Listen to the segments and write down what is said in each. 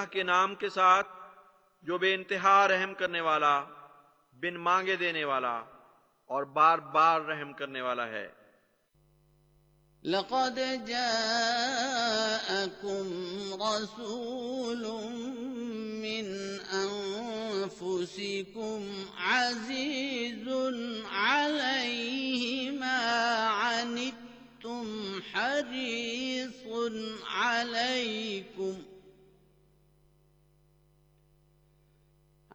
اللہ کے نام کے ساتھ جو بے انتہا رحم کرنے والا، بن مانگے دینے والا اور بار بار رحم کرنے والا ہے۔ لقد جاءكم رسول من أنفسكم عزيز عليه ما عنتم حريص عليكم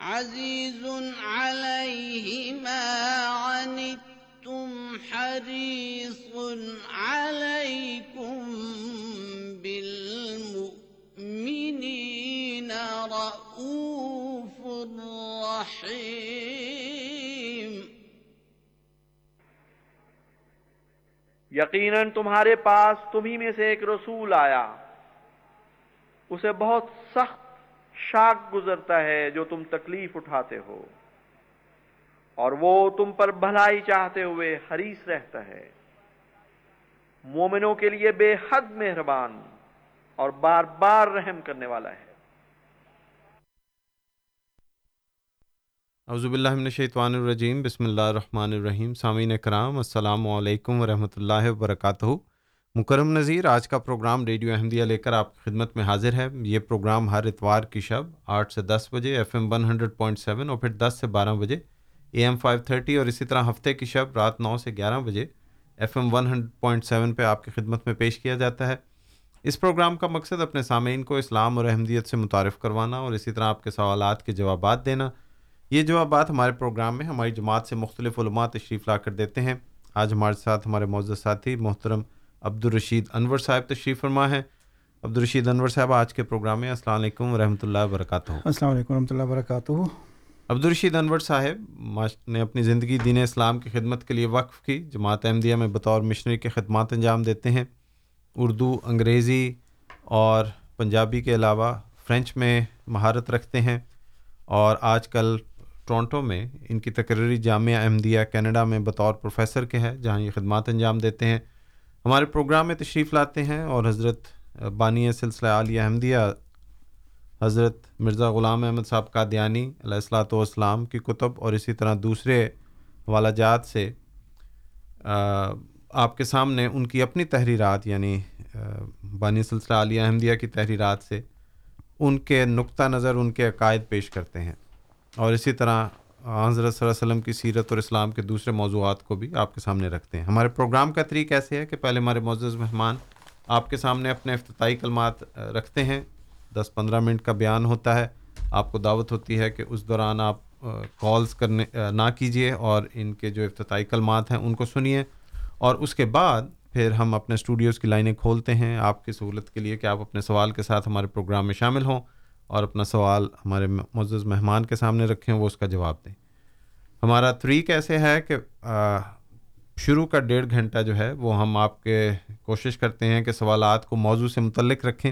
عزيز عليه ما عنتم حريص عليكم بالمؤمنين رؤوف رحيم یقیناً تمہارے پاس تمہیں میں سے ایک رسول آیا، اسے بہت سخت شاک گزرتا ہے جو تم تکلیف اٹھاتے ہو۔ اور وہ تم پر بھلائی چاہتے ہوئے حریص رہتا ہے۔ مومنوں کے لیے بے حد مہربان اور بار بار رحم کرنے والا ہے۔ اعوذ باللہ من الشیطان الرجیم، بسم اللہ الرحمن الرحیم، سامعین اکرام السلام علیکم ورحمۃ اللہ وبرکاتہ۔ مکرم نظیر آج کا پروگرام ریڈیو احمدیہ لے کر آپ کی خدمت میں حاضر ہے۔ یہ پروگرام ہر اتوار کی شب آٹھ سے دس بجے F M one hundred point seven اور پھر دس سے بارہ بجے اے ایم فائیو تھرٹی اور اسی طرح ہفتے کی شب رات نو سے گیارہ بجے F M one hundred point seven پہ آپ کی خدمت میں پیش کیا جاتا ہے۔ اس پروگرام کا مقصد اپنے سامعین کو اسلام اور احمدیت سے متعارف کروانا اور اسی طرح آپ کے سوالات کے جوابات دینا۔ یہ جوابات ہمارے پروگرام میں ہماری جماعت سے مختلف علماء تشریف لا کر دیتے ہیں۔ آج ہمارے ساتھ ہمارے معزز ساتھی، محترم عبدالرشید انور صاحب تشریف فرما ہے۔ عبدالرشید انور صاحب آج کے پروگرام میں السلام علیکم ورحمۃ اللہ وبرکاتہ۔ السلام علیکم ورحمۃ اللہ وبرکاتہ۔ عبدالرشید انور صاحب نے اپنی زندگی دین اسلام کی خدمت کے لیے وقف کی۔ جماعت احمدیہ میں بطور مشنری کے خدمات انجام دیتے ہیں۔ اردو انگریزی اور پنجابی کے علاوہ فرینچ میں مہارت رکھتے ہیں۔ اور آج کل ٹورنٹو میں ان کی تقرری جامعہ احمدیہ کینیڈا میں بطور پروفیسر کے ہے جہاں یہ خدمات انجام دیتے ہیں۔ ہمارے پروگرام میں تشریف لاتے ہیں اور حضرت بانی سلسلہ عالیہ احمدیہ حضرت مرزا غلام احمد صاحب کا دیانی علیہ السلاۃ والسلام کی کتب اور اسی طرح دوسرے حوالہ جات سے آپ کے سامنے ان کی اپنی تحریرات یعنی بانی سلسلہ عالیہ احمدیہ کی تحریرات سے ان کے نقطہ نظر، ان کے عقائد پیش کرتے ہیں اور اسی طرح ہاں، حضرت صلی اللہ علیہ وسلم کی سیرت اور اسلام کے دوسرے موضوعات کو بھی آپ کے سامنے رکھتے ہیں۔ ہمارے پروگرام کا طریق ایسے ہے کہ پہلے ہمارے معزز مہمان آپ کے سامنے اپنے افتتاحی کلمات رکھتے ہیں۔ دس پندرہ منٹ کا بیان ہوتا ہے۔ آپ کو دعوت ہوتی ہے کہ اس دوران آپ کالز کرنے نہ کیجیے اور ان کے جو افتتاحی کلمات ہیں ان کو سنیے۔ اور اس کے بعد پھر ہم اپنے اسٹوڈیوز کی لائنیں کھولتے ہیں۔ آپ کی سہولت کے لیے کہ آپ اپنے سوال کے ساتھ ہمارے پروگرام میں شامل ہوں۔ اور اپنا سوال ہمارے معزز مہمان کے سامنے رکھیں، وہ اس کا جواب دیں۔ ہمارا طریق ایسے ہے کہ شروع کا ڈیڑھ گھنٹہ جو ہے، وہ ہم آپ کے کوشش کرتے ہیں کہ سوالات کو موضوع سے متعلق رکھیں،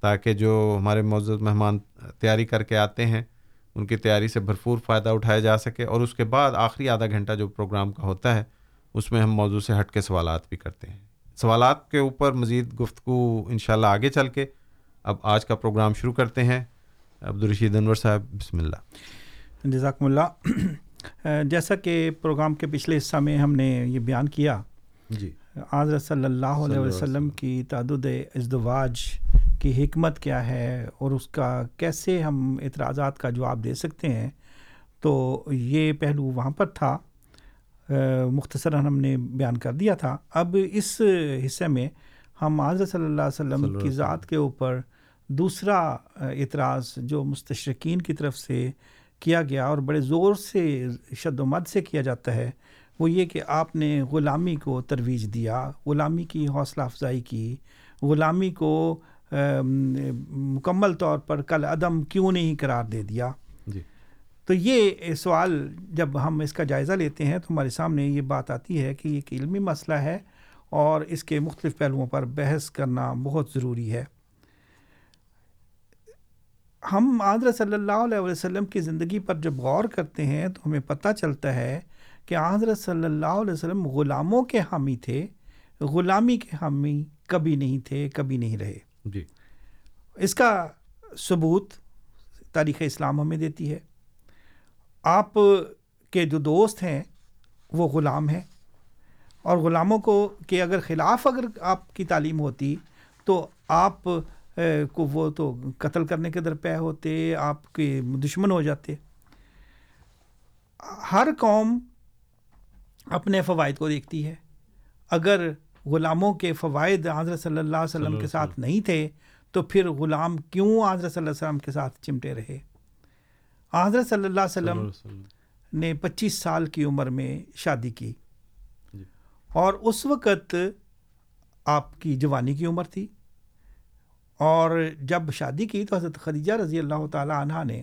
تاکہ جو ہمارے معزز مہمان تیاری کر کے آتے ہیں، ان کی تیاری سے بھرپور فائدہ اٹھایا جا سکے۔ اور اس کے بعد آخری آدھا گھنٹہ جو پروگرام کا ہوتا ہے، اس میں ہم موضوع سے ہٹ کے سوالات بھی کرتے ہیں۔ سوالات کے اوپر مزید گفتگو انشاءاللہ آگے چل کے اب آج کا پروگرام شروع کرتے ہیں۔ عبدالرشید انور صاحب بسم اللہ۔ جزاکم اللہ۔ جیسا کہ پروگرام کے پچھلے حصہ میں ہم نے یہ بیان کیا جی۔ حضرت صلی اللہ علیہ وسلم کی تعدد ازدواج کی حکمت کیا ہے اور اس کا کیسے ہم اعتراضات کا جواب دے سکتے ہیں تو یہ پہلو وہاں پر تھا۔ مختصراً ہم نے بیان کر دیا تھا۔ اب اس حصے میں ہم حضرت صلی اللہ علیہ وسلم کی ذات کے اوپر دوسرا اعتراض جو مستشرقین کی طرف سے کیا گیا اور بڑے زور سے شد و مد سے کیا جاتا ہے وہ یہ کہ آپ نے غلامی کو ترویج دیا غلامی کی حوصلہ افزائی کی غلامی کو مکمل طور پر کل عدم کیوں نہیں قرار دے دیا؟ جی۔ تو یہ سوال جب ہم اس کا جائزہ لیتے ہیں تو ہمارے سامنے یہ بات آتی ہے کہ یہ ایک علمی مسئلہ ہے۔ اور اس کے مختلف پہلوؤں پر بحث کرنا بہت ضروری ہے۔ ہم آدر صلی اللہ علیہ وسلم کی زندگی پر جب غور کرتے ہیں تو ہمیں پتہ چلتا ہے کہ حضرت صلی اللہ علیہ وسلم غلاموں کے حامی تھے غلامی کے حامی کبھی نہیں تھے کبھی نہیں رہے۔ جی۔ اس کا ثبوت تاریخ اسلام ہمیں دیتی ہے۔ آپ کے جو دوست ہیں وہ غلام ہیں۔ اور غلاموں کو کہ اگر خلاف اگر آپ کی تعلیم ہوتی تو آپ کو وہ تو قتل کرنے کے درپے ہوتے آپ کے دشمن ہو جاتے۔ ہر قوم اپنے فوائد کو دیکھتی ہے۔ اگر غلاموں کے فوائد حضرت صلی اللہ علیہ وسلم کے ساتھ نہیں تھے تو پھر غلام کیوں حضرت صلی اللہ علیہ وسلم کے ساتھ چمٹے رہے؟ حضرت صلی اللہ علیہ وسلم۔ نے پچیس سال کی عمر میں شادی کی۔ اور اس وقت آپ کی جوانی کی عمر تھی اور جب شادی کی تو حضرت خدیجہ رضی اللہ تعالیٰ عنہ نے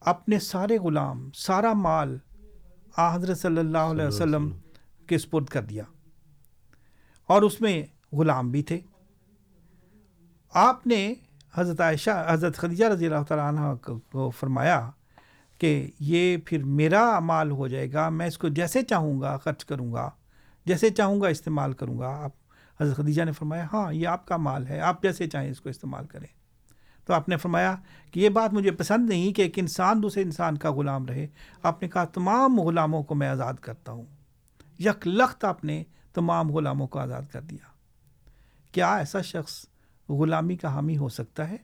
اپنے سارے غلام سارا مال آ حضرت صلی اللہ علیہ وسلم۔ کے سپرد کر دیا۔ اور اس میں غلام بھی تھے۔ آپ نے حضرت عائشہ حضرت خدیجہ رضی اللہ تعالیٰ عنہ کو فرمایا کہ یہ پھر میرا مال ہو جائے گا، میں اس کو جیسے چاہوں گا خرچ کروں گا، جیسے چاہوں گا استعمال کروں گا۔ آپ حضرت خدیجہ نے فرمایا ہاں یہ آپ کا مال ہے، آپ جیسے چاہیں اس کو استعمال کریں۔ تو آپ نے فرمایا کہ یہ بات مجھے پسند نہیں کہ ایک انسان دوسرے انسان کا غلام رہے۔ آپ نے کہا، تمام غلاموں کو میں آزاد کرتا ہوں۔ یک لخت آپ نے تمام غلاموں کو آزاد کر دیا۔ کیا ایسا شخص غلامی کا حامی ہو سکتا ہے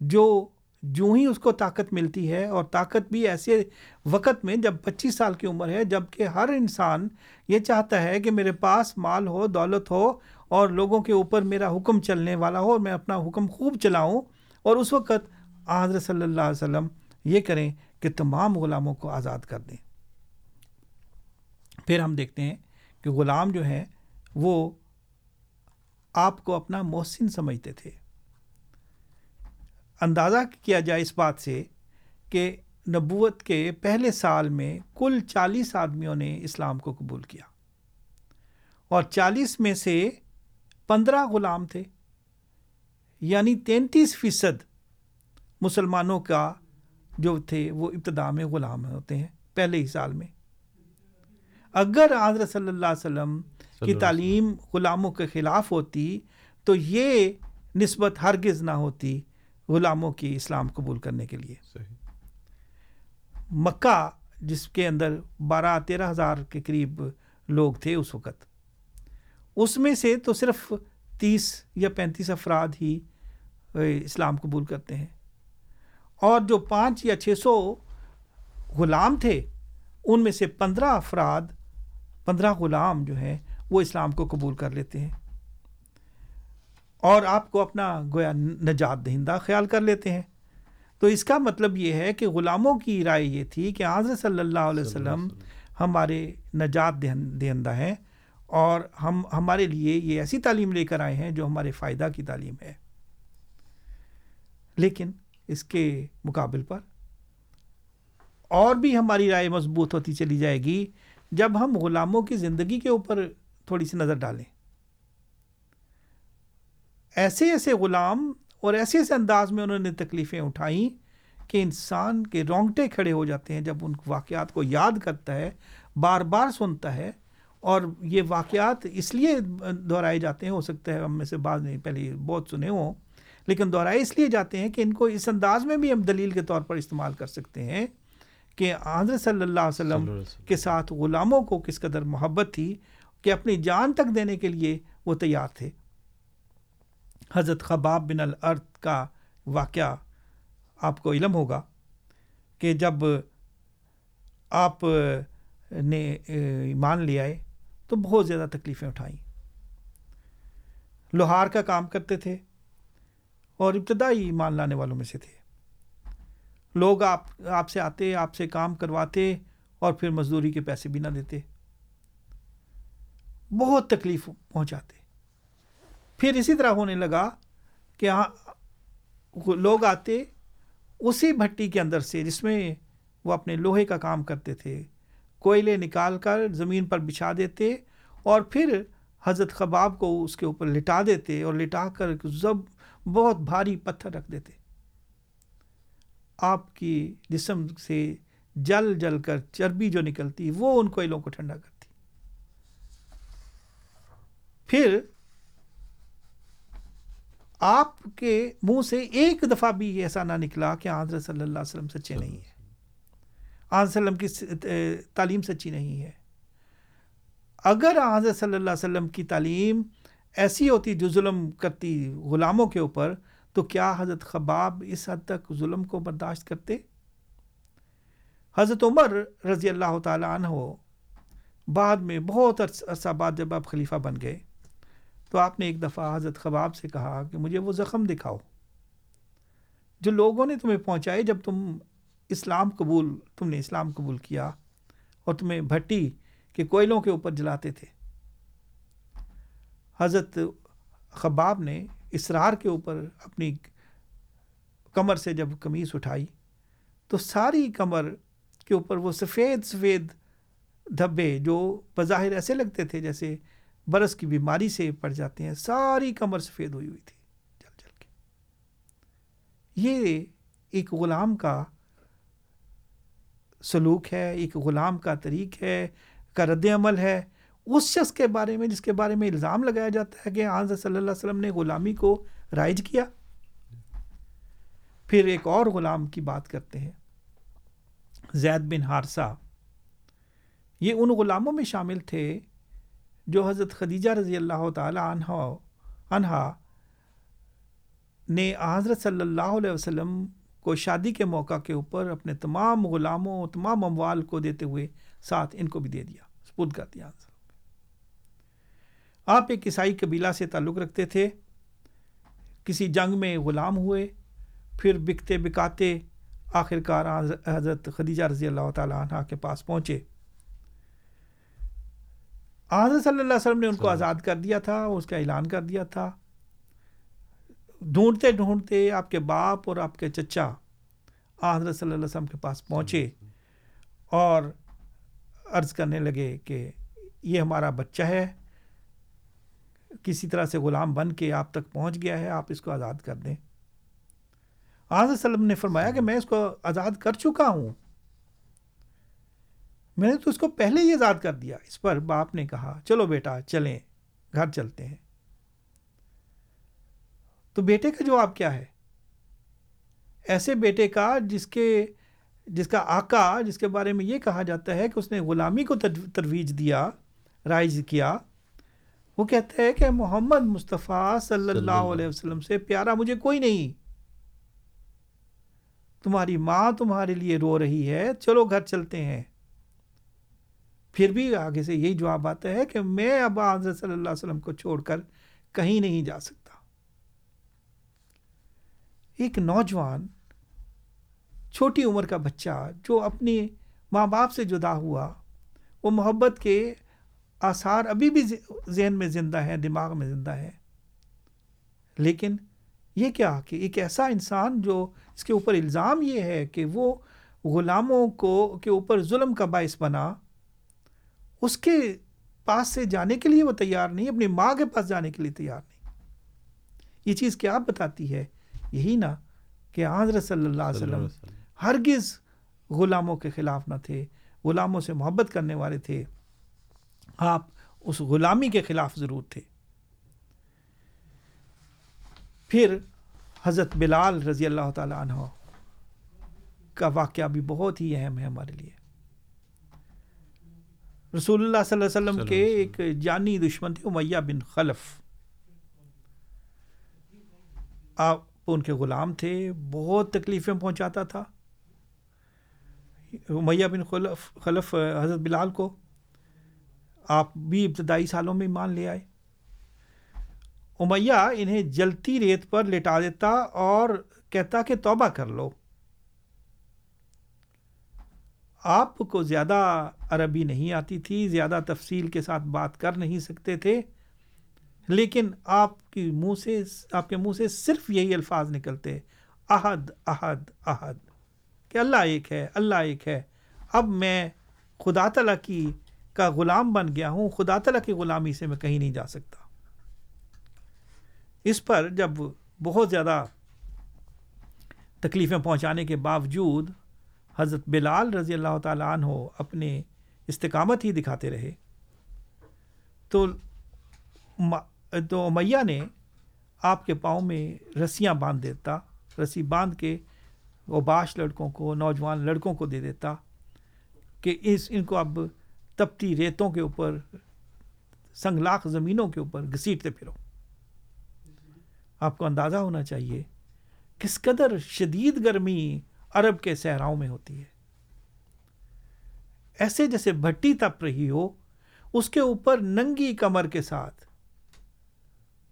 جو جو ہی اس کو طاقت ملتی ہے اور طاقت بھی ایسے وقت میں جب پچیس سال کی عمر ہے، جبکہ ہر انسان یہ چاہتا ہے کہ میرے پاس مال ہو، دولت ہو اور لوگوں کے اوپر میرا حکم چلنے والا ہو اور میں اپنا حکم خوب چلاؤں اور اس وقت حضرت صلی اللہ علیہ وسلم یہ کریں کہ تمام غلاموں کو آزاد کر دیں۔ پھر ہم دیکھتے ہیں کہ غلام جو ہیں، وہ آپ کو اپنا محسن سمجھتے تھے۔ اندازہ کیا جائے اس بات سے کہ نبوت کے پہلے سال میں کل چالیس آدمیوں نے اسلام کو قبول کیا اور چالیس میں سے پندرہ غلام تھے یعنی تینتیس فیصد مسلمانوں کا جو تھے وہ ابتدا میں غلام ہوتے ہیں پہلے ہی سال میں۔ اگر حضرت صلی اللہ علیہ وسلم کی تعلیم غلاموں کے خلاف ہوتی تو یہ نسبت ہرگز نہ ہوتی غلاموں کی اسلام قبول کرنے کے لیے۔ مکہ جس کے اندر بارہ تیرہ ہزار کے قریب لوگ تھے اس وقت اس میں سے تو صرف تیس یا پینتیس افراد ہی اسلام قبول کرتے ہیں۔ اور جو پانچ یا چھ سو غلام تھے ان میں سے پندرہ افراد پندرہ غلام جو ہیں وہ اسلام کو قبول کر لیتے ہیں۔ اور آپ کو اپنا گویا نجات دہندہ خیال کر لیتے ہیں۔ تو اس کا مطلب یہ ہے کہ غلاموں کی رائے یہ تھی کہ حضرت صلی اللہ علیہ وسلم ہمارے نجات دہندہ ہیں اور ہم ہمارے لیے یہ ایسی تعلیم لے کر آئے ہیں جو ہمارے فائدہ کی تعلیم ہے۔ لیکن اس کے مقابل پر اور بھی ہماری رائے مضبوط ہوتی چلی جائے گی جب ہم غلاموں کی زندگی کے اوپر تھوڑی سی نظر ڈالیں۔ ایسے ایسے غلام اور ایسے ایسے انداز میں انہوں نے تکلیفیں اٹھائیں کہ انسان کے رونگٹے کھڑے ہو جاتے ہیں جب ان واقعات کو یاد کرتا ہے بار بار سنتا ہے اور یہ واقعات اس لیے دہرائے جاتے ہیں ہو سکتا ہے ہم میں سے بعض نہیں پہلے بہت سنے ہوں لیکن دہرائے اس لیے جاتے ہیں کہ ان کو اس انداز میں بھی ہم دلیل کے طور پر استعمال کر سکتے ہیں کہ حضرت صلی اللہ علیہ وسلم۔ کے ساتھ غلاموں کو کس قدر محبت تھی کہ اپنی جان تک دینے کے لیے وہ تیار تھے۔ حضرت خباب بن الارض کا واقعہ آپ کو علم ہوگا کہ جب آپ نے ایمان لے آئے تو بہت زیادہ تکلیفیں اٹھائیں۔ لوہار کا کام کرتے تھے اور ابتدائی ایمان لانے والوں میں سے تھے۔ لوگ آپ آپ سے آتے، آپ سے کام کرواتے اور پھر مزدوری کے پیسے بھی نہ دیتے۔ بہت تکلیف پہنچاتے۔ پھر اسی طرح ہونے لگا کہ ہاں لوگ آتے اسی بھٹی کے اندر سے جس میں وہ اپنے لوہے کا کام کرتے تھے، کوئلے نکال کر زمین پر بچھا دیتے اور پھر حضرت خباب کو اس کے اوپر لٹا دیتے اور لٹا کر زب بہت بھاری پتھر رکھ دیتے۔ آپ کی جسم سے جل جل کر چربی جو نکلتی وہ ان کوئلوں کو ٹھنڈا کرتی۔ پھر آپ کے منہ سے ایک دفعہ بھی یہ ایسا نہ نکلا کہ حضرت صلی اللہ علیہ وسلم سچے نہیں ہے حضرت وسلم کی تعلیم سچی نہیں ہے۔ اگر حضرت صلی اللہ علیہ وسلم کی تعلیم ایسی ہوتی جو ظلم کرتی غلاموں کے اوپر، تو کیا حضرت خباب اس حد تک ظلم کو برداشت کرتے؟ حضرت عمر رضی اللہ تعالیٰ عنہ بعد میں بہت عرصہ بعد جب آپ خلیفہ بن گئے تو آپ نے ایک دفعہ حضرت خباب سے کہا کہ مجھے وہ زخم دکھاؤ۔ جو لوگوں نے تمہیں پہنچائے جب تم اسلام قبول، تم نے اسلام قبول کیا اور تمہیں بھٹی کے کوئلوں کے اوپر جلاتے تھے۔ حضرت خباب نے اسرار کے اوپر اپنی کمر سے جب قمیص اٹھائی تو ساری کمر کے اوپر وہ سفید سفید دھبے جو بظاہر ایسے لگتے تھے جیسے برس کی بیماری سے پڑ جاتے ہیں، ساری کمر سفید ہوئی ہوئی تھی، جل جل کے۔ یہ ایک غلام کا سلوک ہے، ایک غلام کا طریق ہے، کا رد عمل ہے۔ اس شخص کے بارے میں، جس کے بارے میں الزام لگایا جاتا ہے کہ حضرت صلی اللہ علیہ وسلم نے غلامی کو رائج کیا۔ پھر ایک اور غلام کی بات کرتے ہیں، زید بن ہارسا یہ ان غلاموں میں شامل تھے جو حضرت خدیجہ رضی اللہ تعالی عنہ عنہا نے حضرت صلی اللہ علیہ وسلم کو شادی کے موقع کے اوپر اپنے تمام غلاموں، تمام اموال کو دیتے ہوئے ساتھ ان کو بھی دے دیا، سپرد کر دیا۔ آپ ایک عیسائی قبیلہ سے تعلق رکھتے تھے، کسی جنگ میں غلام ہوئے، پھر بکتے بکاتے آخر کار حضرت خدیجہ رضی اللہ تعالیٰ عنہ کے پاس پہنچے۔ حضرت صلی اللہ علیہ وسلم نے ان کو آزاد کر دیا تھا اس کا اعلان کر دیا تھا۔ ڈھونڈتے ڈھونڈتے آپ کے باپ اور آپ کے چچا حضرت صلی اللہ علیہ وسلم کے پاس پہنچے اور عرض کرنے لگے کہ یہ ہمارا بچہ ہے کسی طرح سے غلام بن کے آپ تک پہنچ گیا ہے آپ اس کو آزاد کر دیں۔ حضرت صلی اللہ علیہ وسلم نے فرمایا کہ میں اس کو آزاد کر چکا ہوں۔ میں نے تو اس کو پہلے ہی آزاد کر دیا۔ اس پر باپ نے کہا چلو بیٹا چلیں گھر چلتے ہیں۔ تو بیٹے کا جواب کیا ہے؟ ایسے بیٹے کا جس کے جس کا آقا جس کے بارے میں یہ کہا جاتا ہے کہ اس نے غلامی کو ترویج دیا رائج کیا وہ کہتا ہے کہ محمد مصطفیٰ صلی اللہ علیہ وسلم سے پیارا مجھے کوئی نہیں۔ تمہاری ماں تمہارے لیے رو رہی ہے چلو گھر چلتے ہیں۔ پھر بھی آگے سے یہی جواب آتا ہے کہ میں اب حضرت صلی اللہ علیہ وسلم کو چھوڑ کر کہیں نہیں جا سکتا۔ ایک نوجوان چھوٹی عمر کا بچہ جو اپنی ماں باپ سے جدا ہوا، وہ محبت کے آثار ابھی بھی ذہن میں زندہ ہیں دماغ میں زندہ ہے۔ لیکن یہ کیا کہ ایک ایسا انسان جو اس کے اوپر الزام یہ ہے کہ وہ غلاموں کو، کے اوپر ظلم کا باعث بنا اس کے پاس سے جانے کے لیے وہ تیار نہیں اپنی ماں کے پاس جانے کے لیے تیار نہیں۔ یہ چیز کیا بتاتی ہے؟ یہی نا کہ حضرت صلی اللہ علیہ وسلم ہرگز غلاموں کے خلاف نہ تھے غلاموں سے محبت کرنے والے تھے۔ آپ اس غلامی کے خلاف ضرور تھے۔ پھر حضرت بلال رضی اللہ تعالیٰ عنہ کا واقعہ بھی بہت ہی اہم ہے ہمارے لیے۔ رسول اللہ صلی اللہ علیہ وسلم کے ایک جانی دشمن تھے امیہ بن خلف۔ آپ ان کے غلام تھے بہت تکلیفیں پہنچاتا تھا۔ امیہ بن خلف خلف حضرت بلال کو آپ بھی ابتدائی سالوں میں ایمان لے آئے۔ امیہ انہیں جلتی ریت پر لٹا دیتا اور کہتا کہ توبہ کر لو۔ آپ کو زیادہ عربی نہیں آتی تھی، زیادہ تفصیل کے ساتھ بات کر نہیں سکتے تھے، لیکن آپ کی منہ سے، آپ کے منہ سے صرف یہی الفاظ نکلتے، احد احد احد، کہ اللہ ایک ہے، اللہ ایک ہے۔ اب میں خدا تعالیٰ کی کا غلام بن گیا ہوں، خدا تعالیٰ کی غلامی سے میں کہیں نہیں جا سکتا۔ اس پر جب بہت زیادہ تکلیفیں پہنچانے کے باوجود حضرت بلال رضی اللہ تعالیٰ عنہ اپنے استقامت ہی دکھاتے رہے۔ تو تو میاں نے آپ کے پاؤں میں رسیاں باندھ دیتا، رسی باندھ کے وہ باش لڑکوں کو، نوجوان لڑکوں کو دے دیتا کہ اس، ان کو اب تپتی ریتوں کے اوپر، سنگلاخ زمینوں کے اوپر گھسیٹتے پھرو۔ آپ کو اندازہ ہونا چاہیے کس قدر شدید گرمی عرب کے صحراؤں میں ہوتی ہے۔ ایسے جیسے بھٹی تپ رہی ہو اس کے اوپر ننگی کمر کے ساتھ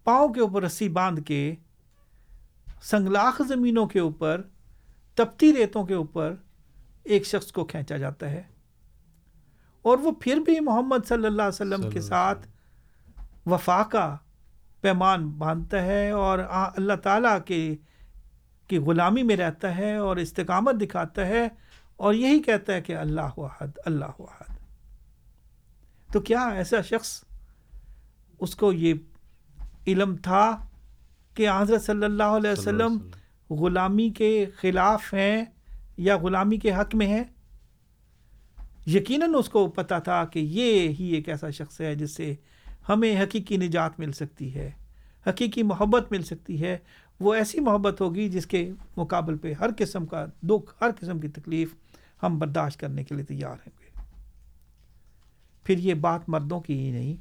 پاؤں کے اوپر رسی باندھ کے سنگلاخ زمینوں کے اوپر تپتی ریتوں کے اوپر ایک شخص کو کھینچا جاتا ہے۔ اور وہ پھر بھی محمد صلی اللہ علیہ وسلم کے ساتھ وفا کا پیمان باندھتا ہے اور اللہ تعالیٰ کے کی غلامی میں رہتا ہے اور استقامت دکھاتا ہے اور یہی کہتا ہے کہ اللہ وحد اللہ وحد تو کیا ایسا شخص اس کو یہ علم تھا کہ حضرت صلی اللہ علیہ وسلم غلامی کے خلاف ہیں یا غلامی کے حق میں ہیں؟ یقیناً اس کو پتہ تھا کہ یہ ہی ایک ایسا شخص ہے جس سے ہمیں حقیقی نجات مل سکتی ہے حقیقی محبت مل سکتی ہے وہ ایسی محبت ہوگی جس کے مقابل پہ ہر قسم کا دکھ، ہر قسم کی تکلیف ہم برداشت کرنے کے لیے تیار ہیں گے۔ پھر یہ بات مردوں کی ہی نہیں،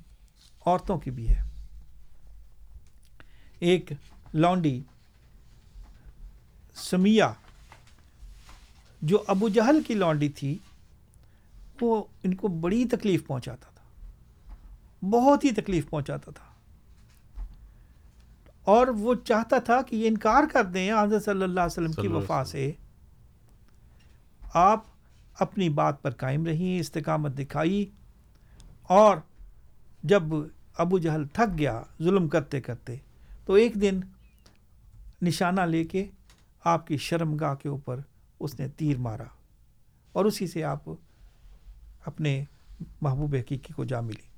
عورتوں کی بھی ہے۔ ایک لانڈی سمیا جو ابو جہل کی لانڈی تھی، وہ ان کو بڑی تکلیف پہنچاتا تھا۔ بہت ہی تکلیف پہنچاتا تھا۔ اور وہ چاہتا تھا کہ یہ انکار کر دیں حضرت صلی اللہ علیہ وسلم کی وفا سے۔ آپ اپنی بات پر قائم رہیں استقامت دکھائی۔ اور جب ابو جہل تھک گیا ظلم کرتے کرتے تو ایک دن نشانہ لے کے آپ کی شرم گاہ کے اوپر اس نے تیر مارا۔ اور اسی سے آپ اپنے محبوب حقیقی کو جا ملی۔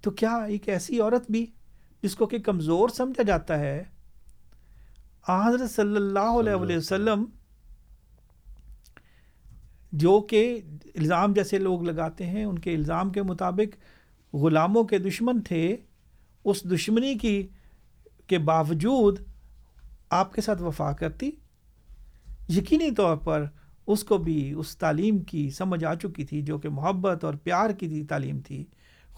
تو کیا ایک ایسی عورت بھی جس کو کہ کمزور سمجھا جاتا ہے۔ حضرت صلی اللہ علیہ وسلم جو کہ الزام جیسے لوگ لگاتے ہیں ان کے الزام کے مطابق غلاموں کے دشمن تھے۔ اس دشمنی کی کے باوجود آپ کے ساتھ وفا کرتی۔ یقینی طور پر اس کو بھی اس تعلیم کی سمجھ آ چکی تھی جو کہ محبت اور پیار کی تعلیم تھی۔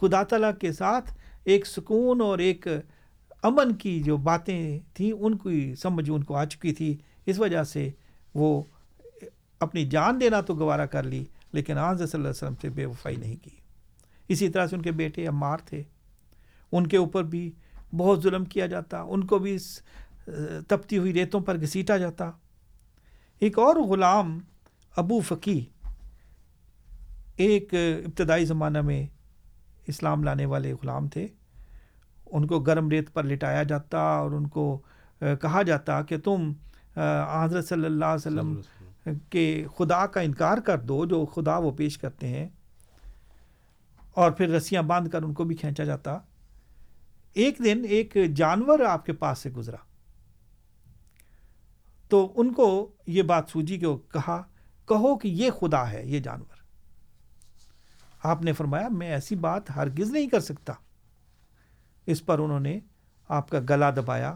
خدا تعالیٰ کے ساتھ ایک سکون اور ایک امن کی جو باتیں تھیں، ان کی سمجھ ان کو آ چکی تھی۔ اس وجہ سے وہ اپنی جان دینا تو گوارا کر لی، لیکن آج صلی اللہ علیہ وسلم سے بے وفائی نہیں کی۔ اسی طرح سے ان کے بیٹے عمار تھے۔ ان کے اوپر بھی بہت ظلم کیا جاتا، ان کو بھی تپتی ہوئی ریتوں پر گھسیٹا جاتا۔ ایک اور غلام ابو فقی ایک ابتدائی زمانہ میں اسلام لانے والے غلام تھے۔ ان کو گرم ریت پر لٹایا جاتا اور ان کو کہا جاتا کہ تم حضرت صلی اللہ علیہ وسلم کے خدا کا انکار کر دو جو خدا وہ پیش کرتے ہیں۔ اور پھر رسیاں باندھ کر ان کو بھی کھینچا جاتا۔ ایک دن ایک جانور آپ کے پاس سے گزرا۔ تو ان کو یہ بات سوجی کہ کہا کہو کہ یہ خدا ہے یہ جانور۔ آپ نے فرمایا، میں ایسی بات ہرگز نہیں کر سکتا۔ اس پر انہوں نے آپ کا گلا دبایا۔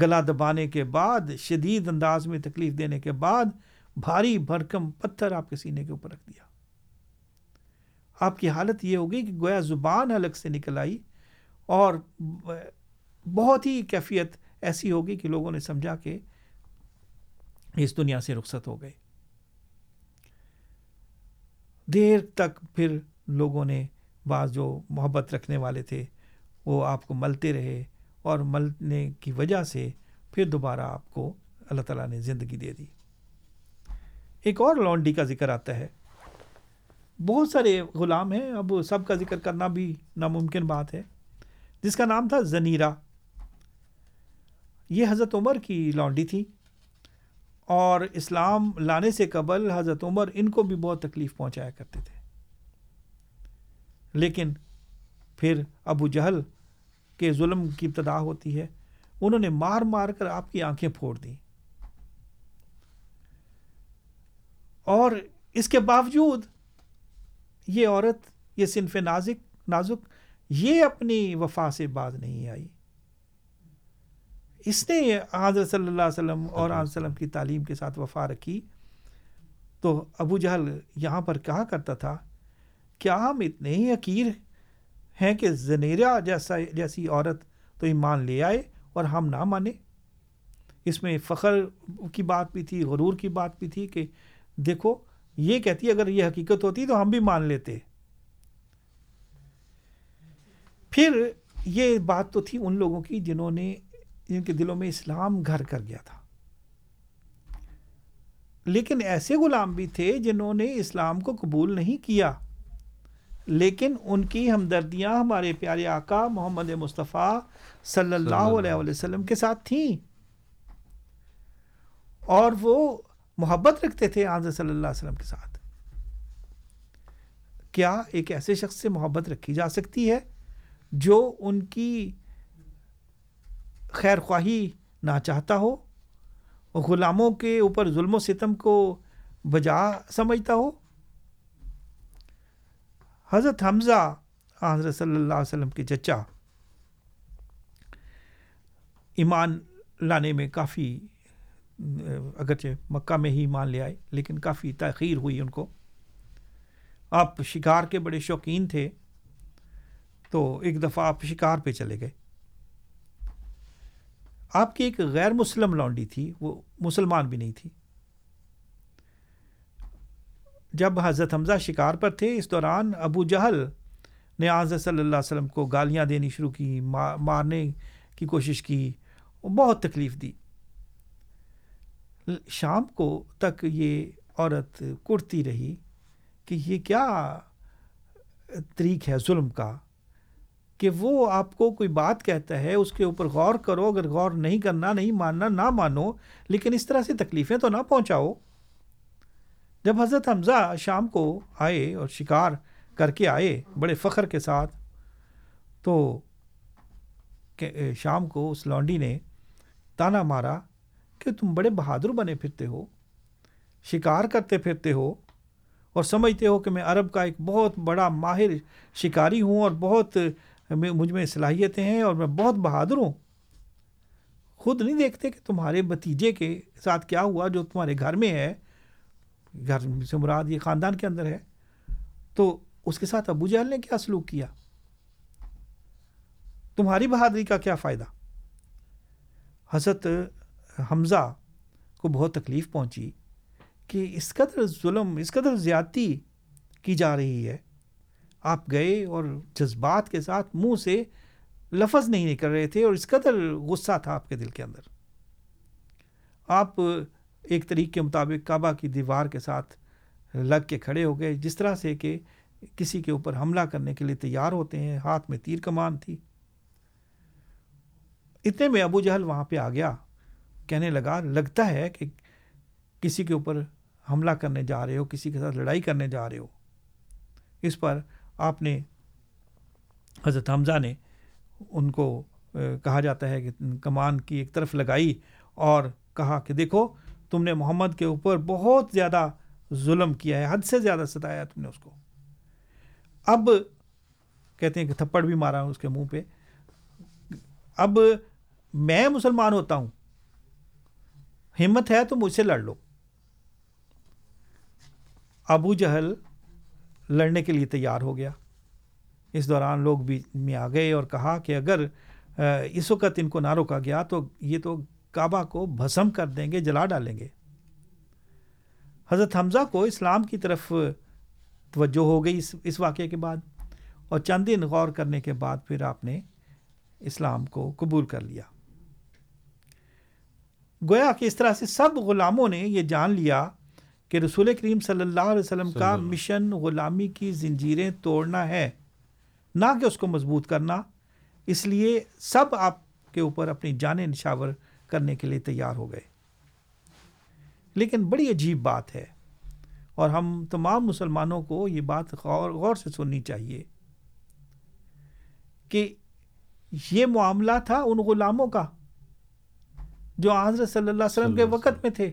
گلا دبانے کے بعد، شدید انداز میں تکلیف دینے کے بعد، بھاری بھرکم پتھر آپ کے سینے کے اوپر رکھ دیا۔ آپ کی حالت یہ ہوگی کہ گویا زبان الگ سے نکل آئی اور بہت ہی کیفیت ایسی ہوگی کہ لوگوں نے سمجھا کہ اس دنیا سے رخصت ہو گئے۔ دیر تک پھر لوگوں نے بعض جو محبت رکھنے والے تھے، وہ آپ کو ملتے رہے اور ملنے کی وجہ سے پھر دوبارہ آپ کو اللہ تعالیٰ نے زندگی دے دی۔ ایک اور لونڈی کا ذکر آتا ہے۔ بہت سارے غلام ہیں، اب سب کا ذکر کرنا بھی ناممکن بات ہے، جس کا نام تھا زنیرہ۔ یہ حضرت عمر کی لانڈی تھی۔ اور اسلام لانے سے قبل حضرت عمر ان کو بھی بہت تکلیف پہنچایا کرتے تھے۔ لیکن پھر ابو جہل کے ظلم کی ابتدا ہوتی ہے۔ انہوں نے مار مار کر آپ کی آنکھیں پھوڑ دیں۔ اور اس کے باوجود یہ عورت، یہ صنف نازک نازک، یہ اپنی وفا سے باز نہیں آئی۔ اس نے حضرت صلی اللہ علیہ وسلم اور علیہ وسلم کی تعلیم کے ساتھ وفا رکھی۔ تو ابو جہل یہاں پر کہا کرتا تھا، کیا ہم اتنے ہی عقیر ہیں کہ زنیرا جیسا جیسی عورت تو ایمان لے آئے اور ہم نہ مانے اس میں فخر کی بات بھی تھی، غرور کی بات بھی تھی کہ دیکھو، یہ کہتی اگر یہ حقیقت ہوتی تو ہم بھی مان لیتے۔ پھر یہ بات تو تھی ان لوگوں کی جنہوں نے جن کے دلوں میں اسلام گھر کر گیا تھا۔ لیکن ایسے غلام بھی تھے جنہوں نے اسلام کو قبول نہیں کیا۔ لیکن ان کی ہمدردیاں ہمارے پیارے آقا محمد مصطفیٰ صلی اللہ علیہ وسلم کے ساتھ تھیں۔ اور وہ محبت رکھتے تھے آضر صلی اللہ علیہ وسلم کے ساتھ۔ کیا ایک ایسے شخص سے محبت رکھی جا سکتی ہے جو ان کی خیر خواہی نہ چاہتا ہو غلاموں کے اوپر ظلم و ستم کو بجا سمجھتا ہو۔ حضرت حمزہ حضرت صلی اللہ علیہ وسلم کے چچا، ایمان لانے میں کافی، اگرچہ مکہ میں ہی مان لے آئے، لیکن کافی تاخیر ہوئی ان کو۔ آپ شکار کے بڑے شوقین تھے، تو ایک دفعہ آپ شکار پہ چلے گئے۔ آپ کی ایک غیر مسلم لانڈی تھی، وہ مسلمان بھی نہیں تھی۔ جب حضرت حمزہ شکار پر تھے، اس دوران ابو جہل نے حضرت صلی اللہ علیہ وسلم کو گالیاں دینی شروع کی مارنے کی کوشش کی، بہت تکلیف دی۔ شام کو تک یہ عورت کڑتی رہی کہ یہ کیا طریق ہے ظلم کا؟ کہ وہ آپ کو کوئی بات کہتا ہے، اس کے اوپر غور کرو، اگر غور نہیں کرنا، نہیں ماننا، نہ مانو، لیکن اس طرح سے تکلیفیں تو نہ پہنچاؤ۔ جب حضرت حمزہ شام کو آئے اور شکار کر کے آئے بڑے فخر کے ساتھ، تو شام کو اس لانڈی نے تانا مارا کہ تم بڑے بہادر بنے پھرتے ہو، شکار کرتے پھرتے ہو اور سمجھتے ہو کہ میں عرب کا ایک بہت بڑا ماہر شکاری ہوں اور بہت مجھ میں صلاحیتیں ہیں اور میں بہت بہادر ہوں۔ خود نہیں دیکھتے کہ تمہارے بتیجے کے ساتھ کیا ہوا جو تمہارے گھر میں ہے۔ گھر سے مراد یہ خاندان کے اندر ہے۔ تو اس کے ساتھ ابو جہل نے کیا سلوک کیا؟ تمہاری بہادری کا کیا فائدہ؟ حضرت حمزہ کو بہت تکلیف پہنچی کہ اس قدر ظلم، اس قدر زیادتی کی جا رہی ہے آپ گئے اور جذبات کے ساتھ منہ سے لفظ نہیں نکل رہے تھے اور اس قدر غصہ تھا آپ کے دل کے اندر۔ آپ ایک طریق کے مطابق کعبہ کی دیوار کے ساتھ لگ کے کھڑے ہو گئے، جس طرح سے کہ کسی کے اوپر حملہ کرنے کے لیے تیار ہوتے ہیں، ہاتھ میں تیر کمان تھی۔ اتنے میں ابو جہل وہاں پہ آ گیا۔ کہنے لگا، لگتا ہے کہ کسی کے اوپر حملہ کرنے جا رہے ہو، کسی کے ساتھ لڑائی کرنے جا رہے ہو۔ اس پر آپ نے حضرت حمزہ نے ان کو کہا جاتا ہے کہ کمان کی ایک طرف لگائی اور کہا کہ دیکھو، تم نے محمد کے اوپر بہت زیادہ ظلم کیا ہے، حد سے زیادہ ستایا تم نے اس کو۔ اب کہتے ہیں کہ تھپڑ بھی مارا اس کے منہ پہ۔ اب میں مسلمان ہوتا ہوں، ہمت ہے تو مجھ سے لڑ لو۔ ابو جہل لڑنے کے لیے تیار ہو گیا۔ اس دوران لوگ بھی میں آ گئے اور کہا کہ اگر اس وقت ان کو نہ روکا گیا تو یہ تو کعبہ کو بھسم کر دیں گے، جلا ڈالیں گے۔ حضرت حمزہ کو اسلام کی طرف توجہ ہو گئی اس اس واقعے کے بعد اور چند دن غور کرنے کے بعد پھر آپ نے اسلام کو قبول کر لیا۔ گویا کہ اس طرح سے سب غلاموں نے یہ جان لیا کہ رسول کریم صلی اللہ علیہ وسلم کا۔ مشن غلامی کی زنجیریں توڑنا ہے۔ نہ کہ اس کو مضبوط کرنا۔ اس لیے سب آپ کے اوپر اپنی جانیں نشاور کرنے کے لیے تیار ہو گئے۔ لیکن بڑی عجیب بات ہے۔ اور ہم تمام مسلمانوں کو یہ بات غور غور سے سننی چاہیے کہ یہ معاملہ تھا ان غلاموں کا جو حضرت صلی اللہ علیہ وسلم کے وقت میں تھے۔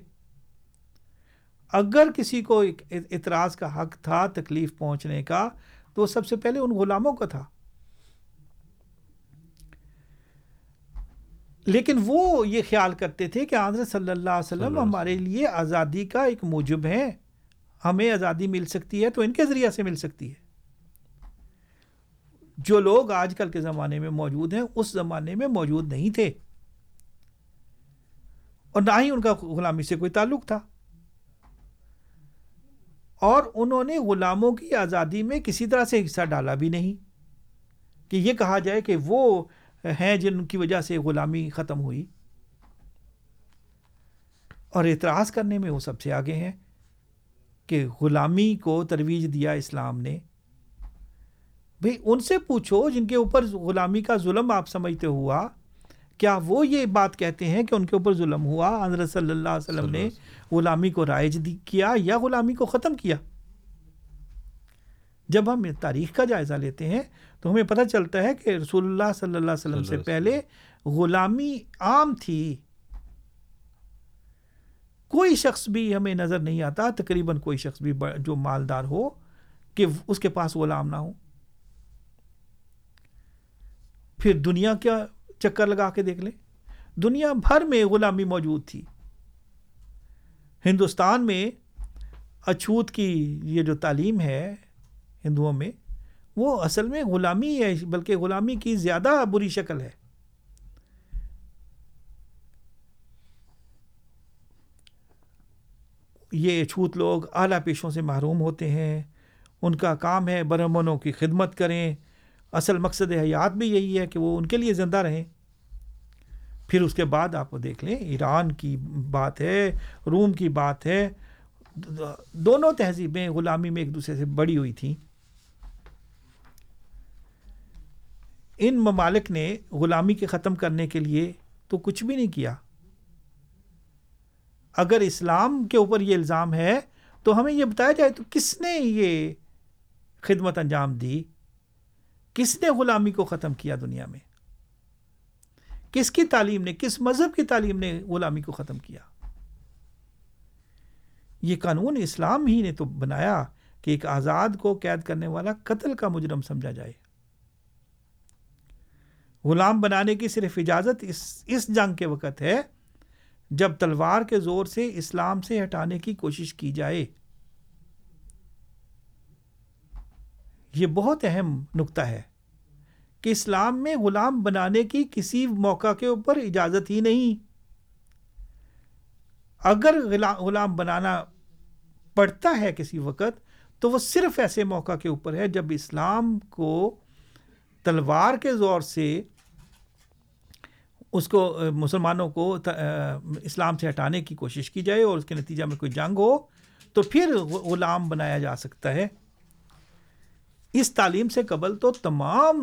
اگر کسی کو اعتراض کا حق تھا تکلیف پہنچنے کا تو سب سے پہلے ان غلاموں کا تھا۔ لیکن وہ یہ خیال کرتے تھے کہ حضرت صلی اللہ علیہ وسلم ہمارے لیے آزادی کا ایک موجب ہے ہمیں آزادی مل سکتی ہے تو ان کے ذریعہ سے مل سکتی ہے۔ جو لوگ آج کل کے زمانے میں موجود ہیں اس زمانے میں موجود نہیں تھے۔ اور نہ ہی ان کا غلامی سے کوئی تعلق تھا۔ اور انہوں نے غلاموں کی آزادی میں کسی طرح سے حصہ ڈالا بھی نہیں۔ کہ یہ کہا جائے کہ وہ ہیں جن کی وجہ سے غلامی ختم ہوئی۔ اور اعتراض کرنے میں وہ سب سے آگے ہیں کہ غلامی کو ترویج دیا اسلام نے۔ بھئی ان سے پوچھو جن کے اوپر غلامی کا ظلم آپ سمجھتے ہوا کیا وہ یہ بات کہتے ہیں کہ ان کے اوپر ظلم ہوا؟ حضرت صلی اللہ علیہ وسلم نے غلامی کو رائج دی- کیا یا غلامی کو ختم کیا؟ جب ہم تاریخ کا جائزہ لیتے ہیں تو ہمیں پتہ چلتا ہے کہ رسول اللہ صلی اللہ علیہ وسلم سے پہلے غلامی عام تھی۔ کوئی شخص بھی ہمیں نظر نہیں آتا تقریباً کوئی شخص بھی جو مالدار ہو کہ اس کے پاس غلام نہ ہو۔ پھر دنیا کیا چکر لگا کے دیکھ لیں۔ دنیا بھر میں غلامی موجود تھی۔ ہندوستان میں اچھوت کی یہ جو تعلیم ہے ہندوؤں میں، وہ اصل میں غلامی ہے، بلکہ غلامی کی زیادہ بری شکل ہے۔ یہ چھوت لوگ اعلیٰ پیشوں سے محروم ہوتے ہیں۔ ان کا کام ہے برہمنوں کی خدمت کریں۔ اصل مقصد حیات بھی یہی ہے کہ وہ ان کے لیے زندہ رہیں۔ پھر اس کے بعد آپ وہ دیکھ لیں، ایران کی بات ہے، روم کی بات ہے، دونوں تہذیبیں غلامی میں ایک دوسرے سے بڑی ہوئی تھیں۔ ان ممالک نے غلامی کے ختم کرنے کے لیے تو کچھ بھی نہیں کیا۔ اگر اسلام کے اوپر یہ الزام ہے تو ہمیں یہ بتایا جائے تو کس نے یہ خدمت انجام دی؟ کس نے غلامی کو ختم کیا دنیا میں؟ کس کی تعلیم نے، کس مذہب کی تعلیم نے غلامی کو ختم کیا؟ یہ قانون اسلام ہی نے تو بنایا کہ ایک آزاد کو قید کرنے والا قتل کا مجرم سمجھا جائے۔ غلام بنانے کی صرف اجازت اس اس جنگ کے وقت ہے جب تلوار کے زور سے اسلام سے ہٹانے کی کوشش کی جائے۔ یہ بہت اہم نقطہ ہے کہ اسلام میں غلام بنانے کی کسی موقع کے اوپر اجازت ہی نہیں۔ اگر غلام بنانا پڑتا ہے کسی وقت، تو وہ صرف ایسے موقع کے اوپر ہے جب اسلام کو تلوار کے زور سے اس کو، مسلمانوں کو اسلام سے ہٹانے کی کوشش کی جائے اور اس کے نتیجہ میں کوئی جنگ ہو، تو پھر غلام بنایا جا سکتا ہے۔ اس تعلیم سے قبل تو تمام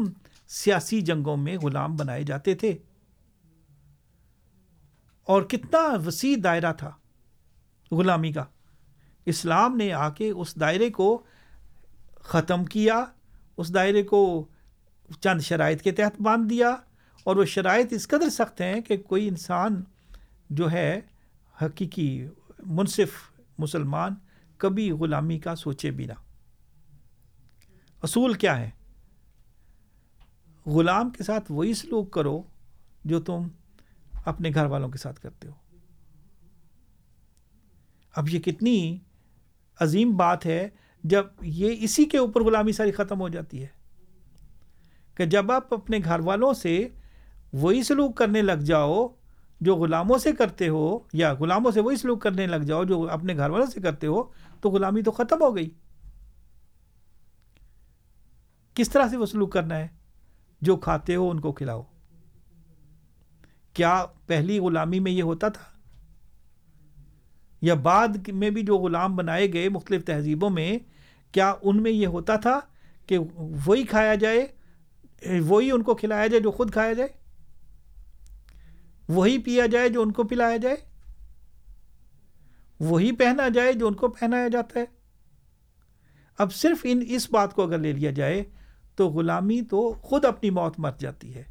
سیاسی جنگوں میں غلام بنائے جاتے تھے۔ اور کتنا وسیع دائرہ تھا غلامی کا۔ اسلام نے آ کے اس دائرے کو ختم کیا، اس دائرے کو چند شرائط کے تحت باندھ دیا۔ اور وہ شرائط اس قدر سخت ہیں کہ کوئی انسان جو ہے حقیقی منصف مسلمان کبھی غلامی کا سوچے بھی نہ۔ اصول کیا ہے؟ غلام کے ساتھ وہی سلوک کرو جو تم اپنے گھر والوں کے ساتھ کرتے ہو۔ اب یہ کتنی عظیم بات ہے جب یہ اسی کے اوپر غلامی ساری ختم ہو جاتی ہے کہ جب آپ اپنے گھر والوں سے وہی سلوک کرنے لگ جاؤ جو غلاموں سے کرتے ہو یا غلاموں سے وہی سلوک کرنے لگ جاؤ جو اپنے گھر والوں سے کرتے ہو تو غلامی تو ختم ہو گئی۔ کس طرح سے وہ سلوک کرنا ہے؟ جو کھاتے ہو ان کو کھلاؤ۔ کیا پہلی غلامی میں یہ ہوتا تھا؟ یا بعد میں بھی جو غلام بنائے گئے مختلف تہذیبوں میں، کیا ان میں یہ ہوتا تھا کہ وہی کھایا جائے، وہی ان کو کھلایا جائے جو خود کھایا جائے؟ وہی پیا جائے جو ان کو پلایا جائے؟ وہی پہنا جائے جو ان کو پہنایا جاتا ہے؟ اب صرف ان اس بات کو اگر لے لیا جائے تو غلامی تو خود اپنی موت مر جاتی ہے۔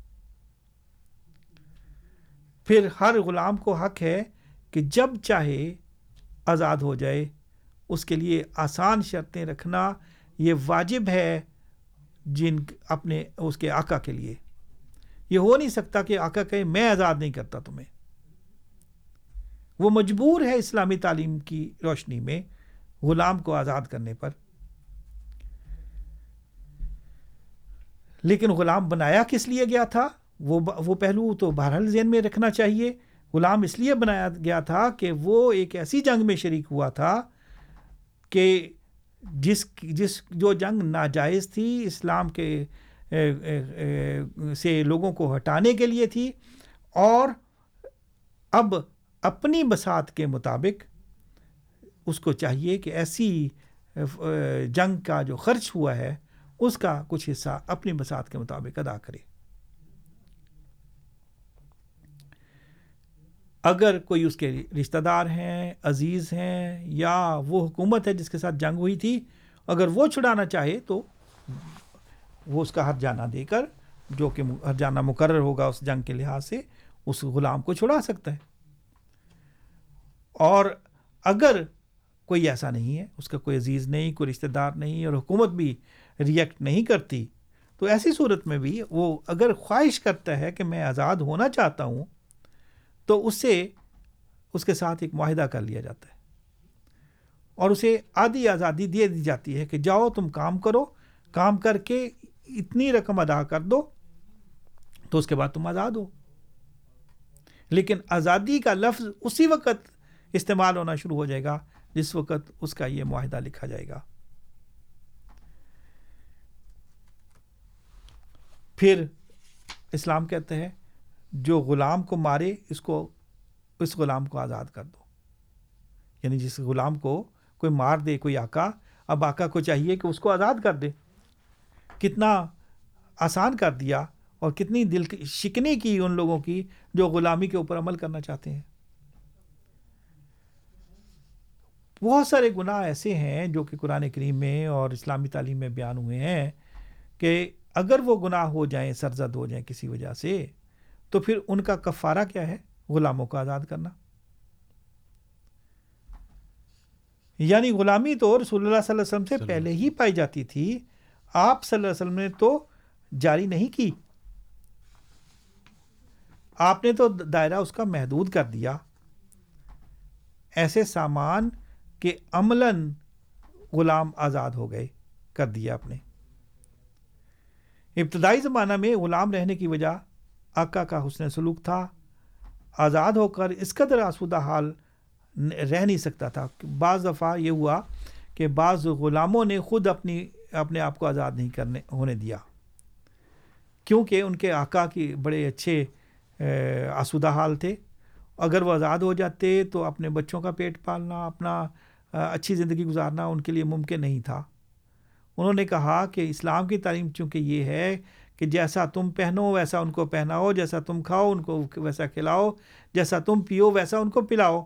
پھر ہر غلام کو حق ہے کہ جب چاہے آزاد ہو جائے۔ اس کے لیے آسان شرطیں رکھنا یہ واجب ہے جن اپنے اس کے آقا کے لیے۔ یہ ہو نہیں سکتا کہ آقا کہے، میں آزاد نہیں کرتا تمہیں۔ وہ مجبور ہے اسلامی تعلیم کی روشنی میں غلام کو آزاد کرنے پر۔ لیکن غلام بنایا کس لیے گیا تھا؟ وہ وہ پہلو تو بہرحال ذہن میں رکھنا چاہیے۔ غلام اس لیے بنایا گیا تھا کہ وہ ایک ایسی جنگ میں شریک ہوا تھا کہ جس جس جو جنگ ناجائز تھی، اسلام کے سے لوگوں کو ہٹانے کے لیے تھی۔ اور اب اپنی بسات کے مطابق اس کو چاہیے کہ ایسی جنگ کا جو خرچ ہوا ہے اس کا کچھ حصہ اپنی بسات کے مطابق ادا کرے۔ اگر کوئی اس کے رشتہ دار ہیں، عزیز ہیں، یا وہ حکومت ہے جس کے ساتھ جنگ ہوئی تھی، اگر وہ چھڑانا چاہے تو وہ اس کا ہر جانہ دے کر، جو کہ ہر جانہ مقرر ہوگا اس جنگ کے لحاظ سے، اس غلام کو چھڑا سکتا ہے۔ اور اگر کوئی ایسا نہیں ہے، اس کا کوئی عزیز نہیں، کوئی رشتہ دار نہیں، اور حکومت بھی ریئیکٹ نہیں کرتی، تو ایسی صورت میں بھی وہ اگر خواہش کرتا ہے کہ میں آزاد ہونا چاہتا ہوں، تو اس سے اس کے ساتھ ایک معاہدہ کر لیا جاتا ہے۔ اور اسے آدھی آزادی دے دی جاتی ہے کہ جاؤ تم کام کرو، کام کر کے اتنی رقم ادا کر دو، تو اس کے بعد تم آزاد ہو۔ لیکن آزادی کا لفظ اسی وقت استعمال ہونا شروع ہو جائے گا، جس وقت اس کا یہ معاہدہ لکھا جائے گا۔ پھر اسلام کہتے ہیں، جو غلام کو مارے، اس کو، اس غلام کو آزاد کر دو۔ یعنی جس غلام کو کوئی مار دے، کوئی آقا، اب آقا کو چاہیے کہ اس کو آزاد کر دے۔ کتنا آسان کر دیا اور کتنی دل شکنی کی ان لوگوں کی جو غلامی کے اوپر عمل کرنا چاہتے ہیں۔ بہت سارے گناہ ایسے ہیں جو کہ قرآن کریم میں اور اسلامی تعلیم میں بیان ہوئے ہیں کہ اگر وہ گناہ ہو جائیں سرزد ہو جائیں کسی وجہ سے تو پھر ان کا کفارہ کیا ہے؟ غلاموں کو آزاد کرنا۔ یعنی غلامی تو رسول اللہ صلی اللہ علیہ وسلم سے پہلے ہی پائی جاتی تھی۔ آپ صلی اللہ علیہ وسلم نے تو جاری نہیں کی۔ آپ نے تو دائرہ اس کا محدود کر دیا۔ ایسے سامان کہ عملاً غلام آزاد ہو گئے کر دیا آپ نے۔ ابتدائی زمانہ میں غلام رہنے کی وجہ آقا کا حسن سلوک تھا۔ آزاد ہو کر اس قدر آسودہ حال رہ نہیں سکتا تھا۔ بعض دفعہ یہ ہوا کہ بعض غلاموں نے خود اپنی، اپنے آپ کو آزاد نہیں کرنے، ہونے دیا۔ کیونکہ ان کے آقا کی بڑے اچھے آسودہ حال تھے۔ اگر وہ آزاد ہو جاتے تو اپنے بچوں کا پیٹ پالنا، اپنا، اچھی زندگی گزارنا ان کے لیے ممکن نہیں تھا۔ انہوں نے کہا کہ اسلام کی تعلیم چونکہ یہ ہے کہ جیسا تم پہنو ویسا ان کو پہناؤ جیسا تم کھاؤ ان کو ویسا کھلاؤ جیسا تم پیو ویسا ان کو پلاؤ۔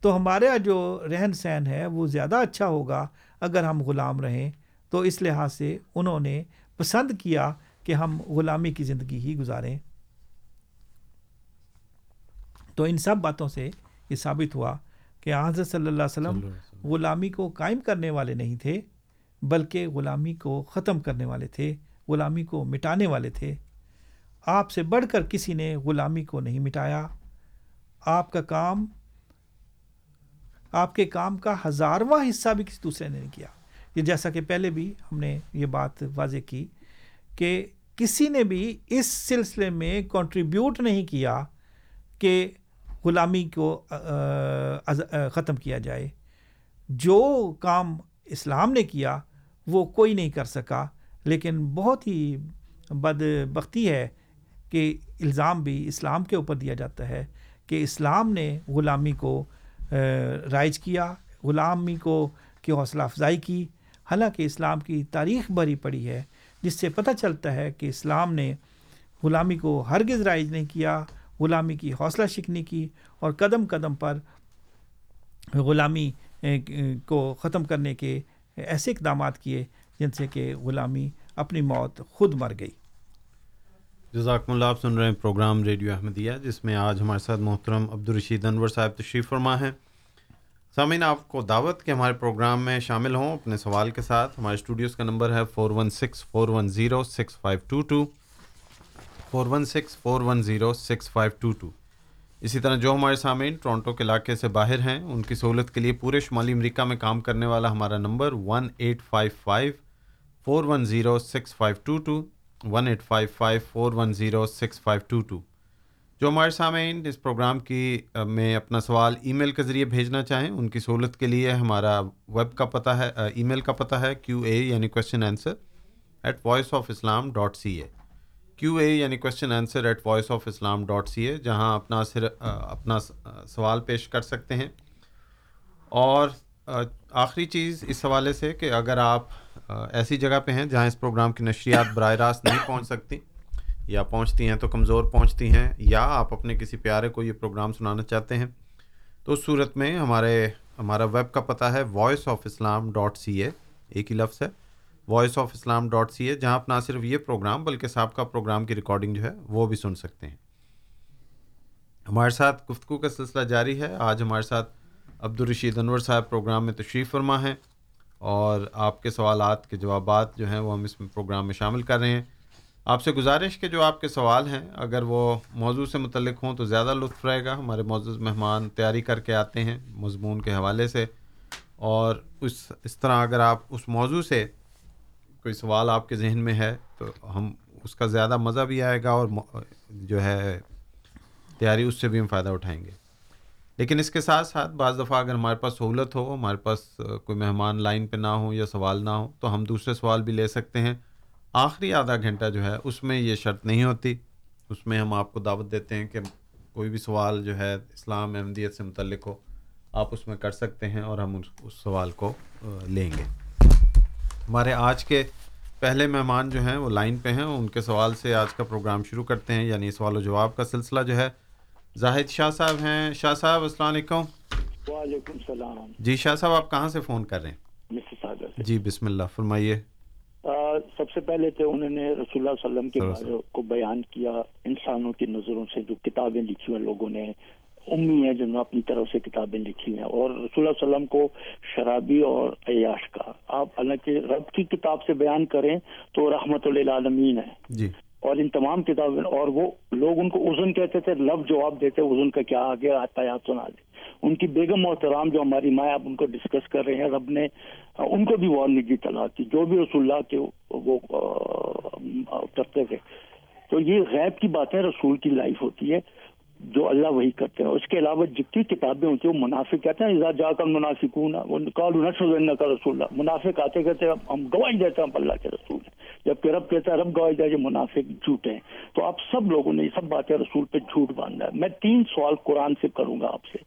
تو ہمارا جو رہن سہن ہے وہ زیادہ اچھا ہوگا اگر ہم غلام رہیں۔ تو اس لحاظ سے انہوں نے پسند کیا کہ ہم غلامی کی زندگی ہی گزاریں۔ تو ان سب باتوں سے یہ ثابت ہوا کہ حضرت صلی اللہ علیہ وسلم۔ غلامی کو قائم کرنے والے نہیں تھے۔ بلکہ غلامی کو ختم کرنے والے تھے، غلامی کو مٹانے والے تھے۔ آپ سے بڑھ کر کسی نے غلامی کو نہیں مٹایا۔ آپ کا کام، آپ کے کام کا ہزارواں حصہ بھی کسی دوسرے نے نہیں کیا۔ یہ جیسا کہ پہلے بھی ہم نے یہ بات واضح کی کہ کسی نے بھی اس سلسلے میں کنٹریبیوٹ نہیں کیا کہ غلامی کو ختم کیا جائے۔ جو کام اسلام نے کیا وہ کوئی نہیں کر سکا، لیکن بہت ہی بد بختی ہے کہ الزام بھی اسلام کے اوپر دیا جاتا ہے کہ اسلام نے غلامی کو رائج کیا، غلامی کو کی حوصلہ افزائی کی؟ حالانکہ اسلام کی تاریخ بھری پڑی ہے، جس سے پتہ چلتا ہے کہ اسلام نے غلامی کو ہرگز رائج نہیں کیا، غلامی کی حوصلہ شکنی کی اور قدم قدم پر غلامی کو ختم کرنے کے ایسے اقدامات کیے جن سے کہ غلامی اپنی موت خود مر گئی۔ جزاکم اللہ، آپ سن رہے ہیں پروگرام ریڈیو احمدیہ، جس میں آج ہمارے ساتھ محترم عبدالرشید انور صاحب تشریف فرما ہیں۔ سامعین، آپ کو دعوت کے ہمارے پروگرام میں شامل ہوں اپنے سوال کے ساتھ۔ ہمارے اسٹوڈیوز کا نمبر ہے four one six four one zero six five two two. Four one six four one zero six five two two. اسی طرح جو ہمارے سامعین ٹورانٹو کے علاقے سے باہر ہیں، ان کی سہولت کے لیے پورے شمالی امریکہ میں کام کرنے والا ہمارا number one eight five five four one zero six five two two one eight five five four one zero six five two two جو ہمارے سامعین اس پروگرام کی میں اپنا سوال ای میل کے ذریعے بھیجنا چاہیں، ان کی سہولت کے لیے ہمارا ویب کا پتہ ہے ای میل کا پتہ ہے، کیو اے یعنی question answer at voice of Islam dot C A Q A یعنی question answer at voice of Islam dot C A جہاں اپنا صرف اپنا سوال پیش کر سکتے ہیں۔ اور آخری چیز اس حوالے سے کہ اگر آپ ایسی جگہ پہ ہیں جہاں اس پروگرام کی نشریات براہ راست نہیں پہنچ سکتی، یا پہنچتی ہیں تو کمزور پہنچتی ہیں، یا آپ اپنے کسی پیارے کو یہ پروگرام سنانا چاہتے ہیں، تو اس صورت میں ہمارے، ہمارا ویب کا پتہ ہے voice of Islam dot C A ایک ہی لفظ ہے۔ Voice of Islam dot C A جہاں آپ نہ صرف یہ پروگرام بلکہ سابقہ پروگرام کی ریکارڈنگ جو ہے وہ بھی سن سکتے ہیں۔ ہمارے ساتھ گفتگو کا سلسلہ جاری ہے۔ آج ہمارے ساتھ عبدالرشید انور صاحب پروگرام میں تشریف فرما ہیں اور آپ کے سوالات کے جوابات جو ہیں وہ ہم اس میں پروگرام میں شامل کر رہے ہیں۔ آپ سے گزارش کے جو آپ کے سوال ہیں، اگر وہ موضوع سے متعلق ہوں تو زیادہ لطف رہے گا۔ ہمارے موضوع مہمان تیاری کر کے آتے ہیں مضمون کے حوالے سے اور اس اس طرح اگر آپ اس موضوع سے کوئی سوال آپ کے ذہن میں ہے تو ہم اس کا زیادہ مزہ بھی آئے گا اور جو ہے تیاری اس سے بھی ہم فائدہ اٹھائیں گے۔ لیکن اس کے ساتھ ساتھ بعض دفعہ اگر ہمارے پاس سہولت ہو، ہمارے پاس کوئی مہمان لائن پہ نہ ہو یا سوال نہ ہو، تو ہم دوسرے سوال بھی لے سکتے ہیں۔ آخری آدھا گھنٹہ جو ہے اس میں یہ شرط نہیں ہوتی۔ اس میں ہم آپ کو دعوت دیتے ہیں کہ کوئی بھی سوال جو ہے اسلام احمدیت سے متعلق ہو، آپ اس میں کر سکتے ہیں اور ہم اس سوال کو لیں گے۔ ہمارے آج کے پہلے مہمان جو ہیں وہ لائن پہ ہیں ان کے سوال سے آج کا پروگرام شروع کرتے ہیں۔ یعنی سوال و جواب کا سلسلہ جو ہے زاہد شاہ صاحب ہیں۔ شاہ صاحب السلام علیکم۔ وعلیکم السلام۔ جی شاہ صاحب آپ کہاں سے فون کر رہے ہیں؟ جی بسم اللہ فرمائیے۔ سب سے پہلے تو انہوں نے رسول اللہ علیہ وسلم کے بارے کو بیان کیا انسانوں کی نظروں سے جو کتابیں لکھی ہوئی لوگوں نے امی ہیں جنہوں نے اپنی طرف سے کتابیں لکھی ہیں اور رسول اللہ علیہ وسلم کو شرابی اور عیاش کا۔ آپ حالانکہ رب کی کتاب سے بیان کریں تو رحمت عالمین ہے۔ جی۔ اور ان تمام کتابیں اور وہ لوگ ان کو اذن کہتے تھے لب جواب دیتے اذن کا کیا آگے آتا ہے سنا دے ان کی بیگم محترام جو ہماری ماں آپ ان کو ڈسکس کر رہے ہیں۔ رب نے ان کو بھی وارننگ کی طلاق کی جو بھی رسول اللہ کے وہ کرتے تھے۔ تو یہ غیب کی باتیں رسول کی لائف ہوتی ہے۔ جو اللہ وہی کرتے ہیں۔ اس کے علاوہ جتنی کتابیں ہوتی ہیں، وہ منافق کہتے ہیں جا کر منافق ہوں نا کا رسول اللہ۔ منافق آتے کہتے ہیں، ہم گواہی دیتے ہیں اللہ کے رسول جبکہ رب کہتا ہے، رب گواہی دے منافق جھوٹے ہیں۔ تو آپ سب لوگوں نے یہ سب باتیں رسول پہ جھوٹ باندھا ہے۔ میں تین سوال قرآن سے کروں گا آپ سے۔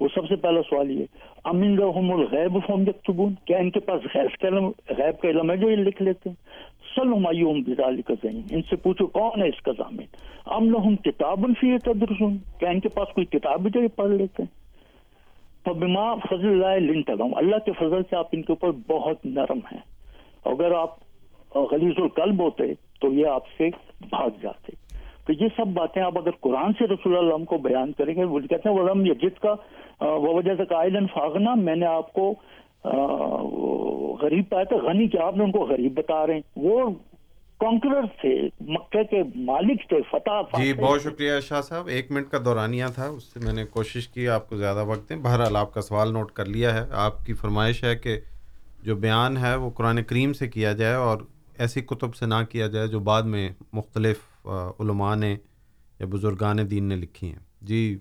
وہ سب سے پہلا سوال یہ امین الغیب فوم یکتبون کیا ان کے پاس غیب کا علم، غیب کا علم ہے جو یہ لکھ لیتے ہیں؟ سلوم بزال کا ذہن ان سے پوچھو کون ہے اس کا ضامن؟ ام لہم کتاب فی تدرسون۔ کیا ان کے پاس کوئی کتاب بھی جو یہ پڑھ لیتے ہیں؟ فبما فضل اللہ لن تلام اللہ کے فضل سے آپ ان کے اوپر بہت نرم ہیں۔ اگر آپ غلیظ القلب ہوتے تو یہ آپ سے بھاگ جاتے۔ تو یہ سب باتیں آپ اگر قرآن سے رسول اللہ کو بیان کریں گے، وہ کہتے ہیں، ولم یجد کا وہ وجہ سے قائل فاغنا۔ میں نے آپ کو غریب پایا تھا غنی کیا آپ نے ان کو غریب بتا رہے ہیں؟ وہ کانکرر تھے مکہ کے مالک تھے فتح جی بہت شکریہ شاہ صاحب۔ ایک منٹ کا دورانیہ تھا اس سے میں نے کوشش کی آپ کو زیادہ وقت دیں۔ بہرحال آپ کا سوال نوٹ کر لیا ہے۔ آپ کی فرمائش ہے کہ جو بیان ہے وہ قرآن کریم سے کیا جائے اور ایسی کتب سے نہ کیا جائے جو بعد میں مختلف علماء نے یا بزرگان دین نے لکھی ہیں۔ جی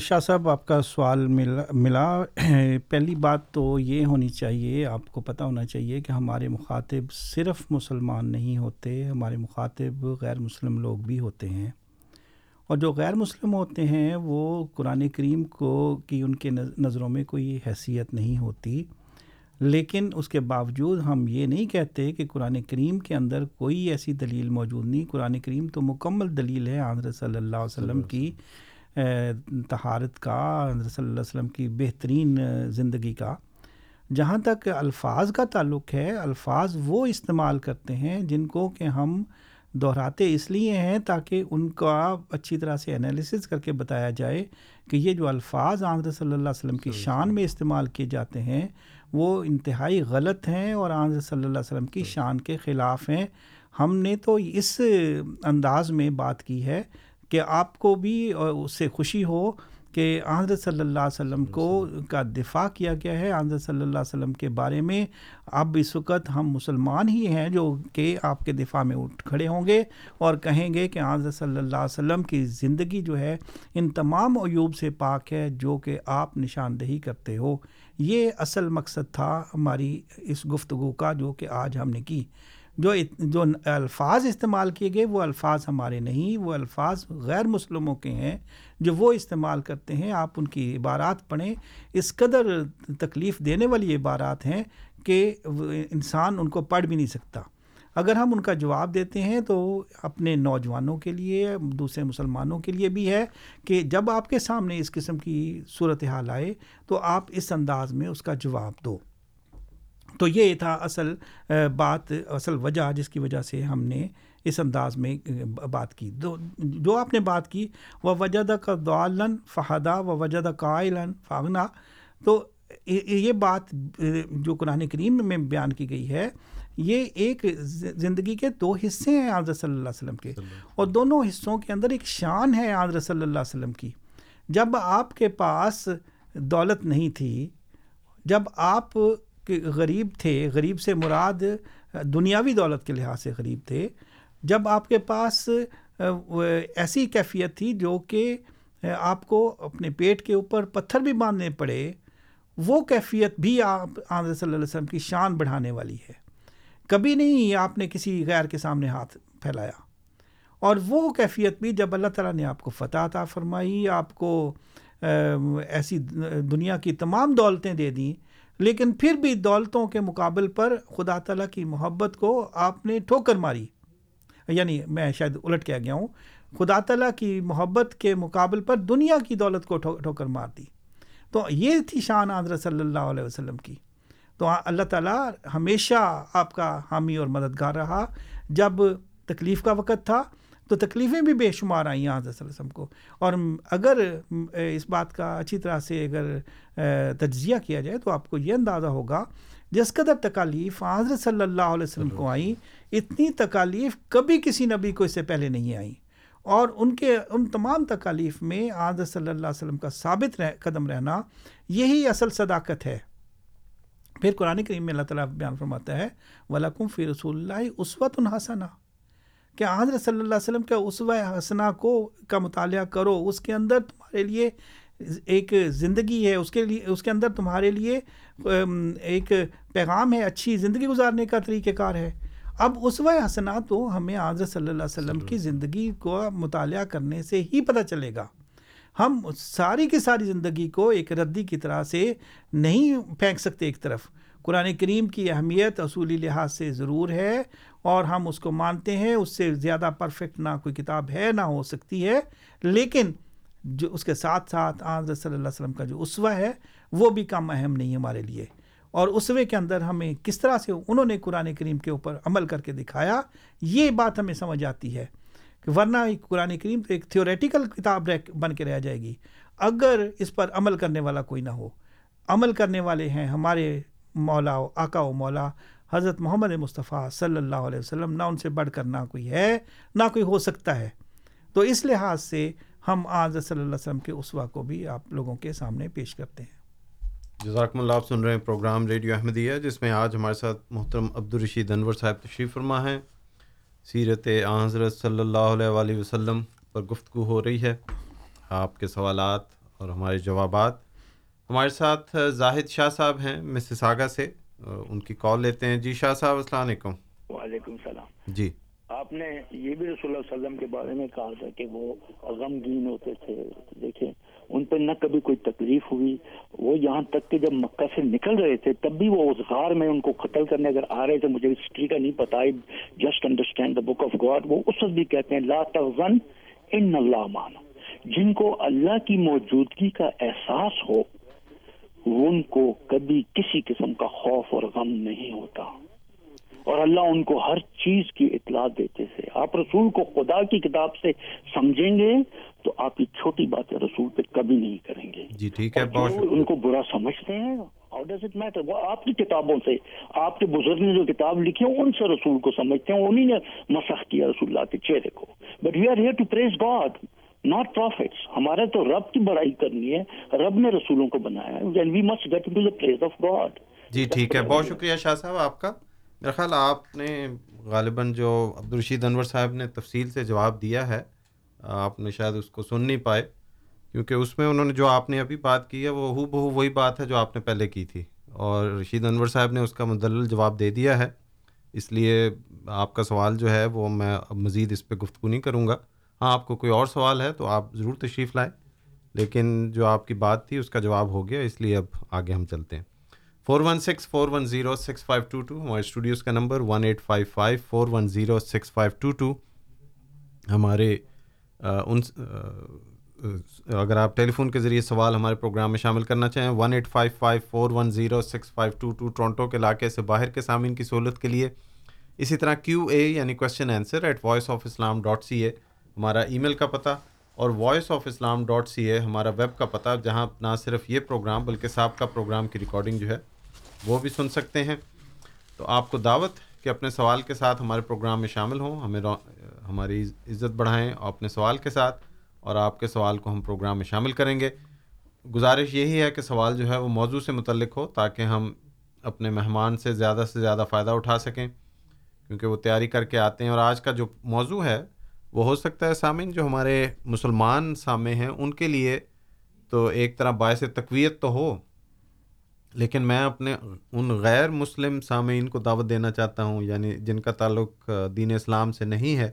شاہ صاحب آپ کا سوال ملا ملا۔ پہلی بات تو یہ ہونی چاہیے آپ کو پتہ ہونا چاہیے کہ ہمارے مخاطب صرف مسلمان نہیں ہوتے ہمارے مخاطب غیر مسلم لوگ بھی ہوتے ہیں۔ اور جو غیر مسلم ہوتے ہیں وہ قرآن کریم کو کی ان کے نظروں میں کوئی حیثیت نہیں ہوتی۔ لیکن اس کے باوجود ہم یہ نہیں کہتے کہ قرآن کریم کے اندر کوئی ایسی دلیل موجود نہیں۔ قرآن کریم تو مکمل دلیل ہے حضرت صلی اللہ علیہ وسلم۔ کی۔ تہارت کا حضرت صلی اللہ علیہ وسلم کی بہترین زندگی کا۔ جہاں تک الفاظ کا تعلق ہے الفاظ وہ استعمال کرتے ہیں جن کو کہ ہم دہراتے اس لیے ہیں تاکہ ان کا اچھی طرح سے انالیسس کر کے بتایا جائے کہ یہ جو الفاظ حضرت صلی اللہ علیہ وسلم کی شان میں استعمال کیے جاتے ہیں وہ انتہائی غلط ہیں اور حضرت صلی اللہ علیہ وسلم کی شان کے خلاف ہیں۔ ہم نے تو اس انداز میں بات کی ہے کہ آپ کو بھی اس سے خوشی ہو کہ حضرت صلی اللہ علیہ وسلم کو کا دفاع کیا گیا ہے۔ حضرت صلی اللہ علیہ وسلم کے بارے میں اب اس وقت ہم مسلمان ہی ہیں جو کہ آپ کے دفاع میں اٹھ کھڑے ہوں گے اور کہیں گے کہ حضرت صلی اللہ علیہ وسلم کی زندگی جو ہے ان تمام عیوب سے پاک ہے جو کہ آپ نشاندہی کرتے ہو۔ یہ اصل مقصد تھا ہماری اس گفتگو کا جو کہ آج ہم نے کی۔ جو جو الفاظ استعمال کیے گئے، وہ الفاظ ہمارے نہیں، وہ الفاظ غیر مسلموں کے ہیں۔ جو وہ استعمال کرتے ہیں، آپ ان کی عبارات پڑھیں۔ اس قدر تکلیف دینے والی عبارات ہیں کہ انسان ان کو پڑھ بھی نہیں سکتا۔ اگر ہم ان کا جواب دیتے ہیں تو اپنے نوجوانوں کے لیے، دوسرے مسلمانوں کے لیے بھی ہے کہ جب آپ کے سامنے اس قسم کی صورت حال آئے تو آپ اس انداز میں اس کا جواب دو۔ تو یہ تھا اصل بات اصل وجہ جس کی وجہ سے ہم نے اس انداز میں بات کی۔ جو آپ نے بات کی وہ وجد کا دعالن فہدا و وجد قائلن فاغنا تو یہ بات جو قرآن کریم میں بیان کی گئی ہے یہ ایک زندگی کے دو حصے ہیں حضرت صلی اللہ علیہ وسلم کے۔ اور دونوں حصوں کے اندر ایک شان ہے حضرت صلی اللہ علیہ وسلم کی۔ جب آپ کے پاس دولت نہیں تھی جب آپ غریب تھے، غریب سے مراد دنیاوی دولت کے لحاظ سے غریب تھے۔ جب آپ کے پاس ایسی کیفیت تھی جو کہ آپ کو اپنے پیٹ کے اوپر پتھر بھی باندھنے پڑے، وہ کیفیت بھی آپ آنظر صلی اللہ علیہ وسلم کی شان بڑھانے والی ہے۔ کبھی نہیں آپ نے کسی غیر کے سامنے ہاتھ پھیلایا۔ اور وہ کیفیت بھی جب اللہ تعالیٰ نے آپ کو فتح عطا فرمائی، آپ کو ایسی دنیا کی تمام دولتیں دے دیں لیکن پھر بھی دولتوں کے مقابل پر خدا تعالیٰ کی محبت کو آپ نے ٹھوکر ماری۔ یعنی میں شاید الٹ کیا گیا ہوں، خدا تعالیٰ کی محبت کے مقابل پر دنیا کی دولت کو ٹھوکر مار دی۔ تو یہ تھی شان حضرت صلی اللہ علیہ وسلم کی۔ تو اللہ تعالیٰ ہمیشہ آپ کا حامی اور مددگار رہا۔ جب تکلیف کا وقت تھا تو تکلیفیں بھی بے شمار آئیں حضرت صلی اللہ علیہ وسلم کو۔ اور اگر اس بات کا اچھی طرح سے اگر تجزیہ کیا جائے تو آپ کو یہ اندازہ ہوگا، جس قدر تکالیف حضرت صلی اللہ علیہ وسلم کو آئیں، اتنی تکالیف کبھی کسی نبی کو اس سے پہلے نہیں آئیں۔ اور ان کے، ان تمام تکالیف میں حضرت صلی اللہ علیہ وسلم کا ثابت رہ، قدم رہنا یہی اصل صداقت ہے۔ پھر قرآن کریم میں اللہ تعالیٰ بیان فرماتا ہے ولاکم فی رسول اللہ اسوت الحسنہ کہ حضرت صلی اللہ علیہ وسلم کے اسوہ حسنہ کو کا مطالعہ کرو؟ اس کے اندر تمہارے لیے ایک زندگی ہے، اس کے لیے، اس کے اندر تمہارے لیے ایک پیغام ہے، اچھی زندگی گزارنے کا طریقہ کار ہے۔ اب اسوہ حسنہ تو ہمیں حضرت صلی اللہ علیہ وسلم کی زندگی کو مطالعہ کرنے سے ہی پتہ چلے گا۔ ہم ساری کی ساری زندگی کو ایک ردی کی طرح سے نہیں پھینک سکتے ایک طرف۔ قرآن کریم کی اہمیت اصولی لحاظ سے ضرور ہے۔ اور ہم اس کو مانتے ہیں، اس سے زیادہ پرفیکٹ نہ کوئی کتاب ہے، نہ ہو سکتی ہے۔ لیکن جو اس کے ساتھ ساتھ حضرت صلی اللہ علیہ وسلم کا جو اسوہ ہے، وہ بھی کم اہم نہیں ہمارے لیے۔ اور اسوے کے اندر ہمیں کس طرح سے انہوں نے قرآن کریم کے اوپر عمل کر کے دکھایا، یہ بات ہمیں سمجھ آتی ہے۔ کہ ورنہ قرآن کریم تو ایک تھیوریٹیکل کتاب بن کے رہ جائے گی۔ اگر اس پر عمل کرنے والا کوئی نہ ہو۔ عمل کرنے والے ہیں ہمارے مولا و آقا و مولا۔ حضرت محمد مصطفیٰ صلی اللہ علیہ وسلم نہ ان سے بڑھ کر نہ کوئی ہے، نہ کوئی ہو سکتا ہے۔ تو اس لحاظ سے ہم حضرت صلی اللہ علیہ وسلم کے اسوا کو بھی آپ لوگوں کے سامنے پیش کرتے ہیں۔ جزاکم اللہ، آپ سن رہے ہیں پروگرام ریڈیو احمدیہ، جس میں آج ہمارے ساتھ محترم عبدالرشید انور صاحب تشریف فرما ہیں۔ سیرت حضرت صلی اللہ علیہ وآلہ وسلم پر گفتگو ہو رہی ہے۔ آپ کے سوالات اور ہمارے جوابات۔ ہمارے ساتھ زاہد شاہ صاحب ہیں، مسز آگا سے۔ ان کی کال لیتے ہیں۔ جی شاہ صاحب السلام علیکم۔ وعلیکم السلام۔ جی۔ آپ نے یہ بھی رسول اللہ علیہ وسلم کے بارے میں کہا تھا کہ وہ غمگین ہوتے تھے۔ دیکھیں ان پہ نہ کبھی کوئی تکلیف ہوئی۔ وہ یہاں تک کہ جب مکہ سے نکل رہے تھے تب بھی وہ اس غار میں ان کو قتل کرنے اگر آ رہے تھے مجھے ہسٹری کا نہیں پتا۔ Just understand the book of God وہ اس وقت بھی کہتے ہیں لا تغزن ان اللہ مانو جن کو اللہ کی موجودگی کا احساس ہو ان کو کبھی کسی قسم کا خوف اور غم نہیں ہوتا۔ اور اللہ ان کو ہر چیز کی اطلاع دیتے تھے آپ رسول کو خدا کی کتاب سے سمجھیں گے تو آپ یہ چھوٹی باتیں رسول پہ کبھی نہیں کریں گے۔ جی ٹھیک ہے ان کو برا سمجھتے ہیں ہاؤ ڈز اٹ میٹر وہ آپ کی کتابوں سے آپ کے بزرگ نے جو کتاب لکھی ہے ان سے رسول کو سمجھتے ہیں۔ انہیں نے مسخ کیا رسول اللہ کے چہرے کو۔ But we are here to praise God not prophets ہمارے تو رب کی بڑائی کرنی ہے، رب نے رسولوں کو بنایا ہے۔ We must get to the praise of God جی ٹھیک ہے۔ بہت شکریہ شاہ صاحب آپ کا۔ میرا خیال آپ نے غالباً جو عبدالرشید انور صاحب نے تفصیل سے جواب دیا ہے، آپ نے شاید اس کو سن نہیں پائے، کیونکہ اس میں انہوں نے جو آپ نے ابھی بات کی ہے، وہ ہو بہو وہی بات ہے جو آپ نے پہلے کی تھی۔ اور رشید انور صاحب نے اس کا مدلل جواب دے دیا ہے۔ اس لیے آپ کا سوال جو ہے، وہ میں مزید اس پہ گفتگو نہیں کروں گا۔ ہاں آپ کو کوئی اور سوال ہے تو آپ ضرور تشریف لائیں۔ لیکن جو آپ کی بات تھی، اس کا جواب ہو گیا، اس لیے اب آگے ہم چلتے ہیں۔ Four one six, four one zero, six five two two, ہمارے اسٹوڈیوز کا number one eight five five, four one zero, six five two two. ہمارے ان اگر آپ ٹیلی فون کے ذریعے سوال ہمارے پروگرام میں شامل کرنا چاہیں، one eight five five, four one zero, six five two two Toronto کے علاقے سے باہر کے سامعین کی سہولت کے لیے۔ اسی طرح کیو اے یعنی question answer at voice of Islam dot C A ہمارا ای میل کا پتہ اور voice of Islam dot C A ہمارا ویب کا پتہ، جہاں نہ صرف یہ پروگرام بلکہ سابقہ پروگرام کی ریکارڈنگ جو ہے، وہ بھی سن سکتے ہیں۔ تو آپ کو دعوت کہ اپنے سوال کے ساتھ ہمارے پروگرام میں شامل ہوں۔ ہمیں ہماری عزت بڑھائیں اور اپنے سوال کے ساتھ اور آپ کے سوال کو ہم پروگرام میں شامل کریں گے۔ گزارش یہی ہے کہ سوال جو ہے، وہ موضوع سے متعلق ہو تاکہ ہم اپنے مہمان سے زیادہ سے زیادہ فائدہ اٹھا سکیں۔ کیونکہ وہ تیاری کر کے آتے ہیں اور آج کا جو موضوع ہے وہ ہو سکتا ہے سامعین جو ہمارے مسلمان سامع ہیں، ان کے لیے تو ایک طرح باعث تقویت تو ہو، لیکن میں اپنے ان غیر مسلم سامعین کو دعوت دینا چاہتا ہوں یعنی جن کا تعلق دین اسلام سے نہیں ہے،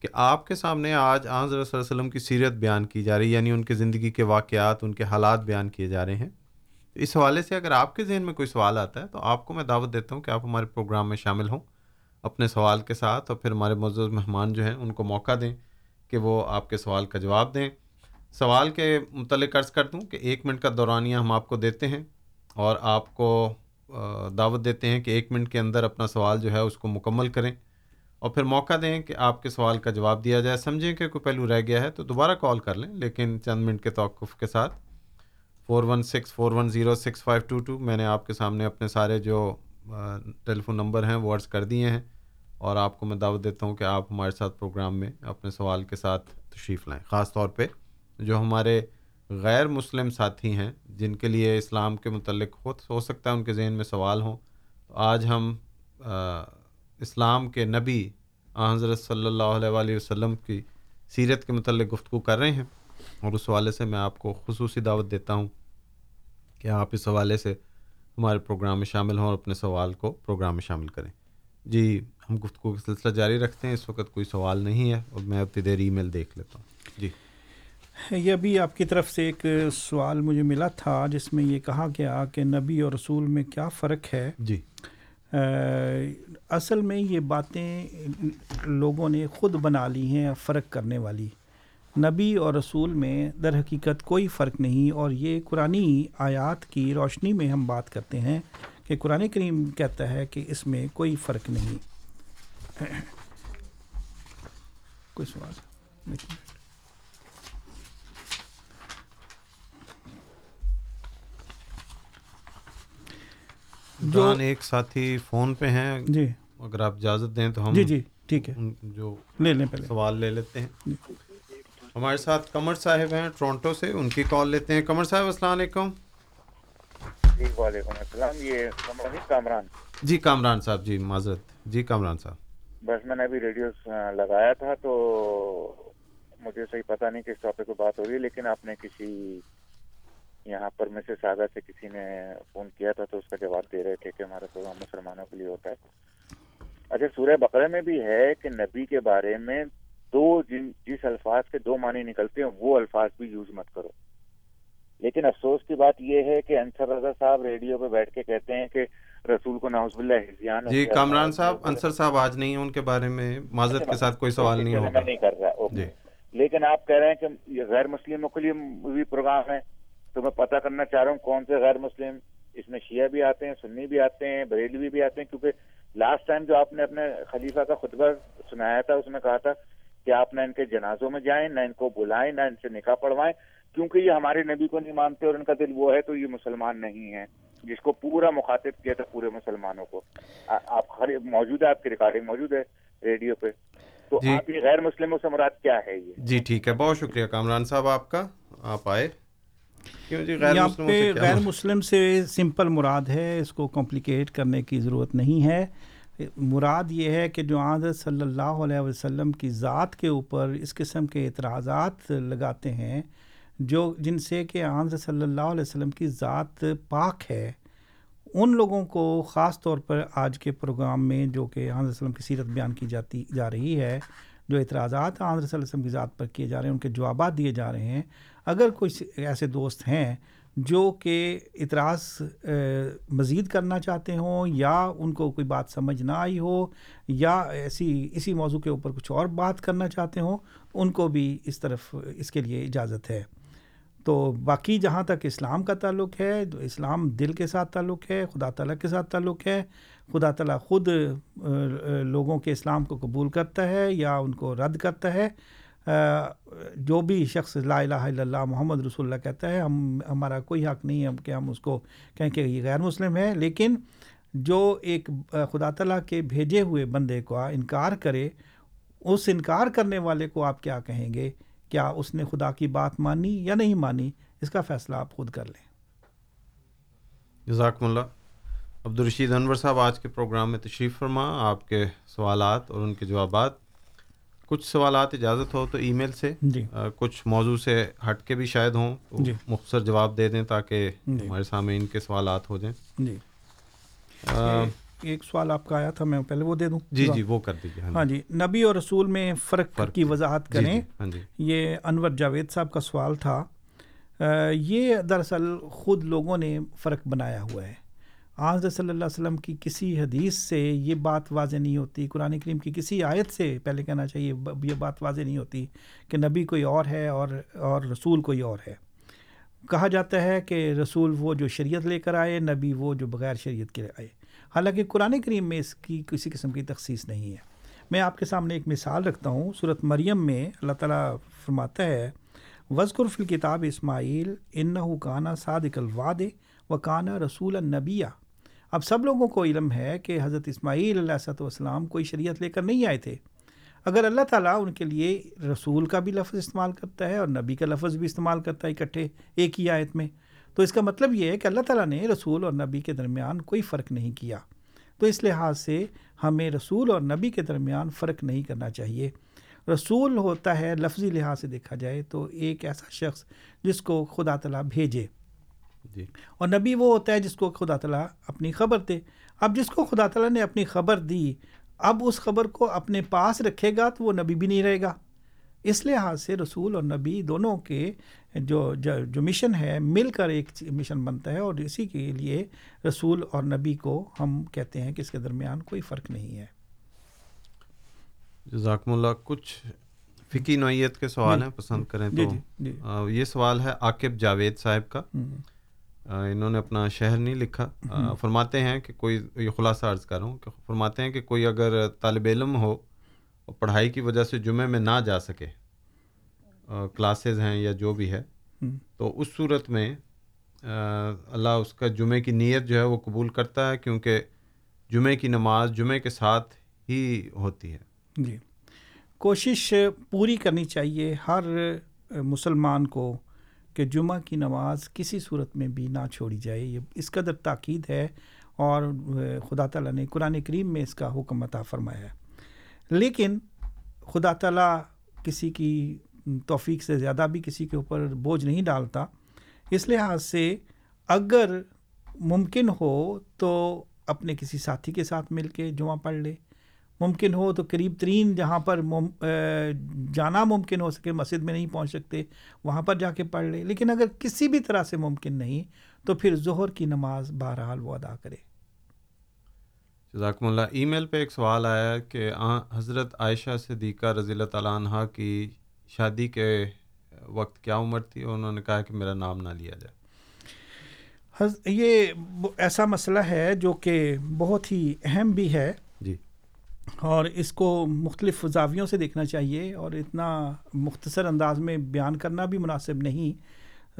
کہ آپ کے سامنے آج آن صلی اللہ علیہ وسلم کی سیرت بیان کی جا رہی ہے یعنی ان کے زندگی کے واقعات، ان کے حالات بیان کیے جا رہے ہیں۔ تو اس حوالے سے اگر آپ کے ذہن میں کوئی سوال آتا ہے، تو آپ کو میں دعوت دیتا ہوں کہ آپ ہمارے پروگرام میں شامل ہوں۔ اپنے سوال کے ساتھ اور پھر ہمارے معزز مہمان جو ہیں ان کو موقع دیں کہ وہ آپ کے سوال کا جواب دیں۔ سوال کے متعلق عرض کر دوں کہ ایک منٹ کا دورانیہ ہم آپ کو دیتے ہیں اور آپ کو دعوت دیتے ہیں کہ ایک منٹ کے اندر اپنا سوال جو ہے اس کو مکمل کریں اور پھر موقع دیں کہ آپ کے سوال کا جواب دیا جائے۔ سمجھیں کہ کوئی پہلو رہ گیا ہے تو دوبارہ کال کر لیں، لیکن چند منٹ کے توقف کے ساتھ۔ Four one six, four one zero six, five two two, میں نے آپ کے سامنے اپنے سارے جو ٹیلی فون نمبر ہیں وہ عرض کر دیے ہیں۔ اور آپ کو میں دعوت دیتا ہوں کہ آپ ہمارے ساتھ پروگرام میں اپنے سوال کے ساتھ تشریف لائیں۔ خاص طور پہ جو ہمارے غیر مسلم ساتھی ہیں، جن کے لیے اسلام کے متعلق ہو ہو سکتا ہے ان کے ذہن میں سوال ہوں، تو آج ہم اسلام کے نبی حضرت صلی اللہ علیہ وآلہ وسلم کی سیرت کے متعلق گفتگو کر رہے ہیں۔ اور اس حوالے سے میں آپ کو خصوصی دعوت دیتا ہوں کہ آپ اس حوالے سے ہمارے پروگرام میں شامل ہوں اور اپنے سوال کو پروگرام میں شامل کریں۔ جی ہم گفتگو کا سلسلہ جاری رکھتے ہیں اس وقت کوئی سوال نہیں ہے اور میں ابتدی دیر ای میل دیکھ لیتا ہوں۔ جی۔ یہ ابھی آپ کی طرف سے ایک سوال مجھے ملا تھا جس میں یہ کہا گیا کہ نبی اور رسول میں کیا فرق ہے۔ جی۔ اصل میں یہ باتیں لوگوں نے خود بنا لی ہیں فرق کرنے والی۔ نبی اور رسول میں در حقیقت کوئی فرق نہیں اور یہ قرآن آیات کی روشنی میں ہم بات کرتے ہیں۔ کہ قرآن کریم کہتا ہے کہ اس میں کوئی فرق نہیں۔ کوئی سوال؟ جو ایک ساتھی فون پہ ہیں۔ جی۔ اگر آپ اجازت دیں تو ہم جی جی ٹھیک ہے۔ جو لے لیں پہلے۔ سوال لے لیتے ہیں۔ ہمارے ساتھ کمر صاحب ہیں ٹورنٹو سے۔ ان کی کال لیتے ہیں۔ کمر صاحب السلام علیکم۔ جی وعلیکم السلام یہ کامران۔ جی کامران صاحب جی معذرت۔ جی کامران صاحب۔ بس میں نے ابھی ریڈیو لگایا تھا تو مجھے صحیح پتہ نہیں کس ٹاپک پہ بات ہو رہی ہے لیکن آپ نے کسی یہاں پر میں سے ساگا سے کسی نے فون کیا تھا تو اس کا جواب دے رہے تھے کہ ہمارا پروگرام مسلمانوں کے لیے ہوتا ہے۔ اچھا سورہ بقرہ میں بھی ہے کہ نبی کے بارے میں دو جن جس الفاظ کے دو معنی نکلتے ہیں وہ الفاظ بھی یوز مت کرو۔ لیکن افسوس کی بات یہ ہے کہ انصر رضا صاحب ریڈیو پہ بیٹھ کے کہتے ہیں کہ رسول کو ناؤز باللہ ہزیان جی کامران صاحب انصر صاحب آج نہیں ہیں ان کے بارے میں معذرت کے ساتھ کوئی سوال نہیں ہوگا۔ میں نہیں کر رہا جی۔ لیکن آپ کہہ رہے ہیں کہ یہ غیر مسلموں کے لیے بھی پروگرام ہے تو میں پتہ کرنا چاہ رہا ہوں کون سے غیر مسلم اس میں شیعہ بھی آتے ہیں سنی بھی آتے ہیں بریلوی بھی آتے ہیں کیونکہ لاسٹ ٹائم جو آپ نے اپنے خلیفہ کا خطبہ سنایا تھا اس میں کہا تھا کہ آپ نہ ان کے جنازوں میں جائیں نہ ان کو بلائیں نہ ان سے نکاح پڑھوائیں کیونکہ یہ ہمارے نبی کو نہیں مانتے اور ان کا دل وہ ہے تو یہ مسلمان نہیں ہے جس کو پورا مخاطب کیا تھا پورے مسلمانوں کو۔ آپ موجود ہے آپ کی ریکارڈنگ موجود ہے ریڈیو پہ۔ تو جی۔ آپ یہ غیر مسلموں سے مراد کیا ہے یہ؟ جی ٹھیک ہے۔ بہت شکریہ کامران صاحب آپ کا۔ آپ آئے۔ کیوں جی غیر یہاں مسلموں پہ سے کیا غیر؟ مسلم سے سمپل مراد ہے اس کو کمپلیکیٹ کرنے کی ضرورت نہیں ہے۔ مراد یہ ہے کہ جو حضرت صلی اللہ علیہ وسلم کی ذات کے اوپر اس قسم کے اعتراضات لگاتے ہیں جو جن سے کہ حضرت صلی اللہ علیہ وسلم کی ذات پاک ہے، ان لوگوں کو خاص طور پر آج کے پروگرام میں جو کہ حضرت وسلم کی سیرت بیان کی جاتی، جا رہی ہے، جو اعتراضات حضرت صلی اللہ علیہ وسلم کی ذات پر کیے جا رہے ہیں، ان کے جوابات دیے جا رہے ہیں۔ اگر کوئی ایسے دوست ہیں جو کہ اعتراض مزید کرنا چاہتے ہوں، یا ان کو کوئی بات سمجھ نہ آئی ہو، یا ایسی، اسی موضوع کے اوپر کچھ اور بات کرنا چاہتے ہوں، ان کو بھی اس طرف، اس کے لیے اجازت ہے۔ تو باقی جہاں تک اسلام کا تعلق ہے تو اسلام دل کے ساتھ تعلق ہے، خدا تعالیٰ کے ساتھ تعلق ہے۔ خدا تعالیٰ خود لوگوں کے اسلام کو قبول کرتا ہے یا ان کو رد کرتا ہے۔ جو بھی شخص لا الہ الا اللہ محمد رسول اللہ کہتا ہے، ہم، ہمارا کوئی حق نہیں ہے کہ ہم اس کو کہیں کہ یہ غیر مسلم ہے۔ لیکن جو ایک خدا تعالیٰ کے بھیجے ہوئے بندے کا انکار کرے، اس انکار کرنے والے کو آپ کیا کہیں گے؟ کیا اس نے خدا کی بات مانی یا نہیں مانی اس کا فیصلہ آپ خود کر لیں۔ جزاکم اللہ۔ عبدالرشید انور صاحب آج کے پروگرام میں تشریف فرما آپ کے سوالات اور ان کے جوابات۔ کچھ سوالات اجازت ہو تو ای میل سے جی۔ آ، کچھ موضوع سے ہٹ کے بھی شاید ہوں تو جی۔ مختصر جواب دے دیں تاکہ جی۔ ہمارے سامنے ان کے سوالات ہو جائیں۔ جی۔ آ، ایک سوال آپ کا آیا تھا میں پہلے وہ دے دوں۔ جی جی وہ کر دیجیے ہاں جی۔ نبی اور رسول میں فرق, کی۔ وضاحت جی، کریں۔ جی، ہاں جی۔ یہ انور جاوید صاحب کا سوال تھا۔ یہ دراصل خود لوگوں نے فرق بنایا ہوا ہے۔ حضرت صلی اللہ علیہ وسلم کی کسی حدیث سے یہ بات واضح نہیں ہوتی قرآن کریم کی کسی آیت سے پہلے کہنا چاہیے یہ بات واضح نہیں ہوتی کہ نبی کوئی اور ہے اور اور رسول کوئی اور ہے۔ کہا جاتا ہے کہ رسول وہ جو شریعت لے کر آئے نبی وہ جو بغیر شریعت کے آئے۔ حالانکہ قرآن کریم میں اس کی کسی قسم کی تخصیص نہیں ہے۔ میں آپ کے سامنے ایک مثال رکھتا ہوں۔ صورت مریم میں اللہ تعالیٰ فرماتا ہے وزقر فی کتاب اسماعیل انّا کانا صادق الواد و کانا رسول النبیہ اب سب لوگوں کو علم ہے کہ حضرت اسماعیل علیہ صلاۃ والسلام کوئی شریعت لے کر نہیں آئے تھے۔ اگر اللہ تعالیٰ ان تو اس کا مطلب یہ ہے کہ اللہ تعالیٰ نے رسول اور نبی کے درمیان کوئی فرق نہیں کیا۔ تو اس لحاظ سے ہمیں رسول اور نبی کے درمیان فرق نہیں کرنا چاہیے۔ رسول ہوتا ہے لفظی لحاظ سے دیکھا جائے تو ایک ایسا شخص جس کو خدا تعالیٰ بھیجے۔ جی۔ اور نبی وہ ہوتا ہے جس کو خدا تعالیٰ اپنی خبر دے۔ اب جس کو خدا تعالیٰ نے اپنی خبر دی اب اس خبر کو اپنے پاس رکھے گا تو وہ نبی بھی نہیں رہے گا۔ اس لحاظ سے رسول اور نبی دونوں کے جو جو مشن ہے مل کر ایک مشن بنتا ہے اور اسی کے لیے رسول اور نبی کو ہم کہتے ہیں کہ اس کے درمیان کوئی فرق نہیں ہے۔ جزاکم اللہ کچھ فقی نوعیت کے سوال ہیں پسند کریں جی تو جی۔ جی آ، یہ سوال ہے عاقب جاوید صاحب کا۔ انہوں نے اپنا شہر نہیں لکھا۔ فرماتے ہیں کہ کوئی یہ خلاصہ عرض کر رہا ہوں کہ فرماتے ہیں کہ کوئی اگر طالب علم ہو اور پڑھائی کی وجہ سے جمعے میں نہ جا سکے کلاسز ہیں یا جو بھی ہے تو اس صورت میں اللہ اس کا جمعے کی نیت جو ہے وہ قبول کرتا ہے کیونکہ جمعے کی نماز جمعے کے ساتھ ہی ہوتی ہے۔ جی۔ کوشش پوری کرنی چاہیے ہر مسلمان کو کہ جمعہ کی نماز کسی صورت میں بھی نہ چھوڑی جائے۔ یہ اس قدر تاکید ہے اور خدا تعالیٰ نے قرآن کریم میں اس کا حکم عطا فرمایا ہے۔ لیکن خدا تعالیٰ کسی کی توفیق سے زیادہ بھی کسی کے اوپر بوجھ نہیں ڈالتا۔ اس لحاظ سے اگر ممکن ہو تو اپنے کسی ساتھی کے ساتھ مل کے جمعہ پڑھ لے۔ ممکن ہو تو قریب ترین جہاں پر جانا ممکن ہو سکے، مسجد میں نہیں پہنچ سکتے، وہاں پر جا کے پڑھ لے۔ لیکن اگر کسی بھی طرح سے ممکن نہیں تو پھر ظہر کی نماز بہرحال وہ ادا کرے۔ جزاکم اللہ ای میل پہ ایک سوال آیا کہ حضرت عائشہ صدیقہ رضی اللہ تعالیٰ عنہ کی شادی کے وقت کیا عمر تھی؟ اور انہوں نے کہا کہ میرا نام نہ لیا جائے۔ یہ ایسا مسئلہ ہے جو کہ بہت ہی اہم بھی ہے۔ جی۔ اور اس کو مختلف زاویوں سے دیکھنا چاہیے اور اتنا مختصر انداز میں بیان کرنا بھی مناسب نہیں۔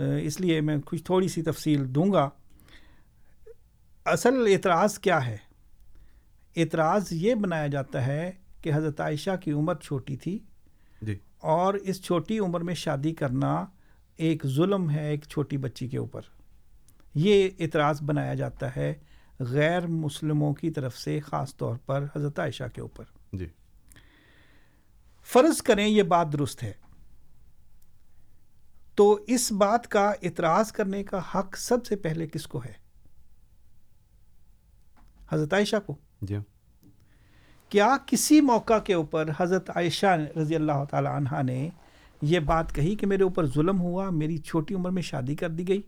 اس لیے میں کچھ تھوڑی سی تفصیل دوں گا۔ اصل اعتراض کیا ہے؟ اعتراض یہ بنایا جاتا ہے کہ حضرت عائشہ کی عمر چھوٹی تھی جی۔ اور اس چھوٹی عمر میں شادی کرنا ایک ظلم ہے ایک چھوٹی بچی کے اوپر۔ یہ اعتراض بنایا جاتا ہے غیر مسلموں کی طرف سے خاص طور پر حضرت عائشہ کے اوپر۔ جی۔ فرض کریں یہ بات درست ہے۔ تو اس بات کا اعتراض کرنے کا حق سب سے پہلے کس کو ہے؟ حضرت عائشہ کو۔ جی۔ کیا کسی موقع کے اوپر حضرت عائشہ رضی اللہ تعالی عنہ نے یہ بات کہی کہ میرے اوپر ظلم ہوا میری چھوٹی عمر میں شادی کر دی گئی؟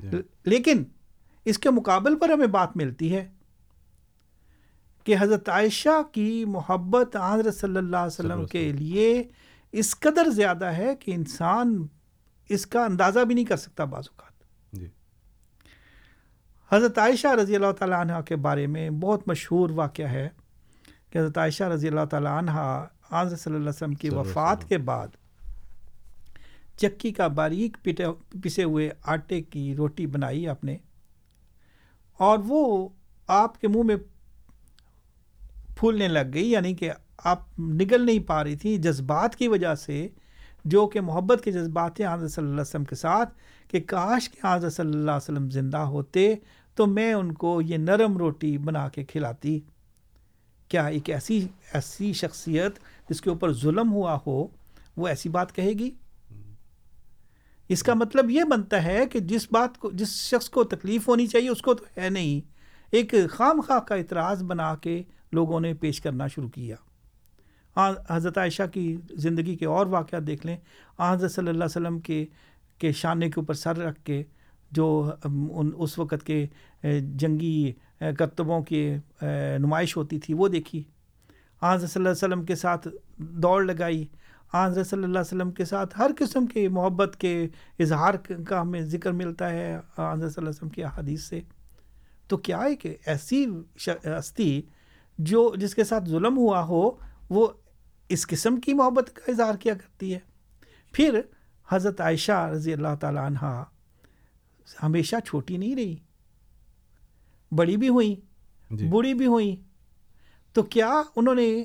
جی۔ لیکن اس کے مقابل پر ہمیں بات ملتی ہے کہ حضرت عائشہ کی محبت حضرت صلی اللہ علیہ وسلم کے لیے اس قدر زیادہ ہے کہ انسان اس کا اندازہ بھی نہیں کر سکتا اوقات۔ جی حضرت عائشہ رضی اللہ تعالیٰ عنہ کے بارے میں بہت مشہور واقعہ ہے کہ حضرت عائشہ رضی اللہ تعالیٰ عنہ حضرت صلی اللہ علیہ وسلم کی وفات کے بعد چکی کا باریک پسے ہوئے آٹے کی روٹی بنائی آپ نے اور وہ آپ کے منہ میں پھولنے لگ گئی یعنی کہ آپ نگل نہیں پا رہی تھی جذبات کی وجہ سے جو کہ محبت کے جذبات تھے حضرت صلی اللہ علیہ وسلم کے ساتھ کہ کاش کہ حضرت صلی اللہ علیہ وسلم زندہ ہوتے تو میں ان کو یہ نرم روٹی بنا کے کھلاتی۔ کیا ایک ایسی ایسی شخصیت جس کے اوپر ظلم ہوا ہو وہ ایسی بات کہے گی؟ اس کا مطلب یہ بنتا ہے کہ جس بات کو جس شخص کو تکلیف ہونی چاہیے اس کو تو ہے نہیں، ایک خام خواہ کا اعتراض بنا کے لوگوں نے پیش کرنا شروع کیا۔ حضرت عائشہ کی زندگی کے اور واقعات دیکھ لیں۔ حضرت صلی اللہ علیہ وسلم کے کے شانے کے اوپر سر رکھ کے جو ان، اس وقت کے جنگی کرتبوں کی نمائش ہوتی تھی، وہ دیکھی۔ حضرت صلی اللہ علیہ وسلم کے ساتھ دوڑ لگائی۔ حضرت صلی اللہ علیہ وسلم کے ساتھ ہر قسم کے محبت کے اظہار کا ہمیں ذکر ملتا ہے حضرت صلی اللہ علیہ وسلم کی احادیث سے۔ تو کیا ہے کہ ایسی ہستی جو جس کے ساتھ ظلم ہوا ہو، وہ اس قسم کی محبت کا اظہار کیا کرتی ہے۔ پھر حضرت عائشہ رضی اللہ تعالیٰ عنہ ہمیشہ چھوٹی نہیں رہی۔ بڑی بھی ہوئیں جی۔ بوڑھی بھی ہوئیں۔ تو کیا انہوں نے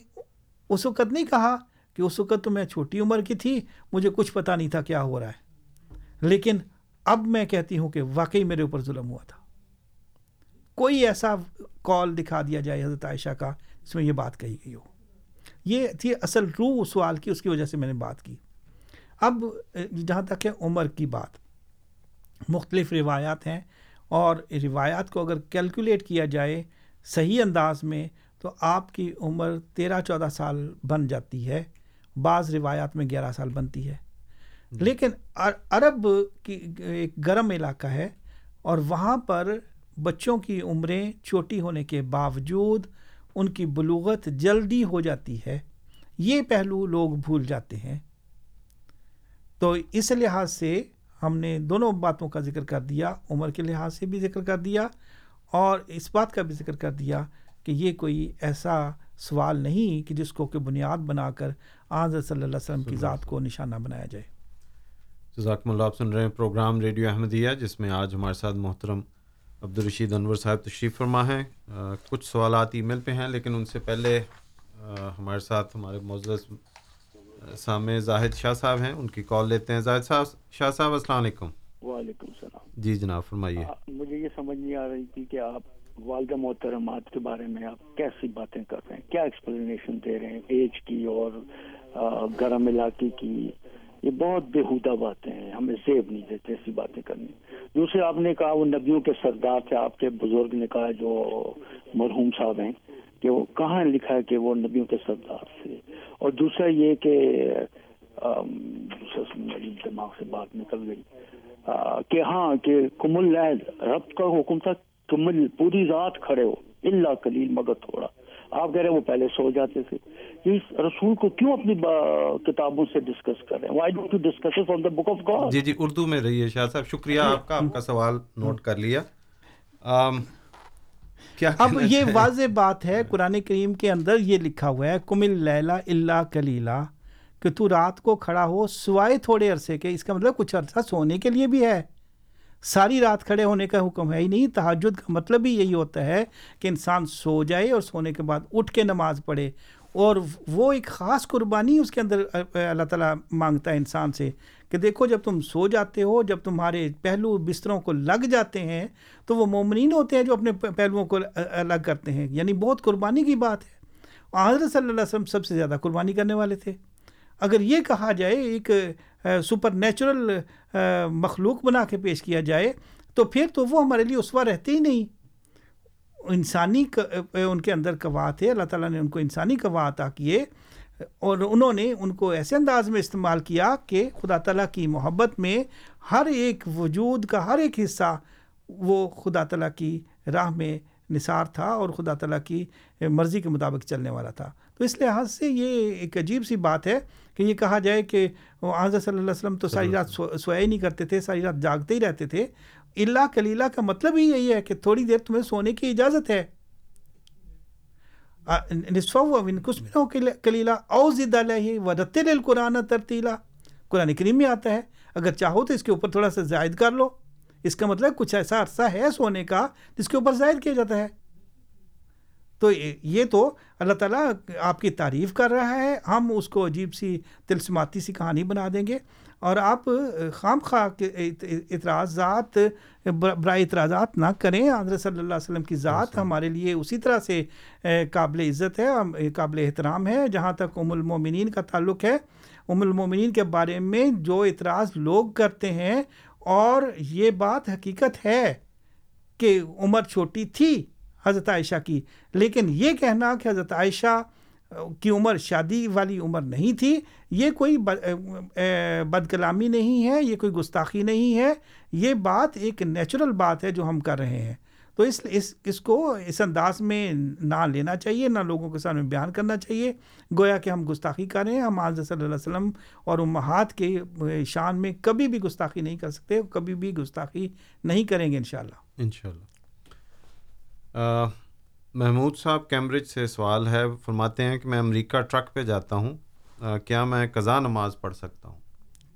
اس وقت نہیں کہا کہ اس وقت تو میں چھوٹی عمر کی تھی مجھے کچھ پتہ نہیں تھا کیا ہو رہا ہے۔ لیکن اب میں کہتی ہوں کہ واقعی میرے اوپر ظلم ہوا تھا۔ کوئی ایسا کال دکھا دیا جائے حضرت عائشہ کا جس میں یہ بات کہی گئی ہو۔ یہ تھی اصل روح سوال کی اس کی وجہ سے میں نے بات کی۔ اب جہاں تک ہے عمر کی بات مختلف روایات ہیں اور روایات کو اگر کیلکولیٹ کیا جائے صحیح انداز میں تو آپ کی عمر تیرہ چودہ سال بن جاتی ہے بعض روایات میں گیارہ سال بنتی ہے۔ جی۔ لیکن عرب کی ایک گرم علاقہ ہے اور وہاں پر بچوں کی عمریں چھوٹی ہونے کے باوجود ان کی بلوغت جلدی ہو جاتی ہے۔ یہ پہلو لوگ بھول جاتے ہیں۔ تو اس لحاظ سے ہم نے دونوں باتوں کا ذکر کر دیا عمر کے لحاظ سے بھی ذکر کر دیا اور اس بات کا بھی ذکر کر دیا کہ یہ کوئی ایسا سوال نہیں کہ جس کو کہ بنیاد بنا کر آضر صلی اللہ علیہ وسلم کی ذات کو نشانہ بنایا جائے۔ جزاکم اللہ آپ سن رہے ہیں پروگرام ریڈیو احمدیہ جس میں آج ہمارے ساتھ محترم عبدالرشید انور صاحب تشریف فرما ہیں۔ کچھ سوالات ای میل پہ ہیں لیکن ان سے پہلے ہمارے ساتھ ہمارے معزز سامع زاہد شاہ صاحب ہیں ان کی کال لیتے ہیں۔ زاہد صاحب شاہ صاحب السلام علیکم۔ وعلیکم السلام۔ جی جناب فرمائیے۔ مجھے یہ سمجھ نہیں آ رہی تھی کہ آپ والدہ محترمات کے بارے میں آپ کیسی باتیں کر رہے ہیں؟ کیا ایکسپلینیشن دے رہے ہیں ایج کی اور گرم علاقے کی؟ یہ بہت بےحودہ باتیں ہیں ہمیں زیب نہیں دیتے ایسی باتیں کرنی۔ دوسرے آپ نے کہا وہ نبیوں کے سردار تھے آپ کے بزرگ نے کہا جو کہ وہ کہاں لکھا ہے کہ وہ نبیوں کے سردار تھے؟ اور دوسرا یہ کہ دماغ سے بات نکل گئی کہ ہاں کہ کم الد رب کا حکم تھا کمل پوری رات کھڑے ہو اللہ کلیل مگر تھوڑا۔ آپ کہہ رہے ہیں وہ پہلے سو جاتے تھے۔ اس رسول کو کیوں اپنی کتابوں سے ڈسکس کر رہے ہیں؟ Why don't you discuss from the book of God جی جی اردو میں رہیے شاہ صاحب شکریہ جی۔ آپ کا آپ کا سوال ہاں۔ نوٹ کر لیا۔ کیا اب یہ واضح بات ہے قرآن کریم کے اندر یہ لکھا ہوا ہے کمل لیلا اللہ کلیلہ کہ تو رات کو کھڑا ہو سوائے تھوڑے عرصے کے اس کا مطلب کچھ عرصہ سونے کے لیے بھی ہے۔ ساری رات کھڑے ہونے کا حکم ہے ہی نہیں تحجد کا مطلب بھی یہی ہوتا ہے کہ انسان سو جائے اور سونے کے بعد اٹھ کے نماز پڑھے۔ اور وہ ایک خاص قربانی اس کے اندر اللہ تعالیٰ مانگتا ہے انسان سے۔ کہ دیکھو جب تم سو جاتے ہو، جب تمہارے پہلو بستروں کو لگ جاتے ہیں، تو وہ مومنین ہوتے ہیں جو اپنے پہلوؤں کو الگ کرتے ہیں۔ یعنی بہت قربانی کی بات ہے۔ حضرت صلی اللہ علیہ وسلم سب سے زیادہ قربانی کرنے والے تھے۔ اگر یہ کہا جائے، ایک سپر نیچرل مخلوق بنا کے پیش کیا جائے، تو پھر تو وہ ہمارے لیے اسوا رہتے ہی نہیں۔ انسانی ان کے اندر قواعت ہے۔ اللہ تعالیٰ نے ان کو انسانی قوا عطا کیے۔ اور انہوں نے ان کو ایسے انداز میں استعمال کیا کہ خدا تعالیٰ کی محبت میں ہر ایک وجود کا ہر ایک حصہ وہ خدا تعالیٰ کی راہ میں نثار تھا اور خدا تعالیٰ کی مرضی کے مطابق چلنے والا تھا۔ تو اس لحاظ سے یہ ایک عجیب سی بات ہے کہ یہ کہا جائے کہ آضر صلی اللہ علیہ وسلم تو ساری رات سویا ہی نہیں کرتے تھے، ساری رات جاگتے ہی رہتے تھے۔ اللہ کلیلہ کا مطلب ہی یہی ہے کہ تھوڑی دیر تمہیں سونے کی اجازت ہے۔ کلیلہ او زد علیہ ورتل القرآن ترتیلا۔ قرآن کریم میں آتا ہے، اگر چاہو تو اس کے اوپر تھوڑا سا زائد کر لو۔ اس کا مطلب کچھ ایسا عرصہ ہے سونے کا جس کے اوپر زائد کیا جاتا ہے۔ تو یہ تو اللہ تعالیٰ آپ کی تعریف کر رہا ہے۔ ہم اس کو عجیب سی تلسماتی سی کہانی بنا دیں گے۔ اور آپ خام خواہ اعتراضات برائے اعتراضات نہ کریں۔ حضرت صلی اللہ علیہ وسلم کی ذات ہمارے لیے اسی طرح سے قابل عزت ہے قابل احترام ہے۔ جہاں تک ام المومنین کا تعلق ہے ام المومنین کے بارے میں جو اعتراض لوگ کرتے ہیں اور یہ بات حقیقت ہے کہ عمر چھوٹی تھی حضرت عائشہ کی۔ لیکن یہ کہنا کہ حضرت عائشہ کی عمر شادی والی عمر نہیں تھی، یہ کوئی بد کلامی نہیں ہے، یہ کوئی گستاخی نہیں ہے، یہ بات ایک نیچرل بات ہے جو ہم کر رہے ہیں۔ تو اس اس اس کو اس انداز میں نہ لینا چاہیے، نہ لوگوں کے سامنے بیان کرنا چاہیے۔ گویا کہ ہم گستاخی کر رہے ہیں، ہم آج صلی اللہ علیہ وسلم اور امہات کے شان میں کبھی بھی گستاخی نہیں کر سکتے، کبھی بھی گستاخی نہیں کریں گے انشاءاللہ۔ انشاءاللہ۔ uh... محمود صاحب کیمبرج سے سوال ہے فرماتے ہیں کہ میں امریکہ ٹرک پہ جاتا ہوں کیا میں قضا نماز پڑھ سکتا ہوں؟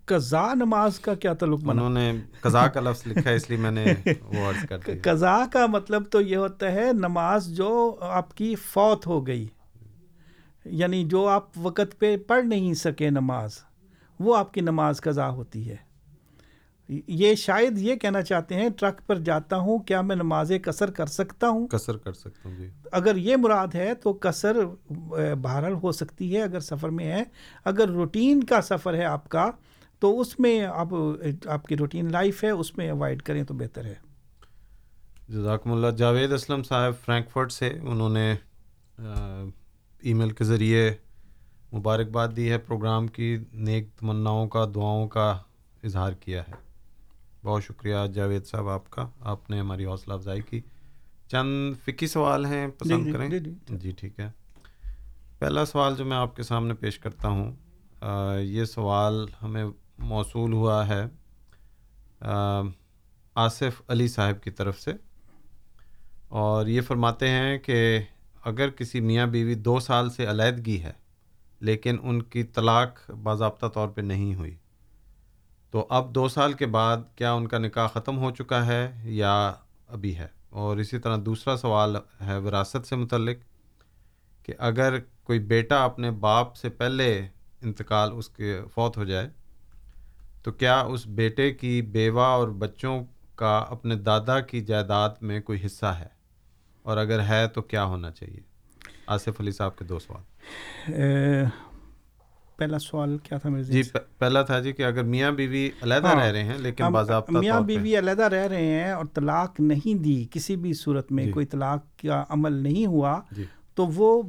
قضا نماز کا کیا تعلق بنا؟ انہوں نے قضا کا لفظ لکھا ہے اس لیے میں نے قضا کا مطلب تو یہ ہوتا ہے نماز جو آپ کی فوت ہو گئی یعنی جو آپ وقت پہ پڑھ نہیں سکے نماز وہ آپ کی نماز قضا ہوتی ہے۔ یہ شاید یہ کہنا چاہتے ہیں ٹرک پر جاتا ہوں کیا میں نماز کثر کر سکتا ہوں؟ کثر کر سکتا ہوں جی۔ اگر یہ مراد ہے تو کثر بہرحال ہو سکتی ہے اگر سفر میں ہے۔ اگر روٹین کا سفر ہے آپ کا تو اس میں آپ آپ کی روٹین لائف ہے اس میں اوائڈ کریں تو بہتر ہے۔ جزاکم اللہ۔ جاوید اسلم صاحب فرینکفرٹ سے انہوں نے ای میل کے ذریعے مبارکباد دی ہے پروگرام کی نیک تمناؤں کا دعاؤں کا اظہار کیا ہے۔ بہت شکریہ جاوید صاحب آپ کا۔ آپ نے ہماری حوصلہ افزائی کی۔ چند فکی سوال ہیں پسند جی، جی، کریں؟ جی،, جی ٹھیک۔ ہے۔ پہلا سوال جو میں آپ کے سامنے پیش کرتا ہوں یہ سوال ہمیں موصول ہوا ہے آصف علی صاحب کی طرف سے۔ اور یہ فرماتے ہیں کہ اگر کسی میاں بیوی دو سال سے علیحدگی ہے لیکن ان کی طلاق باضابطہ طور پہ نہیں ہوئی تو اب دو سال کے بعد کیا ان کا نکاح ختم ہو چکا ہے یا ابھی ہے؟ اور اسی طرح دوسرا سوال ہے وراثت سے متعلق کہ اگر کوئی بیٹا اپنے باپ سے پہلے انتقال اس کے فوت ہو جائے، تو کیا اس بیٹے کی بیوہ اور بچوں کا اپنے دادا کی جائیداد میں کوئی حصہ ہے؟ اور اگر ہے تو کیا ہونا چاہیے؟ آصف علی صاحب کے دو سوال۔ پہلا سوال کیا تھا میرے جی پہلا تھا جی کہ اگر میاں بیوی علیحدہ ہاں۔ رہ رہے ہیں لیکن باضابطہ میاں بیوی علیحدہ رہ رہے ہیں اور طلاق نہیں دی کسی بھی صورت میں جی۔ کوئی طلاق کا عمل نہیں ہوا جی تو وہ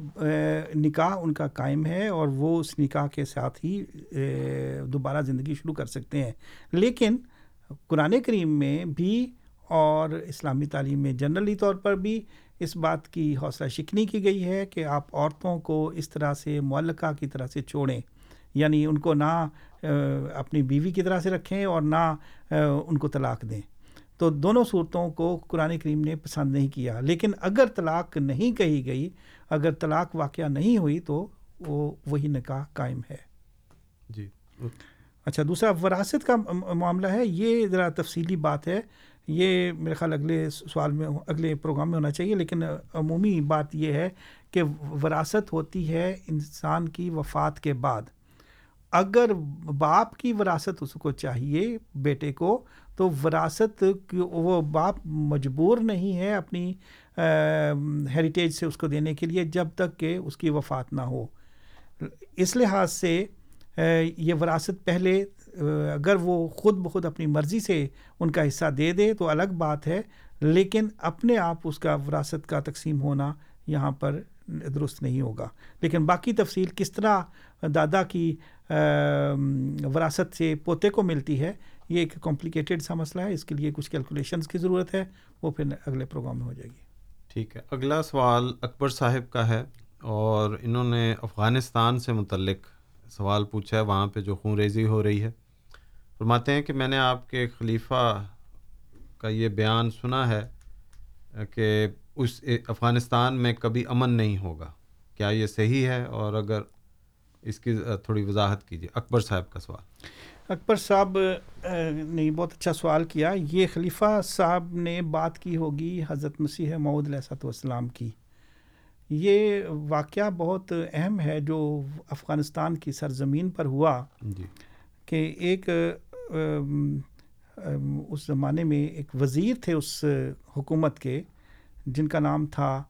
نکاح ان کا قائم ہے اور وہ اس نکاح کے ساتھ ہی دوبارہ زندگی شروع کر سکتے ہیں لیکن قرآن کریم میں بھی اور اسلامی تعلیم میں جنرلی طور پر بھی اس بات کی حوصلہ شکنی کی گئی ہے کہ آپ عورتوں کو اس طرح سے معلقہ کی طرح سے چھوڑیں یعنی ان کو نہ اپنی بیوی کی طرح سے رکھیں اور نہ ان کو طلاق دیں۔ تو دونوں صورتوں کو قرآن کریم نے پسند نہیں کیا۔ لیکن اگر طلاق نہیں کہی گئی اگر طلاق واقعہ نہیں ہوئی تو وہ وہی نکاح قائم ہے۔ جی۔ اچھا دوسرا وراثت کا معاملہ ہے۔ یہ ذرا تفصیلی بات ہے۔ یہ میرے خیال اگلے سوال میں اگلے پروگرام میں ہونا چاہیے۔ لیکن عمومی بات یہ ہے کہ وراثت ہوتی ہے انسان کی وفات کے بعد۔ اگر باپ کی وراثت اس کو چاہیے بیٹے کو، تو وراثت وہ باپ مجبور نہیں ہے اپنی ہیریٹیج سے اس کو دینے کے لیے جب تک کہ اس کی وفات نہ ہو۔ اس لحاظ سے یہ وراثت پہلے اگر وہ خود بخود اپنی مرضی سے ان کا حصہ دے دے تو الگ بات ہے، لیکن اپنے آپ اس کا وراثت کا تقسیم ہونا یہاں پر درست نہیں ہوگا۔ لیکن باقی تفصیل کس طرح دادا کی وراثت سے پوتے کو ملتی ہے، یہ ایک کمپلیکیٹڈ سا مسئلہ ہے، اس کے لیے کچھ کیلکولیشنز کی ضرورت ہے، وہ پھر اگلے پروگرام میں ہو جائے گی۔ ٹھیک ہے، اگلا سوال اکبر صاحب کا ہے اور انہوں نے افغانستان سے متعلق سوال پوچھا ہے، وہاں پہ جو خون ریزی ہو رہی ہے۔ فرماتے ہیں کہ میں نے آپ کے خلیفہ کا یہ بیان سنا ہے کہ اس افغانستان میں کبھی امن نہیں ہوگا۔ کیا یہ صحیح ہے؟ اور اگر اس کی تھوڑی وضاحت کیجیے اکبر صاحب کا سوال۔ اکبر صاحب نے بہت اچھا سوال کیا۔ یہ خلیفہ صاحب نے بات کی ہوگی حضرت مسیح معود علیہ والسلام کی۔ یہ واقعہ بہت اہم ہے جو افغانستان کی سرزمین پر ہوا۔ جی۔ کہ ایک اس زمانے میں ایک وزیر تھے اس حکومت کے جن کا نام تھا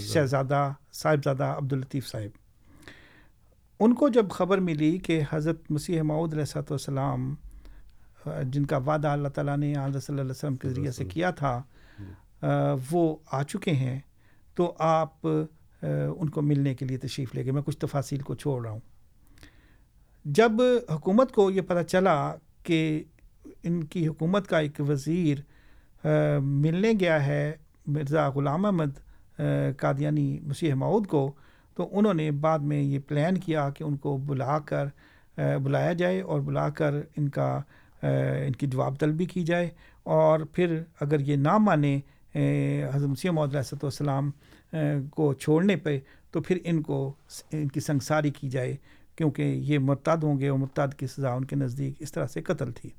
شہزادہ صاحبزادہ عبداللطیف صاحب۔ ان کو جب خبر ملی کہ حضرت مسیح معود علیہ والسلام جن کا وعدہ اللہ تعالیٰ نے حضرت صلی اللہ علیہ وسلم کے ذریعے سے کیا تھا وہ آ چکے ہیں۔ تو آپ ان کو ملنے کے لیے تشریف لے گئے۔ میں کچھ تفاصیل کو چھوڑ رہا ہوں۔ جب حکومت کو یہ پتہ چلا کہ ان کی حکومت کا ایک وزیر ملنے گیا ہے مرزا غلام احمد قادیانی مسیح معود کو، تو انہوں نے بعد میں یہ پلان کیا کہ ان کو بلا کر بلایا جائے اور بلا کر ان کا ان کی جواب طلبی کی جائے اور پھر اگر یہ نہ مانے حضرت مسیح محدود علیہ والسلام کو چھوڑنے پہ، تو پھر ان کو ان کی سنگساری کی جائے کیونکہ یہ مرتد ہوں گے اور مرتد کی سزا ان کے نزدیک اس طرح سے قتل تھی۔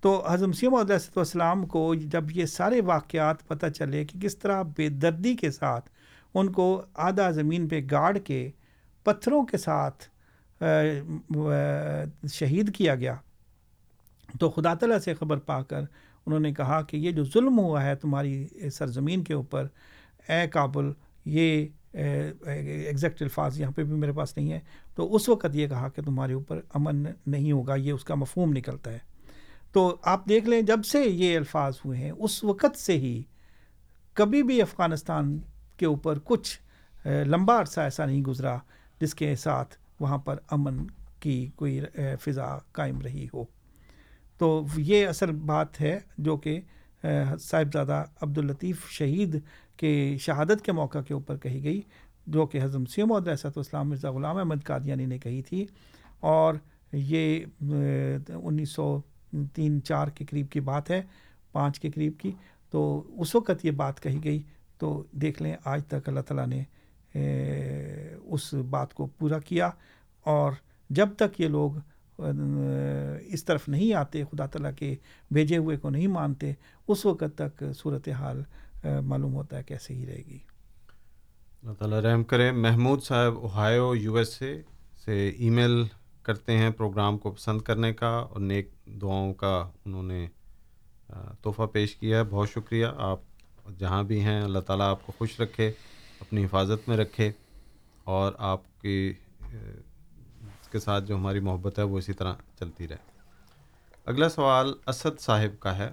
تو حضرت مسیم علیہ والسلام کو جب یہ سارے واقعات پتہ چلے کہ کس طرح بے دردی کے ساتھ ان کو آدھا زمین پہ گاڑ کے پتھروں کے ساتھ شہید کیا گیا۔ تو خدا تعالیٰ سے خبر پا کر انہوں نے کہا کہ یہ جو ظلم ہوا ہے تمہاری سرزمین کے اوپر، اے کابل، یہ ایگزیکٹ الفاظ یہاں پہ بھی میرے پاس نہیں ہے۔ تو اس وقت یہ کہا کہ تمہارے اوپر امن نہیں ہوگا، یہ اس کا مفہوم نکلتا ہے۔ تو آپ دیکھ لیں جب سے یہ الفاظ ہوئے ہیں، اس وقت سے ہی کبھی بھی افغانستان کے اوپر کچھ لمبا عرصہ ایسا نہیں گزرا جس کے ساتھ وہاں پر امن کی کوئی فضا قائم رہی ہو۔ تو یہ اصل بات ہے جو کہ صاحبزادہ عبداللطیف شہید کے شہادت کے موقع کے اوپر کہی گئی، جو کہ حضرت مسیم علیہ اسلام مرزا غلام احمد قادیانی نے کہی تھی۔ اور یہ انیس سو تین، چار کے قریب کی بات ہے، پانچ کے قریب کی۔ تو اس وقت یہ بات کہی گئی۔ تو دیکھ لیں، آج تک اللہ تعالیٰ نے اس بات کو پورا کیا۔ اور جب تک یہ لوگ اس طرف نہیں آتے، خدا تعالیٰ کے بھیجے ہوئے کو نہیں مانتے، اس وقت تک صورت حال معلوم ہوتا ہے کیسے ہی رہے گی۔ اللہ تعالیٰ رحم کرے۔ محمود صاحب اوہایو یو ایس اے سے ای میل کرتے ہیں پروگرام کو پسند کرنے کا اور نیک دعاؤں کا انہوں نے تحفہ پیش کیا ہے۔ بہت شکریہ۔ آپ جہاں بھی ہیں، اللہ تعالیٰ آپ کو خوش رکھے، اپنی حفاظت میں رکھے اور آپ کی اس کے ساتھ جو ہماری محبت ہے وہ اسی طرح چلتی رہے۔ اگلا سوال اسد صاحب کا ہے۔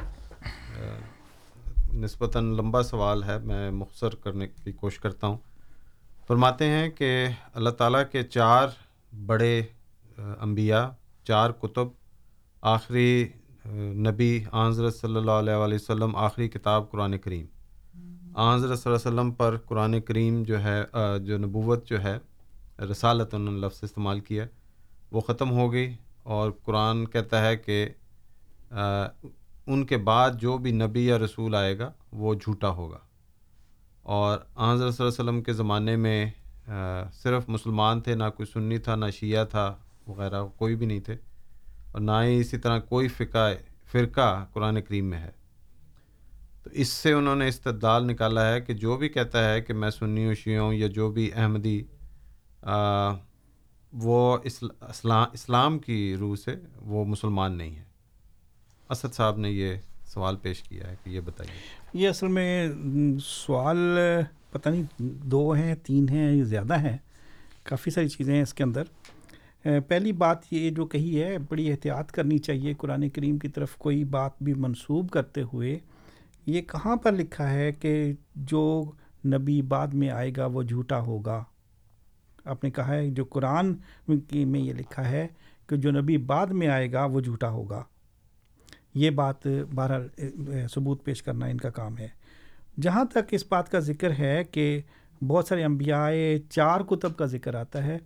نسبتاً لمبا سوال ہے، میں مختصر کرنے کی کوشش کرتا ہوں۔ فرماتے ہیں کہ اللہ تعالیٰ کے چار بڑے انبیاء، چار کتب، آخری نبی حضرت صلی اللہ علیہ وآلہ وسلم، آخری کتاب قرآن کریم۔ حضرت صلی اللہ علیہ وسلم پر قرآن کریم جو ہے جو نبوت جو ہے، رسالت انہوں نے لفظ استعمال کیا، وہ ختم ہو گئی۔ اور قرآن کہتا ہے کہ ان کے بعد جو بھی نبی یا رسول آئے گا، وہ جھوٹا ہوگا۔ اور حضرت صلی اللہ علیہ وسلم کے زمانے میں صرف مسلمان تھے، نہ کوئی سنی تھا، نہ شیعہ تھا وغیرہ، کوئی بھی نہیں تھے۔ اور نہ ہی اسی طرح کوئی فقہ، فرقہ قرآن کریم میں ہے۔ تو اس سے انہوں نے استدال نکالا ہے کہ جو بھی کہتا ہے کہ میں سنی ہوں، شیعہ ہوں یا جو بھی احمدی وہ اسلام اسلام کی روح سے وہ مسلمان نہیں ہے۔ اسد صاحب نے یہ سوال پیش کیا ہے کہ یہ بتائیے۔ یہ اصل میں سوال پتہ نہیں دو ہیں، تین ہیں زیادہ ہیں۔ کافی ساری چیزیں ہیں اس کے اندر۔ پہلی بات یہ جو کہی ہے، بڑی احتیاط کرنی چاہیے۔ قرآن کریم کی طرف کوئی بات بھی منسوب کرتے ہوئے یہ کہاں پر لکھا ہے کہ جو نبی بعد میں آئے گا وہ جھوٹا ہوگا؟ آپ نے کہا ہے، جو قرآن میں یہ لکھا ہے کہ جو نبی بعد میں آئے گا وہ جھوٹا ہوگا۔ یہ بات بہرحال ثبوت پیش کرنا ان کا کام ہے۔ جہاں تک اس بات کا ذکر ہے کہ بہت سارے انبیاء چار کتب کا ذکر آتا ہے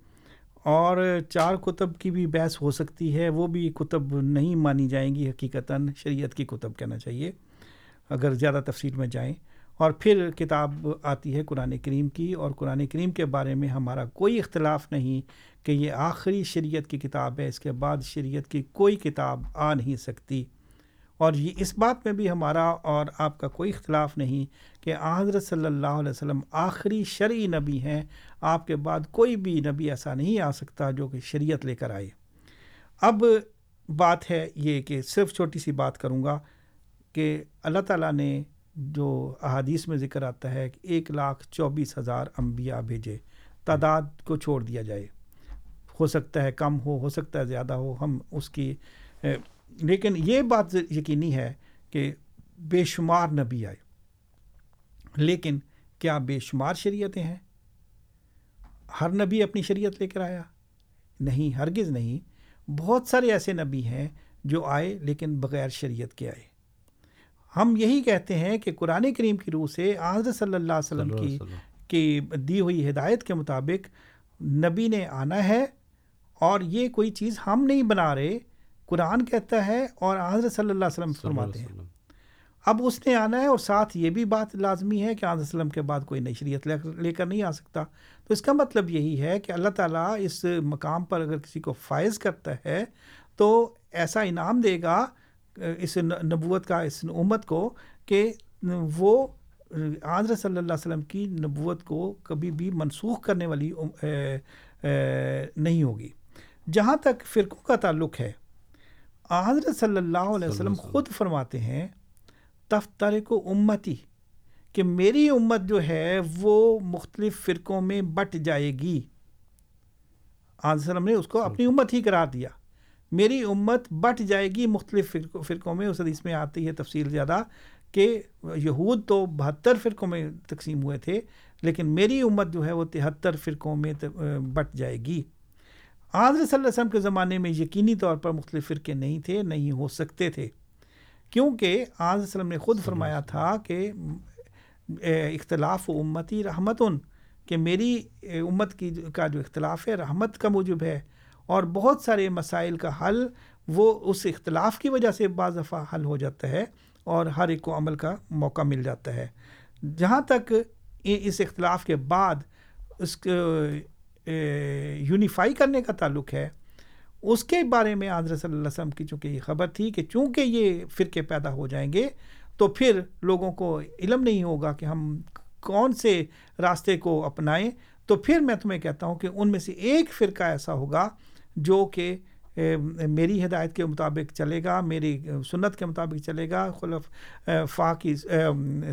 اور چار کتب کی بھی بحث ہو سکتی ہے، وہ بھی کتب نہیں مانی جائیں گی، حقیقتاً شریعت کی کتب کہنا چاہیے۔ اگر زیادہ تفصیل میں جائیں۔ اور پھر کتاب آتی ہے قرآن کریم کی، اور قرآن کریم کے بارے میں ہمارا کوئی اختلاف نہیں کہ یہ آخری شریعت کی کتاب ہے، اس کے بعد شریعت کی کوئی کتاب آ نہیں سکتی۔ اور یہ اس بات میں بھی ہمارا اور آپ کا کوئی اختلاف نہیں کہ حضرت صلی اللہ علیہ وسلم آخری شرعی نبی ہیں، آپ کے بعد کوئی بھی نبی ایسا نہیں آ سکتا جو کہ شریعت لے کر آئے۔ اب بات ہے یہ کہ صرف چھوٹی سی بات کروں گا کہ اللہ تعالیٰ نے جو احادیث میں ذکر آتا ہے کہ ایک لاکھ چوبیس ہزار انبیاء بھیجے، تعداد کو چھوڑ دیا جائے۔ ہو سکتا ہے کم ہو ہو سکتا ہے زیادہ ہو، ہم اس کی لیکن یہ بات یقینی ہے کہ بے شمار نبی آئے۔ لیکن کیا بے شمار شریعتیں ہیں؟ ہر نبی اپنی شریعت لے کر آیا؟ نہیں ہرگز نہیں۔ بہت سارے ایسے نبی ہیں جو آئے لیکن بغیر شریعت کے آئے۔ ہم یہی کہتے ہیں کہ قرآن کریم کی روح سے حضرت صلی اللہ علیہ وسلم۔ کی کی دی ہوئی ہدایت کے مطابق نبی نے آنا ہے اور یہ کوئی چیز ہم نہیں بنا رہے۔ قرآن کہتا ہے اور حضرت صلی اللہ علیہ وسلم فرماتے ہیں۔ اب اس نے آنا ہے اور ساتھ یہ بھی بات لازمی ہے کہ حضرت وسلم کے بعد کوئی نئی شریعت لے کر نہیں آ سکتا۔ تو اس کا مطلب یہی ہے کہ اللہ تعالیٰ اس مقام پر اگر کسی کو فائز کرتا ہے تو ایسا انعام دے گا اس نبوت کا اس امت کو کہ وہ حضرت صلی اللہ علیہ وسلم کی نبوت کو کبھی بھی منسوخ کرنے والی نہیں ہوگی۔ جہاں تک فرقوں کا تعلق ہے حضرت صلی اللہ علیہ وسلم خود فرماتے ہیں تفتر کو امتی کہ میری امت جو ہے وہ مختلف فرقوں میں بٹ جائے گی۔ حضرت وسلم نے اس کو اپنی امت ہی قرار دیا۔ میری امت بٹ جائے گی مختلف فرقوں میں۔ اس حدیث میں آتی ہے تفصیل زیادہ کہ یہود تو بہتر فرقوں میں تقسیم ہوئے تھے لیکن میری امت جو ہے وہ تہتر فرقوں میں بٹ جائے گی۔ حضرت صلی اللہ علیہ وسلم کے زمانے میں یقینی طور پر مختلف فرقے نہیں تھے نہیں ہو سکتے تھے۔ کیونکہ حضرت وسلم نے خود فرمایا تھا کہ اختلاف و امتی رحمت کہ میری امت کی کا جو اختلاف ہے رحمت کا موجب ہے۔ اور بہت سارے مسائل کا حل وہ اس اختلاف کی وجہ سے بعض دفعہ حل ہو جاتا ہے اور ہر ایک کو عمل کا موقع مل جاتا ہے۔ جہاں تک اس اختلاف کے بعد اس یونیفائی کرنے کا تعلق ہے۔ اس کے بارے میں حضرت صلی اللہ علیہ وسلم کی چونکہ یہ خبر تھی کہ چونکہ یہ فرقے پیدا ہو جائیں گے، تو پھر لوگوں کو علم نہیں ہوگا کہ ہم کون سے راستے کو اپنائیں۔ تو پھر میں تمہیں کہتا ہوں کہ ان میں سے ایک فرقہ ایسا ہوگا جو کہ میری ہدایت کے مطابق چلے گا، میری سنت کے مطابق چلے گا، خلف فا کی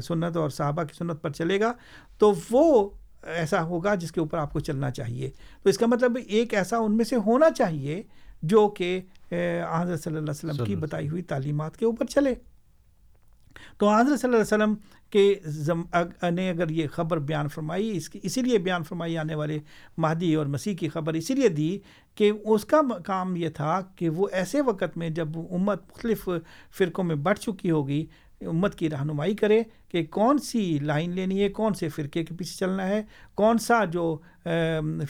سنت اور صحابہ کی سنت پر چلے گا۔ تو وہ ایسا ہوگا جس کے اوپر آپ کو چلنا چاہیے۔ تو اس کا مطلب ایک ایسا ان میں سے ہونا چاہیے جو کہ حضرت صلی اللہ علیہ وسلم کی بتائی ہوئی تعلیمات کے اوپر چلے۔ تو حضرت صلی اللہ علیہ وسلم کے نے اگر یہ خبر بیان فرمائی اس کی اسی لیے بیان فرمائی آنے والے مہدی اور مسیح کی خبر اسی لیے دی کہ اس کا کام یہ تھا کہ وہ ایسے وقت میں جب امت مختلف فرقوں میں بڑھ چکی ہوگی امت کی رہنمائی کرے کہ کون سی لائن لینی ہے، کون سے فرقے کے پیچھے چلنا ہے، کون سا جو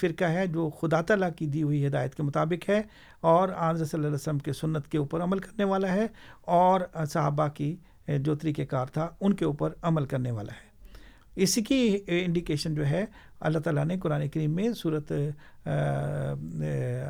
فرقہ ہے جو خدا تعالیٰ کی دی ہوئی ہدایت کے مطابق ہے اور آضر صلی اللہ علیہ وسلم کے سنت کے اوپر عمل کرنے والا ہے اور صحابہ کی جو طریقہ کار تھا، ان کے اوپر عمل کرنے والا ہے۔ اسی کی انڈیکیشن جو ہے، اللہ تعالیٰ نے قرآن کریم میں صورت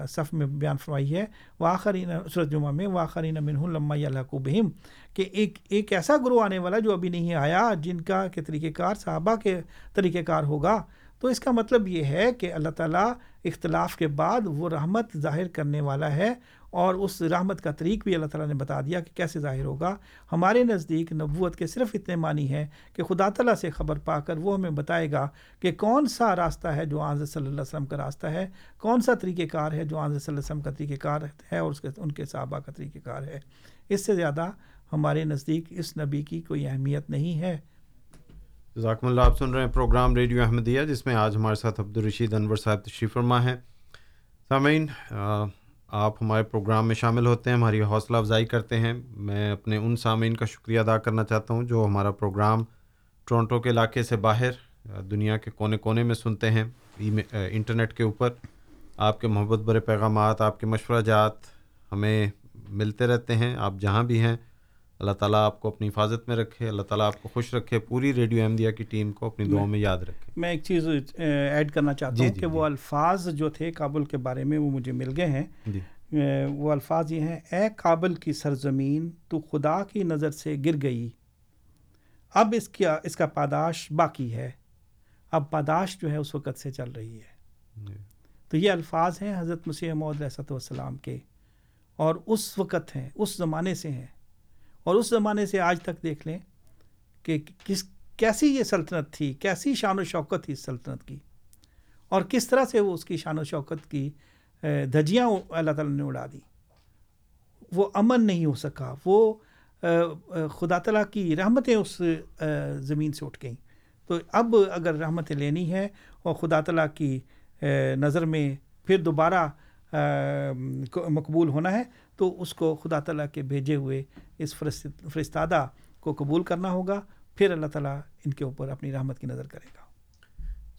صف میں بیان فرمائی ہے۔ واخرین صورت جمعہ میں واخرین منہ الما اللہ کو بہم، کہ ایک ایک ایسا گروہ آنے والا جو ابھی نہیں آیا، جن کا کہ طریقہ کار، صحابہ کے طریقہ کار ہوگا۔ تو اس کا مطلب یہ ہے کہ اللہ تعالیٰ اختلاف کے بعد وہ رحمت ظاہر کرنے والا ہے۔ اور اس رحمت کا طریق بھی اللہ تعالیٰ نے بتا دیا کہ کیسے ظاہر ہوگا۔ ہمارے نزدیک نبوت کے صرف اتنے معنی ہیں کہ خدا تعالیٰ سے خبر پا کر وہ ہمیں بتائے گا کہ کون سا راستہ ہے جو آنظر صلی اللہ علیہ وسلم کا راستہ ہے، کون سا طریقہ کار ہے جو آنظر صلی اللہ علیہ وسلم کا طریقہ کار ہے اور اس کے، ان کے صحابہ کا طریقہ کار ہے۔ اس سے زیادہ ہمارے نزدیک اس نبی کی کوئی اہمیت نہیں ہے۔ ذاکم اللہ، آپ سن رہے ہیں پروگرام ریڈیو احمدیہ، جس میں آج ہمارے ساتھ عبدالرشید انور صاحب تشریف فرما ہیں۔ سامعین آپ ہمارے پروگرام میں شامل ہوتے ہیں، ہماری حوصلہ افزائی کرتے ہیں۔ میں اپنے ان سامعین کا شکریہ ادا کرنا چاہتا ہوں جو ہمارا پروگرام ٹورنٹو کے علاقے سے باہر، دنیا کے کونے کونے میں سنتے ہیں انٹرنیٹ کے اوپر۔ آپ کے محبت برے پیغامات، آپ کے مشورہ جات ہمیں ملتے رہتے ہیں۔ آپ جہاں بھی ہیں اللہ تعالیٰ آپ کو اپنی حفاظت میں رکھے اللہ تعالیٰ آپ کو خوش رکھے پوری ریڈیو احمدیہ کی ٹیم کو اپنی دعاؤں میں یاد رکھے۔ میں ایک چیز ایڈ کرنا چاہتا جی ہوں جی کہ جی۔ وہ الفاظ جو تھے کابل کے بارے میں وہ مجھے مل گئے ہیں۔ وہ الفاظ یہ ہیں اے کابل کی سرزمین تو خدا کی نظر سے گر گئی۔ اب اس کا اس کا پاداش باقی ہے۔ اب پاداش جو ہے اس وقت سے چل رہی ہے۔ تو یہ الفاظ ہیں حضرت مسیح محدود والسلام کے۔ اور اس وقت ہیں اس زمانے سے ہیں۔ اور اس زمانے سے آج تک دیکھ لیں کہ کس، کیسی یہ سلطنت تھی، کیسی شان و شوکت تھی اس سلطنت کی، اور کس طرح سے وہ اس کی شان و شوکت کی دھجیاں اللہ تعالیٰ نے اڑا دی۔ وہ امن نہیں ہو سکا، وہ خدا تعالیٰ کی رحمتیں اس زمین سے اٹھ گئیں۔ تو اب اگر رحمتیں لینی ہے اور خدا تعالیٰ کی نظر میں پھر دوبارہ مقبول ہونا ہے تو اس کو خدا تعالیٰ کے بھیجے ہوئے اس فرستادہ کو قبول کرنا ہوگا، پھر اللہ تعالیٰ ان کے اوپر اپنی رحمت کی نظر کرے گا۔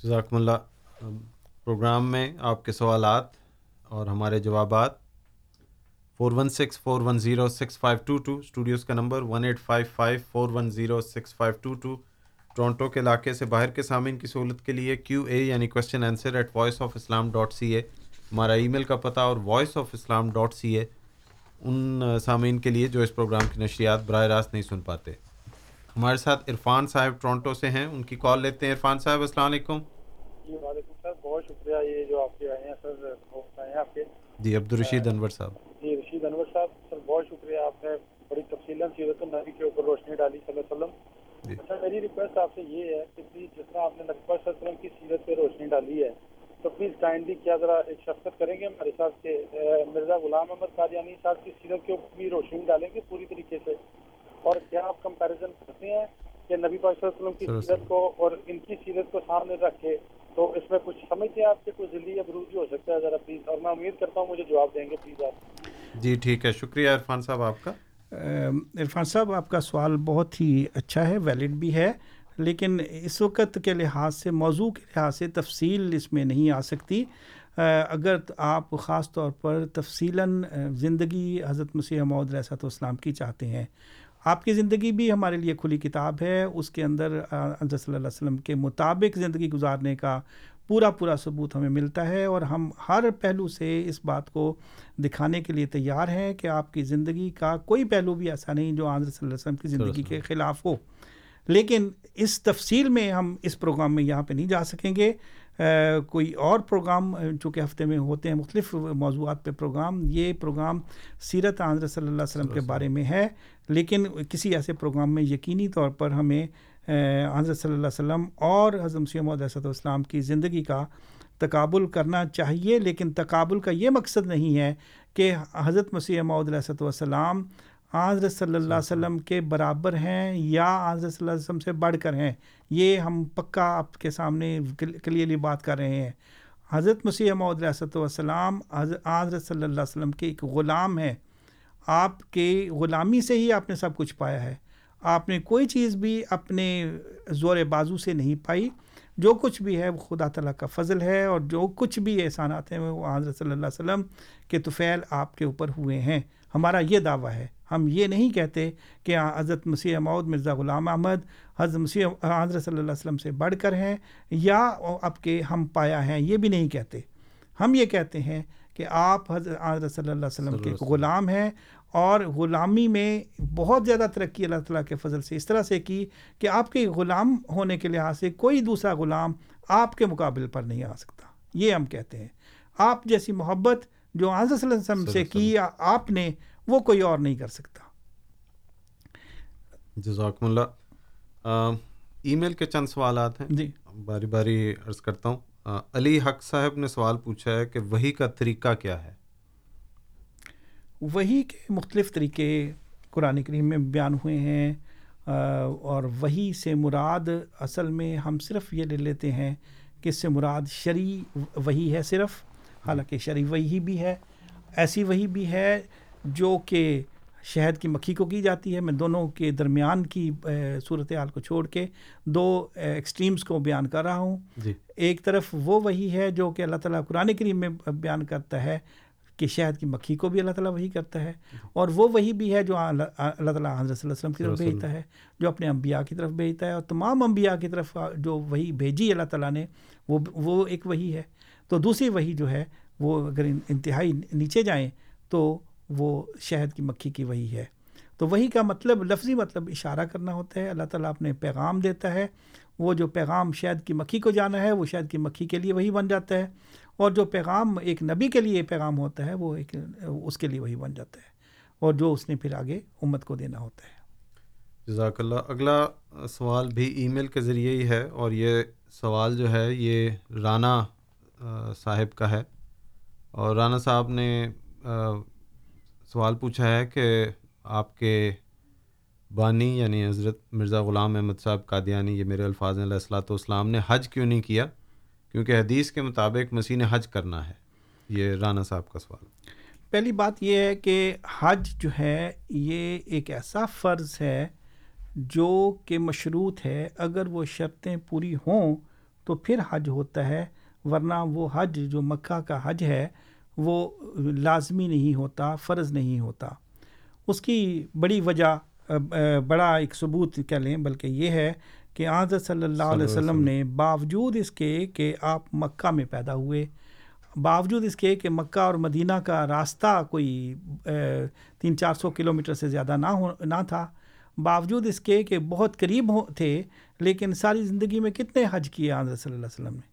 جزاکم اللہ۔ پروگرام میں آپ کے سوالات اور ہمارے جوابات۔ Four one six four one zero six five two two studios کا number one eight five five four one zero six five two two Toronto کے علاقے سے باہر کے سامعین کی سہولت کے لیے کیو اے یعنی question answer at voice of Islam dot C A ہمارا ای میل کا پتہ اور voice of Islam dot C A ان سامعین کے لیے جو اس پروگرام کی نشریات براہ راست نہیں سن پاتے۔ ہمارے ساتھ عرفان صاحب ٹورنٹو سے ہیں ان کی کال لیتے ہیں۔ عرفان صاحب السلام علیکم۔ جی وعلیکم سر بہت شکریہ یہ جو آپ کے آئے ہیں سر آئے ہیں آپ کے۔ جی عبدالرشید انور صاحب۔ جی رشید انور صاحب سر بہت شکریہ۔ آپ نے بڑی تفصیل سیرت النبی کے اوپر روشنی ڈالی صلی اللہ علیہ وسلم۔ جی۔ اچھا میری ریکویسٹ آپ سے یہ ہے کہ پلیز جس طرح آپ نے نبی صلی اللہ علیہ وسلم کی سیرت پہ روشنی ڈالی ہے تو پلیز کائنڈلی کیا ذرا ایک شفقت کریں گے ہمارے ساتھ کہ مرزا غلام احمد قادیانی صاحب کی سیرت کے اوپر بھی روشنی ڈالیں گے پوری طریقے سے۔ اور کیا آپ کمپیریزن کرتے ہیں کہ نبی پاک صلی اللہ علیہ وسلم کی سیرت کو اور ان کی سیرت کو سامنے رکھ کے تو اس میں کچھ سمجھتے ہیں آپ کے کوئی ذلی یا بروجی ہو سکتا ہے؟ ذرا پلیز اور میں امید کرتا ہوں مجھے جواب دیں گے پلیز آپ۔ جی ٹھیک ہے شکریہ عرفان صاحب آپ کا۔ عرفان صاحب آپ کا سوال بہت ہی اچھا ہے ویلڈ بھی ہے۔ لیکن اس وقت کے لحاظ سے موضوع کے لحاظ سے تفصیل اس میں نہیں آ سکتی۔ اگر آپ خاص طور پر تفصیلاً زندگی حضرت مسیح محدود ریسۃ والسلام کی چاہتے ہیں۔ آپ کی زندگی بھی ہمارے لیے کھلی کتاب ہے۔ اس کے اندر حضرت صلی اللہ علیہ وسلم کے مطابق زندگی گزارنے کا پورا پورا ثبوت ہمیں ملتا ہے اور ہم ہر پہلو سے اس بات کو دکھانے کے لیے تیار ہیں کہ آپ کی زندگی کا کوئی پہلو بھی ایسا نہیں جو حضرت صلی اللہ علیہ وسلم کی زندگی کے خلاف ہو۔ لیکن اس تفصیل میں ہم اس پروگرام میں یہاں پہ نہیں جا سکیں گے۔ کوئی اور پروگرام چونکہ ہفتے میں ہوتے ہیں مختلف موضوعات پہ پروگرام یہ پروگرام سیرت حضرت صلی اللہ علیہ وسلم کے بارے میں ہے۔ لیکن کسی ایسے پروگرام میں یقینی طور پر ہمیں حضرت صلی اللہ علیہ وسلم اور حضرت مسیم علیہ السلام کی زندگی کا تقابل کرنا چاہیے لیکن تقابل کا یہ مقصد نہیں ہے کہ حضرت مسیح معود علیہ والسلام حضرت صلی اللہ علیہ وسلم کے برابر ہیں یا حضرت صلی اللہ علیہ وسلم سے بڑھ کر ہیں؟ یہ ہم پکا آپ کے سامنے کلیئرلی بات کر رہے ہیں۔ حضرت مسیح معود علیہ والسلام حضرت صلی اللہ علیہ وسلم کے ایک غلام ہے آپ کے غلامی سے ہی آپ نے سب کچھ پایا ہے۔ آپ نے کوئی چیز بھی اپنے زور بازو سے نہیں پائی۔ جو کچھ بھی ہے وہ خدا تعالیٰ کا فضل ہے اور جو کچھ بھی احسانات ہیں وہ حضرت صلی اللہ علیہ وسلم کے طفیل آپ کے اوپر ہوئے ہیں۔ ہمارا یہ دعویٰ ہے ہم یہ نہیں کہتے کہ حضرت مسیح مود مرزا غلام احمد حضرت مسیح حضرت صلی اللہ علیہ وسلم سے بڑھ کر ہیں یا اب کے ہم پایا ہیں یہ بھی نہیں کہتے۔ ہم یہ کہتے ہیں کہ آپ حضرت حضرت صلی اللہ علیہ وسلم کے غلام ہیں اور غلامی میں بہت زیادہ ترقی اللہ تعالیٰ کے فضل سے اس طرح سے کی کہ آپ کے غلام ہونے کے لحاظ سے کوئی دوسرا غلام آپ کے مقابل پر نہیں آ سکتا۔ یہ ہم کہتے ہیں۔ آپ جیسی محبت جو حضرت صلی اللہ علیہ وسلم سے کی آپ نے وہ کوئی اور نہیں کر سکتا۔ جزاکم اللہ۔ ای میل کے چند سوالات ہیں۔ جی۔ باری باری عرض کرتا ہوں۔ علی حق صاحب نے سوال پوچھا ہے کہ وہی کا طریقہ کیا ہے؟ وہی کے مختلف طریقے قرآن کریم میں بیان ہوئے ہیں۔ اور وہی سے مراد اصل میں ہم صرف یہ لے لیتے ہیں کہ اس سے مراد شرعی وہی ہے صرف۔ حالانکہ شرعی وہی بھی ہے ایسی وہی بھی ہے جو کہ شہد کی مکھی کو کی جاتی ہے میں دونوں کے درمیان کی صورت حال کو چھوڑ کے دو ایکسٹریمز کو بیان کر رہا ہوں۔ جی۔ ایک طرف وہ وہی ہے جو کہ اللہ تعالیٰ قرآن کریم میں بیان کرتا ہے کہ شہد کی مکھی کو بھی اللہ تعالیٰ وہی کرتا ہے۔ اور وہ وہی بھی ہے جو اللہ تعالیٰ حضرت صلی اللہ علیہ وسلم کی طرف بھیجتا ہے جو اپنے انبیاء کی طرف بھیجتا ہے۔ اور تمام انبیاء کی طرف جو وہی بھیجی اللہ تعالیٰ نے وہ وہ ایک وہی ہے۔ تو دوسری وہی جو ہے وہ اگر انتہائی نیچے جائیں تو وہ شہد کی مکھی کی وہی ہے۔ تو وہی کا مطلب لفظی مطلب اشارہ کرنا ہوتا ہے۔ اللہ تعالیٰ اپنے پیغام دیتا ہے۔ وہ جو پیغام شہد کی مکھی کو جانا ہے، وہ شہد کی مکھی کے لیے وہی بن جاتا ہے۔ اور جو پیغام ایک نبی کے لیے پیغام ہوتا ہے، وہ ایک، اس کے لیے وہی بن جاتا ہے۔ اور جو اس نے پھر آگے امت کو دینا ہوتا ہے۔ جزاک اللہ۔ اگلا سوال بھی ای میل کے ذریعے ہی ہے۔ اور یہ سوال جو ہے، یہ رانا صاحب کا ہے۔ اور رانا صاحب نے سوال پوچھا ہے کہ آپ کے بانی یعنی حضرت مرزا غلام احمد صاحب قادیانی، یہ میرے الفاظ علیہ السلاۃ والسلام نے حج کیوں نہیں کیا؟ کیونکہ حدیث کے مطابق مسیح نے حج کرنا ہے۔ یہ رانا صاحب کا سوال۔ پہلی بات یہ ہے کہ حج جو ہے، یہ ایک ایسا فرض ہے جو کہ مشروط ہے۔ اگر وہ شرطیں پوری ہوں تو پھر حج ہوتا ہے، ورنہ وہ حج جو مکہ کا حج ہے وہ لازمی نہیں ہوتا فرض نہیں ہوتا۔ اس کی بڑی وجہ بڑا ایک ثبوت کہہ لیں بلکہ یہ ہے کہ حضرت صلی اللہ علیہ وسلم نے باوجود اس کے کہ آپ مکہ میں پیدا ہوئے باوجود اس کے کہ مکہ اور مدینہ کا راستہ کوئی تین چار سو کلو میٹر سے زیادہ نہ ہو نہ تھا باوجود اس کے کہ بہت قریب ہو تھے لیکن ساری زندگی میں کتنے حج کیے حضرت صلی اللہ علیہ وسلم نے؟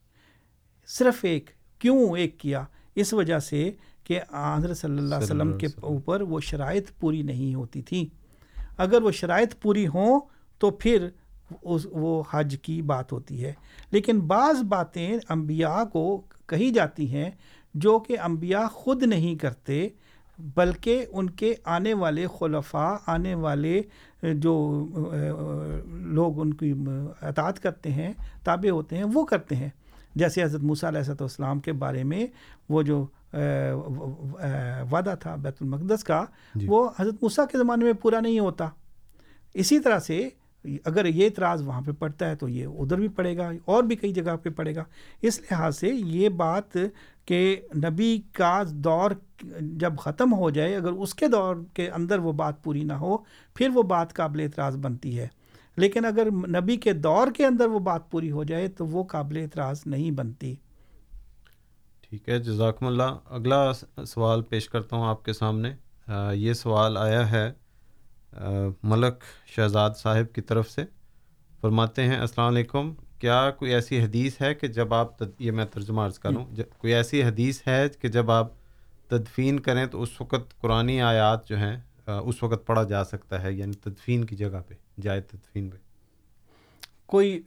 صرف ایک کیوں ایک کیا؟ اس وجہ سے کہ حضرت صلی اللہ علیہ وسلم کے اوپر وہ شرائط پوری نہیں ہوتی تھیں اگر وہ شرائط پوری ہوں تو پھر اس وہ حج کی بات ہوتی ہے۔ لیکن بعض باتیں انبیاء کو کہی جاتی ہیں جو کہ انبیاء خود نہیں کرتے بلکہ ان کے آنے والے خلفاء آنے والے جو لوگ ان کی اطاعت کرتے ہیں تابع ہوتے ہیں وہ کرتے ہیں۔ جیسے حضرت موسیٰ علیہ السلام کے بارے میں وہ جو وعدہ تھا بیت المقدس کا جی۔ وہ حضرت موسیٰ کے زمانے میں پورا نہیں ہوتا۔ اسی طرح سے اگر یہ اعتراض وہاں پہ پڑتا ہے تو یہ ادھر بھی پڑے گا اور بھی کئی جگہ پہ پڑے گا۔ اس لحاظ سے یہ بات کہ نبی کا دور جب ختم ہو جائے اگر اس کے دور کے اندر وہ بات پوری نہ ہو پھر وہ بات قابل اعتراض بنتی ہے۔ لیکن اگر نبی کے دور کے اندر وہ بات پوری ہو جائے تو وہ قابل اعتراض نہیں بنتی۔ ٹھیک ہے، جزاکم اللہ۔ اگلا سوال پیش کرتا ہوں آپ کے سامنے۔ یہ سوال آیا ہے ملک شہزاد صاحب کی طرف سے۔ فرماتے ہیں، السلام علیکم۔ کیا کوئی ایسی حدیث ہے کہ جب آپ یہ میں ترجمہ عرض کروں کوئی ایسی حدیث ہے کہ جب آپ تدفین کریں تو اس وقت قرآن آیات جو ہیں اس وقت پڑھا جا سکتا ہے یعنی تدفین کی جگہ پہ۔ جائے تدفین پہ کوئی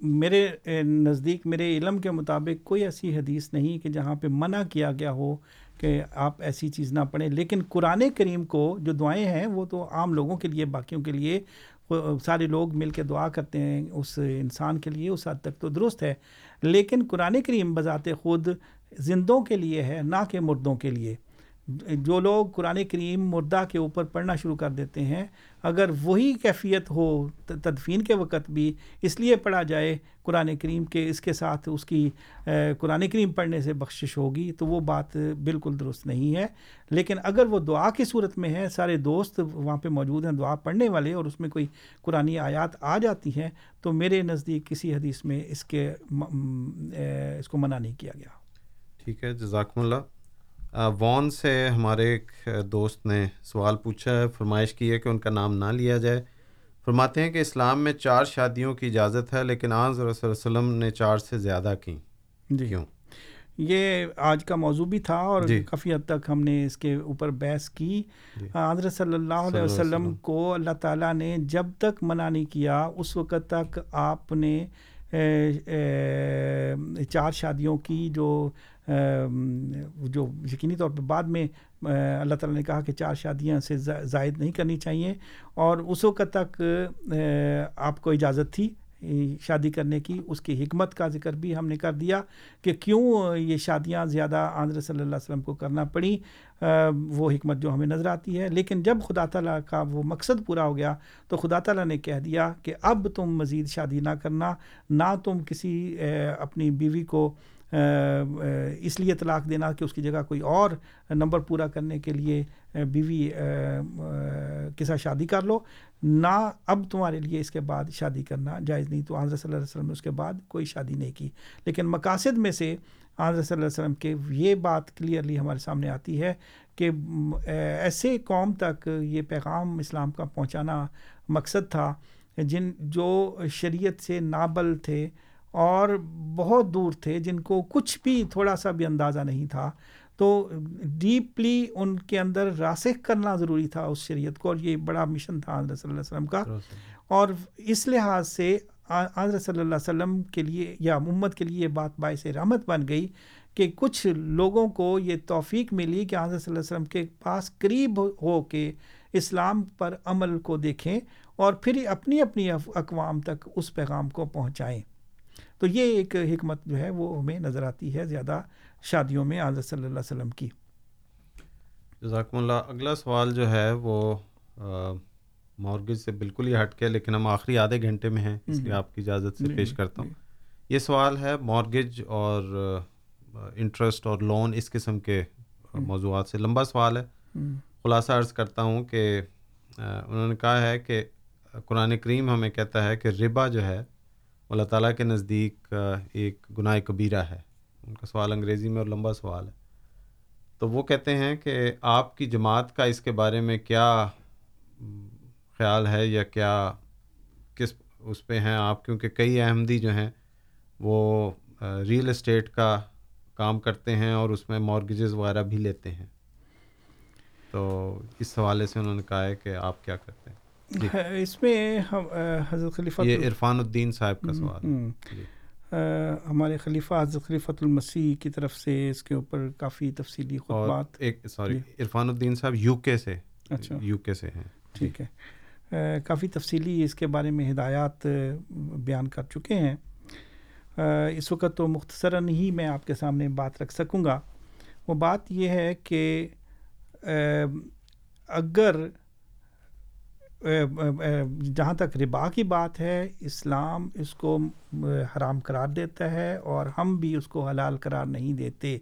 میرے نزدیک میرے علم کے مطابق کوئی ایسی حدیث نہیں کہ جہاں پہ منع کیا گیا ہو کہ آپ ایسی چیز نہ پڑھیں۔ لیکن قرآن کریم کو جو دعائیں ہیں وہ تو عام لوگوں کے لیے، باقیوں کے لیے سارے لوگ مل کے دعا کرتے ہیں اس انسان کے لیے، اس حد تک تو درست ہے۔ لیکن قرآن کریم بذات خود زندوں کے لیے ہے، نہ کہ مردوں کے لیے۔ جو لوگ قرآن کریم مردہ کے اوپر پڑھنا شروع کر دیتے ہیں، اگر وہی کیفیت ہو تدفین کے وقت بھی اس لیے پڑھا جائے قرآن کریم کے اس کے ساتھ اس کی قرآن کریم پڑھنے سے بخشش ہوگی تو وہ بات بالکل درست نہیں ہے۔ لیکن اگر وہ دعا کی صورت میں ہے سارے دوست وہاں پہ موجود ہیں دعا پڑھنے والے اور اس میں کوئی قرآن آیات آ جاتی ہیں، تو میرے نزدیک کسی حدیث میں اس کے اس کو منع نہیں کیا گیا۔ ٹھیک ہے، جزاکم اللہ۔ وان سے ہمارے ایک دوست نے سوال پوچھا ہے فرمائش کی ہے کہ ان کا نام نہ لیا جائے۔ فرماتے ہیں کہ اسلام میں چار شادیوں کی اجازت ہے لیکن آج صلی اللہ علیہ وسلم نے چار سے زیادہ کی جی۔ کیوں؟ یہ آج کا موضوع بھی تھا اور جی۔ کافی حد تک ہم نے اس کے اوپر بحث کی۔ جی۔ حضرت صلی اللہ علیہ وسلم کو اللہ تعالیٰ نے جب تک منع نہیں کیا اس وقت تک آپ نے چار شادیوں کی جو جو یقینی طور پہ بعد میں اللہ تعالیٰ نے کہا کہ چار شادیاں سے زائد نہیں کرنی چاہیے اور اس وقت تک آپ کو اجازت تھی شادی کرنے کی۔ اس کی حکمت کا ذکر بھی ہم نے کر دیا کہ کیوں یہ شادیاں زیادہ آندر صلی اللہ علیہ وسلم کو کرنا پڑی۔ وہ حکمت جو ہمیں نظر آتی ہے۔ لیکن جب خدا تعالیٰ کا وہ مقصد پورا ہو گیا تو خدا تعالیٰ نے کہہ دیا کہ اب تم مزید شادی نہ کرنا، نہ تم کسی اپنی بیوی کو اس لیے طلاق دینا کہ اس کی جگہ کوئی اور نمبر پورا کرنے کے لیے بیوی کے ساتھ شادی کر لو۔ نہ اب تمہارے لیے اس کے بعد شادی کرنا جائز نہیں۔ تو حضرت صلی اللہ علیہ وسلم نے اس کے بعد کوئی شادی نہیں کی۔ لیکن مقاصد میں سے حضرت صلی اللہ علیہ وسلم کے یہ بات کلیئرلی ہمارے سامنے آتی ہے کہ ایسے قوم تک یہ پیغام اسلام کا پہنچانا مقصد تھا جن جو شریعت سے نابل تھے۔ اور بہت دور تھے جن کو کچھ بھی تھوڑا سا بھی اندازہ نہیں تھا۔ تو ڈیپلی ان کے اندر راسخ کرنا ضروری تھا اس شریعت کو اور یہ بڑا مشن تھا حضرت صلی اللہ علیہ وسلم کا۔ اور اس لحاظ سے حضرت صلی اللہ علیہ وسلم کے لیے یا محمد کے لیے یہ بات باعث رحمت بن گئی کہ کچھ لوگوں کو یہ توفیق ملی کہ حضرت صلی اللہ علیہ وسلم کے پاس قریب ہو کے اسلام پر عمل کو دیکھیں اور پھر اپنی اپنی اقوام تک اس پیغام کو پہنچائیں۔ تو یہ ایک حکمت جو ہے وہ ہمیں نظر آتی ہے زیادہ شادیوں میں حضرت صلی اللہ علیہ وسلم کی۔ جزاکم اللہ۔ اگلا سوال جو ہے وہ مورگج سے بالکل ہی ہٹ کے لیکن ہم آخری آدھے گھنٹے میں ہیں اس لیے آپ کی اجازت سے پیش کرتا ہوں۔ یہ سوال ہے مورگج اور انٹرسٹ اور لون اس قسم کے موضوعات سے۔ لمبا سوال ہے۔ خلاصہ عرض کرتا ہوں کہ انہوں نے کہا ہے کہ قرآن کریم ہمیں کہتا ہے کہ ربا جو ہے اللہ تعالیٰ کے نزدیک ایک گناہ کبیرہ ہے۔ ان کا سوال انگریزی میں اور لمبا سوال ہے۔ تو وہ کہتے ہیں کہ آپ کی جماعت کا اس کے بارے میں کیا خیال ہے یا کیا، کس اس پہ ہیں آپ؟ کیونکہ کئی احمدی جو ہیں وہ ریئل اسٹیٹ کا کام کرتے ہیں اور اس میں مارگیجز وغیرہ بھی لیتے ہیں۔ تو اس حوالے سے انہوں نے کہا ہے کہ آپ کیا کرتے ہیں۔ اس میں حضرت خلیفہ یہ عرفان الدین صاحب کا سوال جی۔ ہمارے خلیفہ حضرت خلیفۃ المسیح کی طرف سے اس کے اوپر کافی تفصیلی خطبات۔ ایک سوری جی۔ عرفان الدین صاحب یو کے سے اچھا۔ یو کے سے ہیں۔ ٹھیک ہے۔ کافی تفصیلی اس کے بارے میں ہدایات بیان کر چکے ہیں۔ اس وقت تو مختصراً ہی میں آپ کے سامنے بات رکھ سکوں گا۔ وہ بات یہ ہے کہ اگر جہاں تک ربا کی بات ہے، اسلام اس کو حرام قرار دیتا ہے اور ہم بھی اس کو حلال قرار نہیں دیتے۔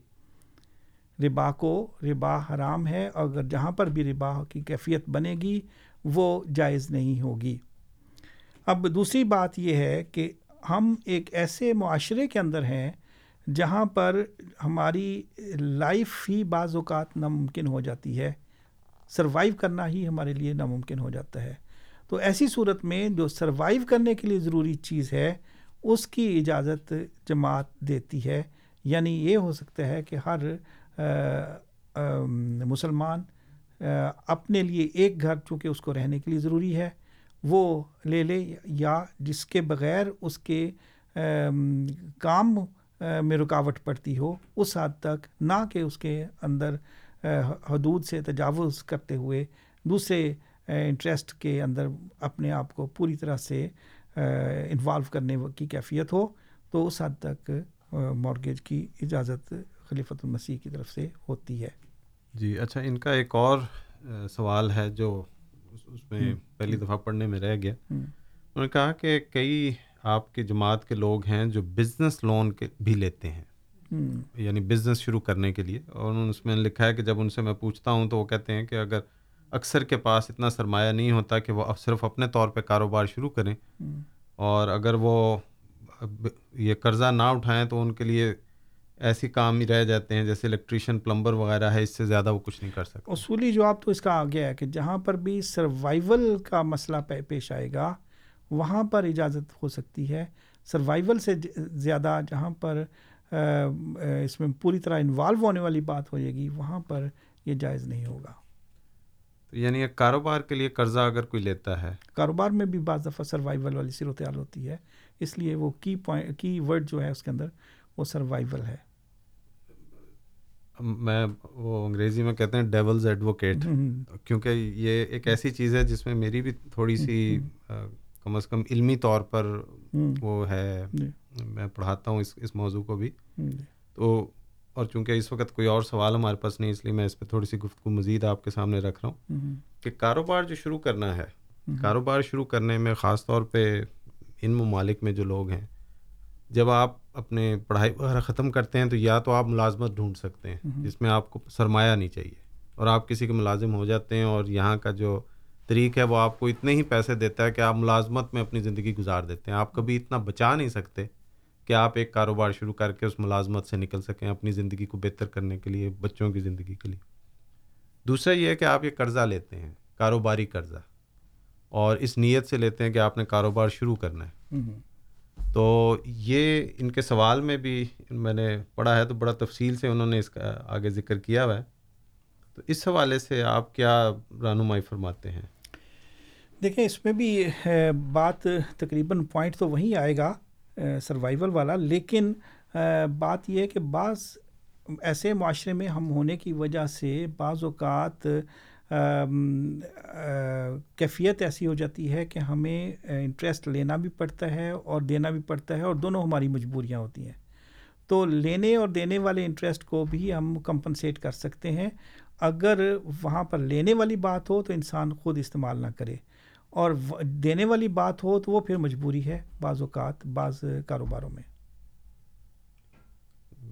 ربا کو ربا حرام ہے، اگر جہاں پر بھی ربا کی کیفیت بنے گی، وہ جائز نہیں ہوگی۔ اب دوسری بات یہ ہے کہ ہم ایک ایسے معاشرے کے اندر ہیں جہاں پر ہماری لائف ہی بعض اوقات ناممکن ہو جاتی ہے۔ سروائیو کرنا ہی ہمارے لیے ناممکن ہو جاتا ہے۔ تو ایسی صورت میں جو سروائیو کرنے کے لیے ضروری چیز ہے، اس کی اجازت جماعت دیتی ہے۔ یعنی یہ ہو سکتا ہے کہ ہر مسلمان اپنے لیے ایک گھر چونکہ اس کو رہنے کے لیے ضروری ہے، وہ لے لے، یا جس کے بغیر اس کے کام میں رکاوٹ پڑتی ہو، اس حد تک، نہ کہ اس کے اندر حدود سے تجاوز کرتے ہوئے دوسرے انٹرسٹ کے اندر اپنے آپ کو پوری طرح سے انوالو کرنے کی کیفیت ہو تو اس حد تک مارگیج کی اجازت خلیفۃ المسیح کی طرف سے ہوتی ہے۔ جی اچھا ان کا ایک اور سوال ہے جو اس میں پہلی دفعہ پڑھنے میں رہ گیا۔ انہوں نے کہا کہ کئی آپ کی جماعت کے لوگ ہیں جو بزنس لون کے بھی لیتے ہیں۔ یعنی بزنس شروع کرنے کے لیے۔ اور انہوں نے اس میں لکھا ہے کہ جب ان سے میں پوچھتا ہوں تو وہ کہتے ہیں کہ اگر اکثر کے پاس اتنا سرمایہ نہیں ہوتا کہ وہ صرف اپنے طور پہ کاروبار شروع کریں اور اگر وہ یہ قرضہ نہ اٹھائیں تو ان کے لیے ایسی کام ہی رہ جاتے ہیں جیسے الیکٹریشین پلمبر وغیرہ ہے اس سے زیادہ وہ کچھ نہیں کر سکتے۔ اصولی جواب تو اس کا آ گیا ہے کہ جہاں پر بھی سروائیول کا مسئلہ پیش آئے گا وہاں پر اجازت ہو سکتی ہے۔ سروائیول سے زیادہ جہاں پر اس میں پوری طرح انوالو ہونے والی بات ہو جائے گی وہاں پر یہ جائز نہیں ہوگا۔ یعنی کاروبار کے لیے قرضہ اگر کوئی لیتا ہے۔ کاروبار میں بھی بعض دفعہ سروائیول والی صورتحال ہوتی ہے اس لیے وہ کی پوائنٹ کی ورڈ جو ہے اس کے اندر وہ سروائیول ہے۔ میں وہ انگریزی میں کہتے ہیں ڈیولز ایڈوکیٹ کیونکہ یہ ایک ایسی چیز ہے جس میں میری بھی تھوڑی سی کم از کم علمی طور پر وہ ہے۔ جی۔ میں پڑھاتا ہوں اس اس موضوع کو بھی۔ جی۔ تو اور چونکہ اس وقت کوئی اور سوال ہمارے پاس نہیں اس لیے میں اس پہ تھوڑی سی گفتگو مزید آپ کے سامنے رکھ رہا ہوں۔ کہ کاروبار جو شروع کرنا ہے کاروبار شروع کرنے میں خاص طور پہ ان ممالک میں جو لوگ ہیں جب آپ اپنے پڑھائی وغیرہ ختم کرتے ہیں تو یا تو آپ ملازمت ڈھونڈ سکتے ہیں جس میں آپ کو سرمایہ نہیں چاہیے اور آپ کسی کے ملازم ہو جاتے ہیں اور یہاں کا جو طریق ہے وہ آپ کو اتنے ہی پیسے دیتا ہے کہ آپ ملازمت میں اپنی زندگی گزار دیتے ہیں۔ آپ کبھی اتنا بچا نہیں سکتے کہ آپ ایک کاروبار شروع کر کے اس ملازمت سے نکل سکیں اپنی زندگی کو بہتر کرنے کے لیے بچوں کی زندگی کے لیے۔ دوسرا یہ ہے کہ آپ یہ قرضہ لیتے ہیں کاروباری قرضہ اور اس نیت سے لیتے ہیں کہ آپ نے کاروبار شروع کرنا ہے۔ تو یہ ان کے سوال میں بھی میں نے پڑھا ہے تو بڑا تفصیل سے انہوں نے اس کا آگے ذکر کیا ہوا ہے۔ تو اس حوالے سے آپ کیا رہنمائی فرماتے ہیں؟ دیکھیں، اس میں بھی بات تقریباً پوائنٹ تو وہیں آئے گا سروائیول والا، لیکن بات یہ ہے کہ بعض ایسے معاشرے میں ہم ہونے کی وجہ سے بعض اوقات کیفیت ایسی ہو جاتی ہے کہ ہمیں انٹرسٹ لینا بھی پڑتا ہے اور دینا بھی پڑتا ہے اور دونوں ہماری مجبوریاں ہوتی ہیں۔ تو لینے اور دینے والے انٹرسٹ کو بھی ہم کمپنسیٹ کر سکتے ہیں۔ اگر وہاں پر لینے والی بات ہو تو انسان خود استعمال نہ کرے۔ اور دینے والی بات ہو تو وہ پھر مجبوری ہے بعض اوقات بعض کاروباروں میں۔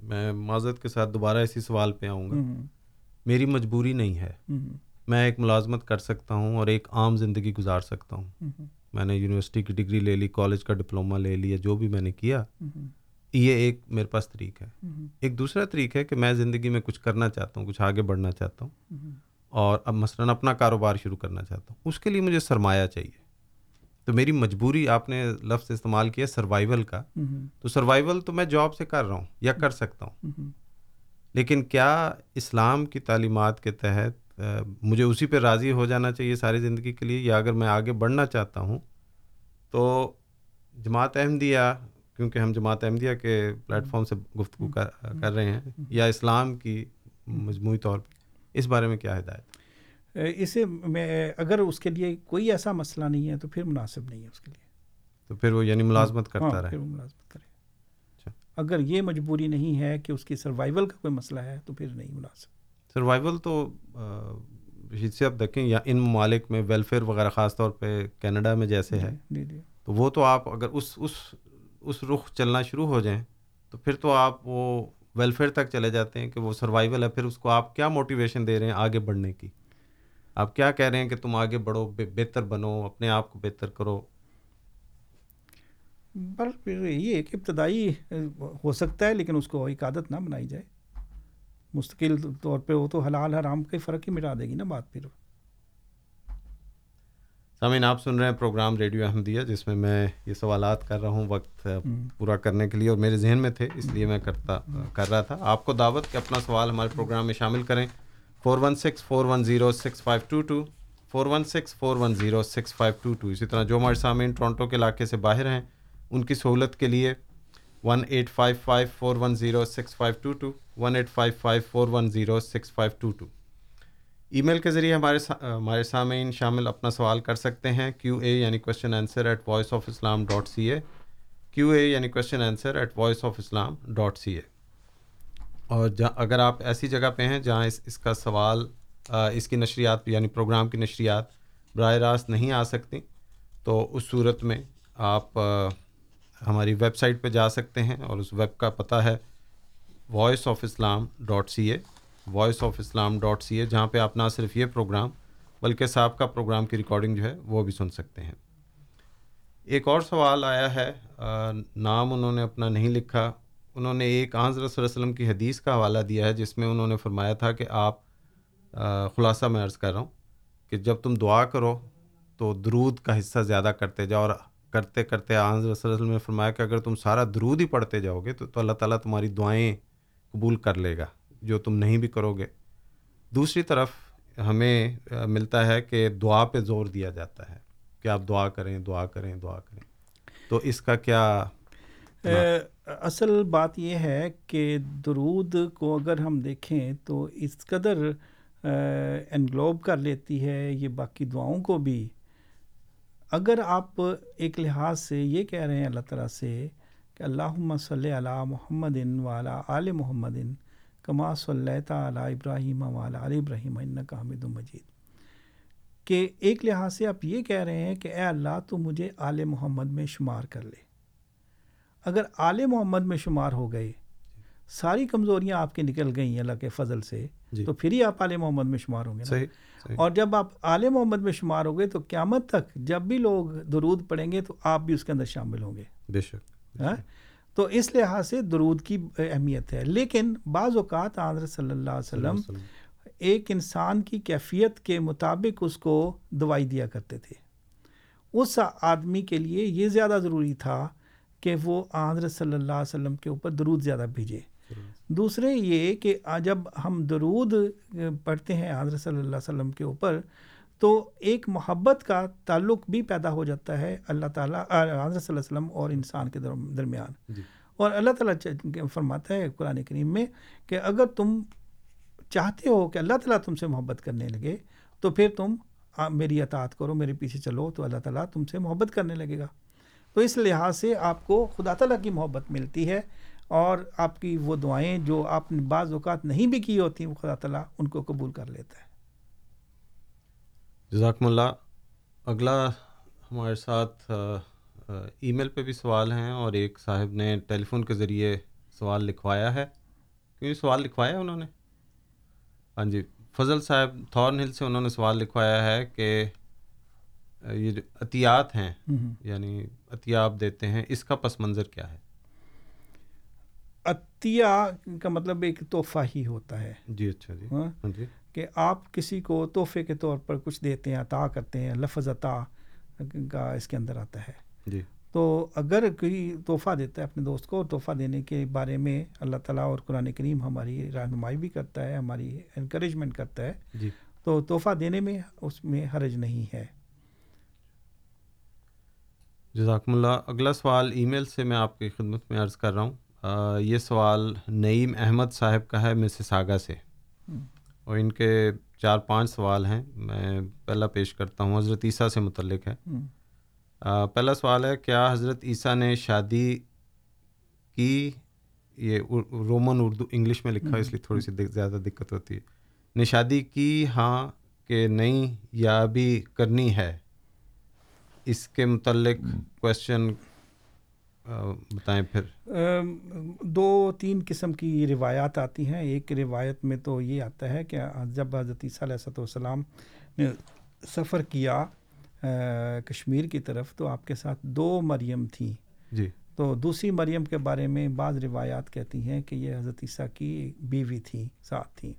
میں معذرت کے ساتھ دوبارہ اسی سوال پہ آؤں گا۔ میری مجبوری نہیں ہے۔ میں ایک ملازمت کر سکتا ہوں اور ایک عام زندگی گزار سکتا ہوں۔ میں نے یونیورسٹی کی ڈگری لے لی کالج کا ڈپلوما لے لیا جو بھی میں نے کیا۔ یہ ایک میرے پاس طریق ہے۔ ایک دوسرا طریق ہے کہ میں زندگی میں کچھ کرنا چاہتا ہوں کچھ آگے بڑھنا چاہتا ہوں۔ اور اب مثلاً اپنا کاروبار شروع کرنا چاہتا ہوں اس کے لیے مجھے سرمایہ چاہیے۔ تو میری مجبوری آپ نے لفظ استعمال کیا سروائیول کا۔ تو سروائیول تو میں جاب سے کر رہا ہوں یا کر سکتا ہوں۔ لیکن کیا اسلام کی تعلیمات کے تحت مجھے اسی پہ راضی ہو جانا چاہیے ساری زندگی کے لیے یا اگر میں آگے بڑھنا چاہتا ہوں تو جماعت احمدیہ کیونکہ ہم جماعت احمدیہ کے پلیٹ فارم سے گفتگو کر رہے ہیں یا اسلام کی مجموعی طور پہ۔ اس بارے میں کیا ہدایت؟ اسے میں اگر اس کے لیے کوئی ایسا مسئلہ نہیں ہے تو پھر مناسب نہیں ہے اس کے لیے۔ تو پھر وہ یعنی ملازمت کرتا ہاں، رہے۔ پھر وہ ملازمت کرے۔ اچھا۔ اگر یہ مجبوری نہیں ہے کہ اس کی سروائیول کا کوئی مسئلہ ہے تو پھر نہیں مناسب۔ سروائیول تو رشید سے آپ دیکھیں یا ان ممالک میں ویلفیئر وغیرہ خاص طور پہ کینیڈا میں جیسے ہے جی، جی۔ تو وہ تو آپ اگر اس اس اس رخ چلنا شروع ہو جائیں تو پھر تو آپ وہ ویلفیئر تک چلے جاتے ہیں کہ وہ سروائیول ہے، پھر اس کو آپ کیا موٹیویشن دے رہے ہیں آگے بڑھنے کی؟ آپ کیا کہہ رہے ہیں کہ تم آگے بڑھو بہتر بنو، اپنے آپ کو بہتر کرو؟ پر یہ ایک ابتدائی ہو سکتا ہے، لیکن اس کو ایک عادت نہ بنائی جائے۔ مستقل طور پہ وہ تو حلال حرام کا فرق ہی مٹا دے گی نا بات پھر۔ سامعین آپ سن رہے ہیں پروگرام ریڈیو احمدیہ جس میں میں یہ سوالات کر رہا ہوں وقت پورا کرنے کے لیے اور میرے ذہن میں تھے اس لیے میں کرتا کر رہا تھا۔ آپ کو دعوت کہ اپنا سوال ہمارے پروگرام میں شامل کریں۔ Four one six four one zero six five two two. Four one six four one zero six five two two. اسی طرح جو ہمارے سامعین ٹورنٹو کے علاقے سے باہر ہیں ان کی سہولت کے لیے one eight five five four one zero six five two two. One eight five five four one zero six five two two. Email کے ذریعے ہمارے ہمارے سامعین شامل اپنا سوال کر سکتے ہیں کیو اے یعنی question answer at voice of Islam dot C A Q A یعنی question answer at voice of Islam dot C A اور جہاں اگر آپ ایسی جگہ پہ ہیں جہاں اس اس کا سوال اس کی نشریات یعنی پروگرام کی نشریات براہ راست نہیں آ سکتی، تو اس صورت میں آپ ہماری ویب سائٹ پہ جا سکتے ہیں اور اس ویب کا پتہ ہے voice of Islam dot C A voice of Islam dot C A جہاں پہ آپ نہ صرف یہ پروگرام بلکہ صاحب کا پروگرام کی ریکارڈنگ جو ہے وہ بھی سن سکتے ہیں۔ ایک اور سوال آیا ہے نام انہوں نے اپنا نہیں لکھا۔ انہوں نے ایک آنظر صلی اللہ علیہ وسلم کی حدیث کا حوالہ دیا ہے، جس میں انہوں نے فرمایا تھا کہ آپ خلاصہ میں عرض کر رہا ہوں کہ جب تم دعا کرو تو درود کا حصہ زیادہ کرتے جاؤ اور کرتے کرتے آنظر صلی اللہ علیہ وسلم نے فرمایا کہ اگر تم سارا درود ہی پڑھتے جاؤ گے تو تو اللہ تعالیٰ تمہاری دعائیں قبول کر لے گا۔ جو تم نہیں بھی کرو گے۔ دوسری طرف ہمیں ملتا ہے کہ دعا پہ زور دیا جاتا ہے۔ کہ آپ دعا کریں دعا کریں دعا کریں۔ تو اس کا کیا اصل بات یہ ہے کہ درود کو اگر ہم دیکھیں تو اس قدر انگلوب کر لیتی ہے یہ باقی دعاؤں کو بھی۔ اگر آپ ایک لحاظ سے یہ کہہ رہے ہیں اللہ تعالیٰ سے کہ اللہ صلی علی محمد والا آل محمد کما صلی تعلیٰ ابراہیم والا علیہ ابراہیم کا حمد مجید۔ کہ ایک لحاظ سے آپ یہ کہہ رہے ہیں کہ اے اللہ تو مجھے آل محمد میں شمار کر لے۔ اگر آل محمد میں شمار ہو گئے ساری کمزوریاں آپ کی نکل گئیں اللہ کے فضل سے جی۔ تو پھر ہی آپ آل محمد میں شمار ہوں گے صحیح صحیح۔ اور جب آپ آل محمد میں شمار ہو گئے تو قیامت تک جب بھی لوگ درود پڑھیں گے تو آپ بھی اس کے اندر شامل ہوں گے۔ بے شک ہاں؟ تو اس لحاظ سے درود کی اہمیت ہے۔ لیکن بعض اوقات آندر صلی اللہ علیہ وسلم ایک انسان کی کیفیت کے مطابق اس کو دوائی دیا کرتے تھے۔ اس آدمی کے لیے یہ زیادہ ضروری تھا کہ وہ آندر صلی اللہ علیہ وسلم کے اوپر درود زیادہ بھیجے۔ دوسرے یہ کہ جب ہم درود پڑھتے ہیں آندر صلی اللہ علیہ وسلم کے اوپر تو ایک محبت کا تعلق بھی پیدا ہو جاتا ہے اللہ تعالیٰ حضرت صلی اللہ علیہ وسلم اور انسان کے درمیان۔ جی۔ اور اللہ تعالیٰ فرماتا ہے قرآن کریم میں کہ اگر تم چاہتے ہو کہ اللہ تعالیٰ تم سے محبت کرنے لگے تو پھر تم میری اطاعت کرو میرے پیچھے چلو تو اللہ تعالیٰ تم سے محبت کرنے لگے گا۔ تو اس لحاظ سے آپ کو خدا تعالیٰ کی محبت ملتی ہے اور آپ کی وہ دعائیں جو آپ نے بعض اوقات نہیں بھی کی ہوتی وہ خدا تعالیٰ ان کو قبول کر لیتا ہے۔ جزاکم اللہ۔ اگلا ہمارے ساتھ ای میل پہ بھی سوال ہیں اور ایک صاحب نے ٹیلی فون کے ذریعے سوال لکھوایا ہے۔ کیوں سوال لکھوایا انہوں نے؟ ہاں جی فضل صاحب تھورن ہل سے انہوں نے سوال لکھوایا ہے کہ یہ جو عطیات ہیں یعنی عطیہ آپ دیتے ہیں اس کا پس منظر کیا ہے؟ عطیہ کا مطلب ایک تحفہ ہی ہوتا ہے۔ جی اچھا جی۔ ہاں, ہاں جی۔ کہ آپ کسی کو تحفے کے طور پر کچھ دیتے ہیں عطا کرتے ہیں لفظ عطا کا اس کے اندر آتا ہے۔ جی۔ تو اگر کوئی تحفہ دیتا ہے اپنے دوست کو تحفہ دینے کے بارے میں اللہ تعالیٰ اور قرآن کریم ہماری رہنمائی بھی کرتا ہے ہماری انکریجمنٹ کرتا ہے۔ جی۔ تو تحفہ دینے میں اس میں حرج نہیں ہے۔ جزاکم اللہ۔ اگلا سوال ای میل سے میں آپ کی خدمت میں عرض کر رہا ہوں۔ یہ سوال نعیم احمد صاحب کا ہے مسز آگا سے اور ان کے چار پانچ سوال ہیں میں پہلا پیش کرتا ہوں حضرت عیسیٰ سے متعلق ہے۔ پہلا سوال ہے کیا حضرت عیسیٰ نے شادی کی؟ یہ رومن اردو انگلش میں لکھا اس لیے تھوڑی سی زیادہ دقت ہوتی ہے۔ نے شادی کی؟ ہاں کہ نہیں یا ابھی کرنی ہے؟ اس کے متعلق کوشچن بتائیں پھر۔ دو تین قسم کی روایات آتی ہیں۔ ایک روایت میں تو یہ آتا ہے کہ جب حضرت عیسیٰ علیہ والسلام نے سفر کیا کشمیر کی طرف تو آپ کے ساتھ دو مریم تھیں۔ جی۔ تو دوسری مریم کے بارے میں بعض روایات کہتی ہیں کہ یہ حضرت عیسیٰ کی بیوی تھیں ساتھ تھیں۔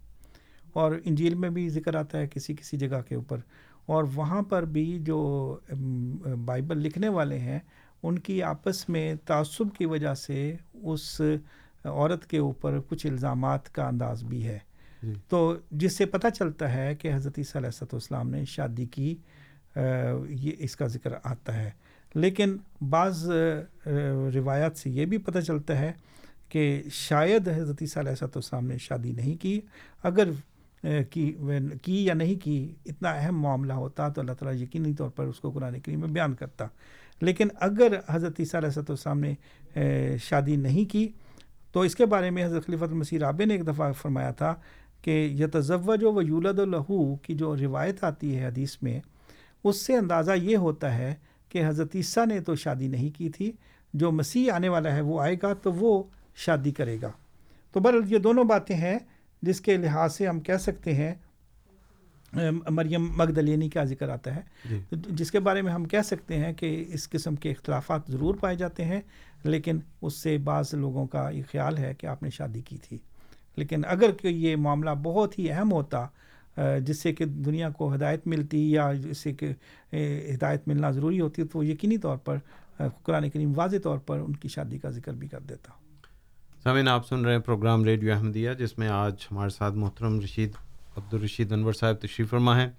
اور انجیل میں بھی ذکر آتا ہے کسی کسی جگہ کے اوپر۔ اور وہاں پر بھی جو بائبل لکھنے والے ہیں ان کی آپس میں تعصب کی وجہ سے اس عورت کے اوپر کچھ الزامات کا انداز بھی ہے۔ تو جس سے پتہ چلتا ہے کہ حضرت عیسیٰ علیہ السلام نے شادی کی یہ اس کا ذکر آتا ہے۔ لیکن بعض روایات سے یہ بھی پتہ چلتا ہے کہ شاید حضرت عیسیٰ علیہ السلام نے شادی نہیں کی۔ اگر کی کی یا نہیں کی اتنا اہم معاملہ ہوتا تو اللہ تعالیٰ یقینی طور پر اس کو قرآن کریم میں بیان کرتا۔ لیکن اگر حضرت عیسیٰ علیہ السلام نے شادی نہیں کی، تو اس کے بارے میں حضرت خلیفۃ المسیح رابع نے ایک دفعہ فرمایا تھا کہ یتزوج و یولد الہو کی جو روایت آتی ہے حدیث میں، اس سے اندازہ یہ ہوتا ہے کہ حضرت عیسیٰ نے تو شادی نہیں کی تھی، جو مسیح آنے والا ہے وہ آئے گا تو وہ شادی کرے گا۔ تو بر یہ دونوں باتیں ہیں جس کے لحاظ سے ہم کہہ سکتے ہیں مریم مگدلینی کا ذکر آتا ہے۔ جی۔ جس کے بارے میں ہم کہہ سکتے ہیں کہ اس قسم کے اختلافات ضرور پائے جاتے ہیں لیکن اس سے بعض لوگوں کا یہ خیال ہے کہ آپ نے شادی کی تھی۔ لیکن اگر کہ یہ معاملہ بہت ہی اہم ہوتا جس سے کہ دنیا کو ہدایت ملتی یا جس سے کہ ہدایت ملنا ضروری ہوتی تو یقینی طور پر قرآن کریم واضح طور پر ان کی شادی کا ذکر بھی کر دیتا۔ سمین آپ سن رہے ہیں پروگرام ریڈیو احمدیہ جس میں آج ہمارے ساتھ محترم رشید عبدالرشید انور صاحب تشریف فرما ہیں۔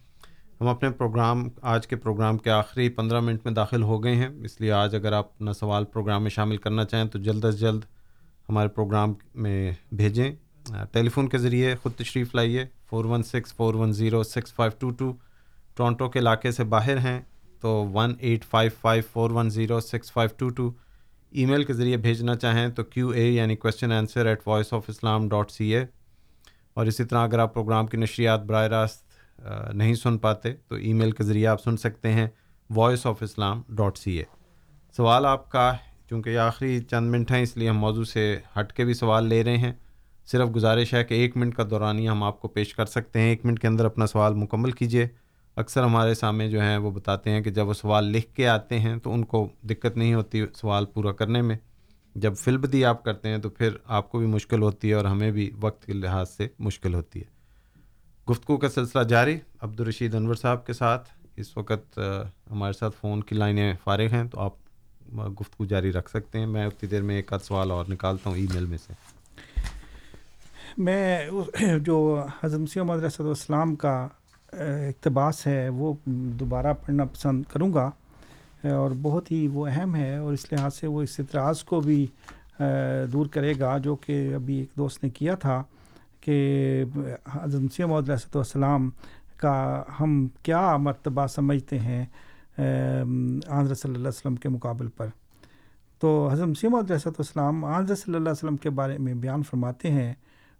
ہم اپنے پروگرام، آج کے پروگرام کے آخری پندرہ منٹ میں داخل ہو گئے ہیں۔ اس لیے آج اگر آپ اپنا سوال پروگرام میں شامل کرنا چاہیں تو جلد از جلد ہمارے پروگرام میں بھیجیں۔ ٹیلی فون کے ذریعے خود تشریف لائیے۔ Four one six four one zero six five two two Toronto کے علاقے سے باہر ہیں تو one eight five five four one zero six five two two email کے ذریعے بھیجنا چاہیں تو کیو اے یعنی question answer at voice of Islam dot C A اور اسی طرح اگر آپ پروگرام کی نشریات براہ راست نہیں سن پاتے، تو ای میل کے ذریعے آپ سن سکتے ہیں voice of Islam dot C A سوال آپ کا، چونکہ یہ آخری چند منٹ ہیں، اس لیے ہم موضوع سے ہٹ کے بھی سوال لے رہے ہیں۔ صرف گزارش ہے کہ ایک منٹ کا دورانیہ ہم آپ کو پیش کر سکتے ہیں۔ ایک منٹ کے اندر اپنا سوال مکمل کیجیے۔ اکثر ہمارے سامنے جو ہیں وہ بتاتے ہیں کہ جب وہ سوال لکھ کے آتے ہیں تو ان کو دقت نہیں ہوتی سوال پورا کرنے میں۔ جب فلم دی آپ کرتے ہیں تو پھر آپ کو بھی مشکل ہوتی ہے اور ہمیں بھی وقت کے لحاظ سے مشکل ہوتی ہے۔ گفتگو کا سلسلہ جاری۔ عبدالرشید انور صاحب کے ساتھ۔ اس وقت ہمارے ساتھ فون کی لائنیں فارغ ہیں تو آپ گفتگو جاری رکھ سکتے ہیں۔ میں اتنی دیر میں ایک آدھ سوال اور نکالتا ہوں ای میل میں سے۔ میں جو حضرت مسیح محمد السلام کا اقتباس ہے وہ دوبارہ پڑھنا پسند کروں گا۔ اور بہت ہی وہ اہم ہے اور اس لحاظ سے وہ اس اعتراض کو بھی دور کرے گا، جو کہ ابھی ایک دوست نے کیا تھا کہ، حضرت مسیح محمد علیہ والسلام کا ہم کیا مرتبہ سمجھتے ہیں آنظر صلی اللہ علیہ وسلم کے مقابل پر۔ تو حضرت مسیم علیہ والسلام آنظر صلی اللہ علیہ وسلم کے بارے میں بیان فرماتے ہیں،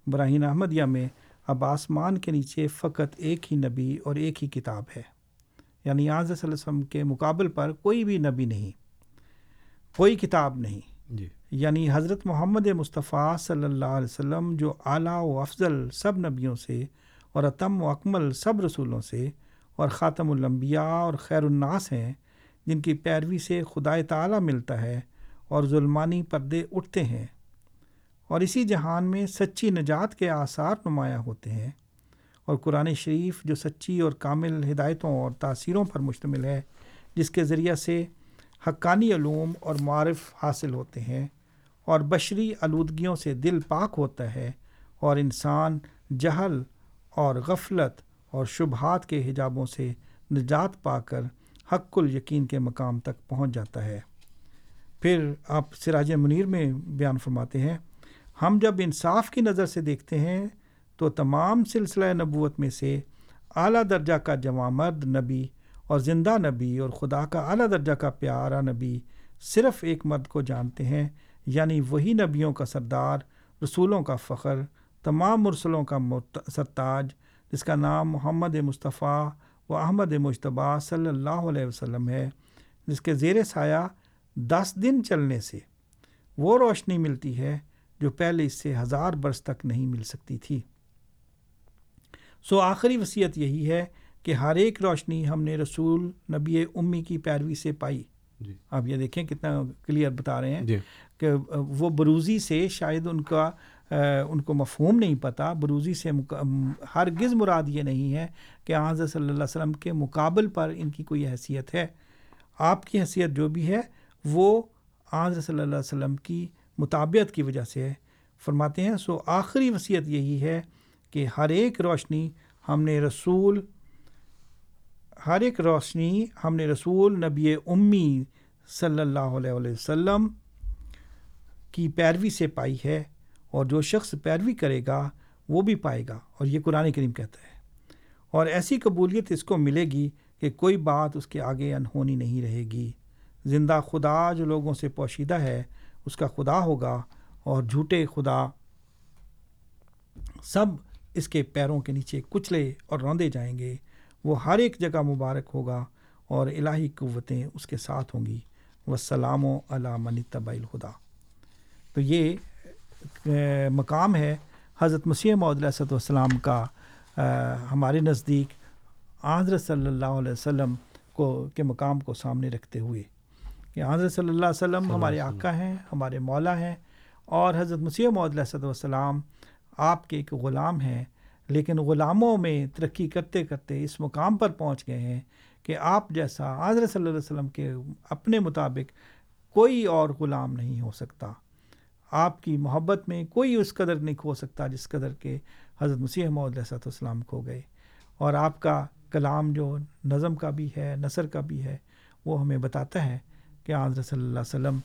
براہین احمدیہ میں اب آسمان کے نیچے فقط ایک ہی نبی اور ایک ہی کتاب ہے۔ یعنی آنظر صلی اللہ علیہ وسلم کے مقابل پر کوئی بھی نبی نہیں کوئی کتاب نہیں۔ جی۔ یعنی حضرت محمد مصطفیٰ صلی اللہ علیہ وسلم جو اعلیٰ و افضل سب نبیوں سے اور اتم و اکمل سب رسولوں سے اور خاتم الانبیاء اور خیر الناس ہیں جن کی پیروی سے خدا تعالیٰ ملتا ہے اور ظلمانی پردے اٹھتے ہیں۔ اور اسی جہان میں سچی نجات کے آثار نمایاں ہوتے ہیں۔ اور قرآن شریف جو سچی اور کامل ہدایتوں اور تاثیروں پر مشتمل ہے، جس کے ذریعہ سے حقانی علوم اور معرف حاصل ہوتے ہیں اور بشری آلودگیوں سے دل پاک ہوتا ہے اور انسان جہل اور غفلت اور شبہات کے حجابوں سے نجات پا کر حق ال یقین کے مقام تک پہنچ جاتا ہے۔ پھر آپ سراج منیر میں بیان فرماتے ہیں، ہم جب انصاف کی نظر سے دیکھتے ہیں تو تمام سلسلہ نبوت میں سے اعلیٰ درجہ کا جمع مرد نبی اور زندہ نبی اور خدا کا اعلیٰ درجہ کا پیارا نبی صرف ایک مرد کو جانتے ہیں یعنی وہی نبیوں کا سردار، رسولوں کا فخر، تمام مرسلوں کا سرتاج، جس کا نام محمد مصطفیٰ و احمد مشتبہ صلی اللہ علیہ وسلم ہے، جس کے زیر سایہ دس دن چلنے سے وہ روشنی ملتی ہے جو پہلے اس سے ہزار برس تک نہیں مل سکتی تھی۔ سو آخری وصیت یہی ہے کہ ہر ایک روشنی ہم نے رسول نبی امی کی پیروی سے پائی۔ جی۔ آپ یہ دیکھیں کتنا کلیئر بتا رہے ہیں جی۔ کہ وہ بروزی سے شاید ان کا ان کو مفہوم نہیں پتہ بروزی سے ہرگز مراد یہ نہیں ہے کہ حضرت صلی اللہ علیہ وسلم کے مقابل پر ان کی کوئی حیثیت ہے۔ آپ کی حیثیت جو بھی ہے وہ حضرت صلی اللہ علیہ وسلم کی مطابعت کی وجہ سے فرماتے ہیں سو آخری وصیت یہی ہے کہ ہر ایک روشنی ہم نے رسول، ہر ایک روشنی ہم نے رسول نبی امی صلی اللہ علیہ وسلم کی پیروی سے پائی ہے اور جو شخص پیروی کرے گا وہ بھی پائے گا، اور یہ قرآن کریم کہتا ہے۔ اور ایسی قبولیت اس کو ملے گی کہ کوئی بات اس کے آگے انہونی نہیں رہے گی۔ زندہ خدا جو لوگوں سے پوشیدہ ہے، اس کا خدا ہوگا اور جھوٹے خدا سب اس کے پیروں کے نیچے کچلے اور روندے جائیں گے وہ ہر ایک جگہ مبارک ہوگا اور الہی قوتیں اس کے ساتھ ہوں گی۔ وسلام و علام طبع الخدا تو یہ مقام ہے حضرت مسیح محدود والسلام کا ہمارے نزدیک حضرت صلی اللہ علیہ وسلم کو کے مقام کو سامنے رکھتے ہوئے۔ کہ حضرت صلی اللہ علیہ وسلم ہمارے آقا ہیں ہمارے مولا ہیں اور حضرت مسیح محدود والسلام آپ کے ایک غلام ہیں لیکن غلاموں میں ترقی کرتے کرتے اس مقام پر پہنچ گئے ہیں کہ آپ جیسا حضرت صلی اللہ علیہ وسلم کے اپنے مطابق کوئی اور غلام نہیں ہو سکتا۔ آپ کی محبت میں کوئی اس قدر نہیں کھو سکتا جس قدر کے حضرت مسیح محدود السلام کھو گئے۔ اور آپ کا کلام جو نظم کا بھی ہے نثر کا بھی ہے وہ ہمیں بتاتا ہے کہ حضرت صلی اللہ علیہ وسلم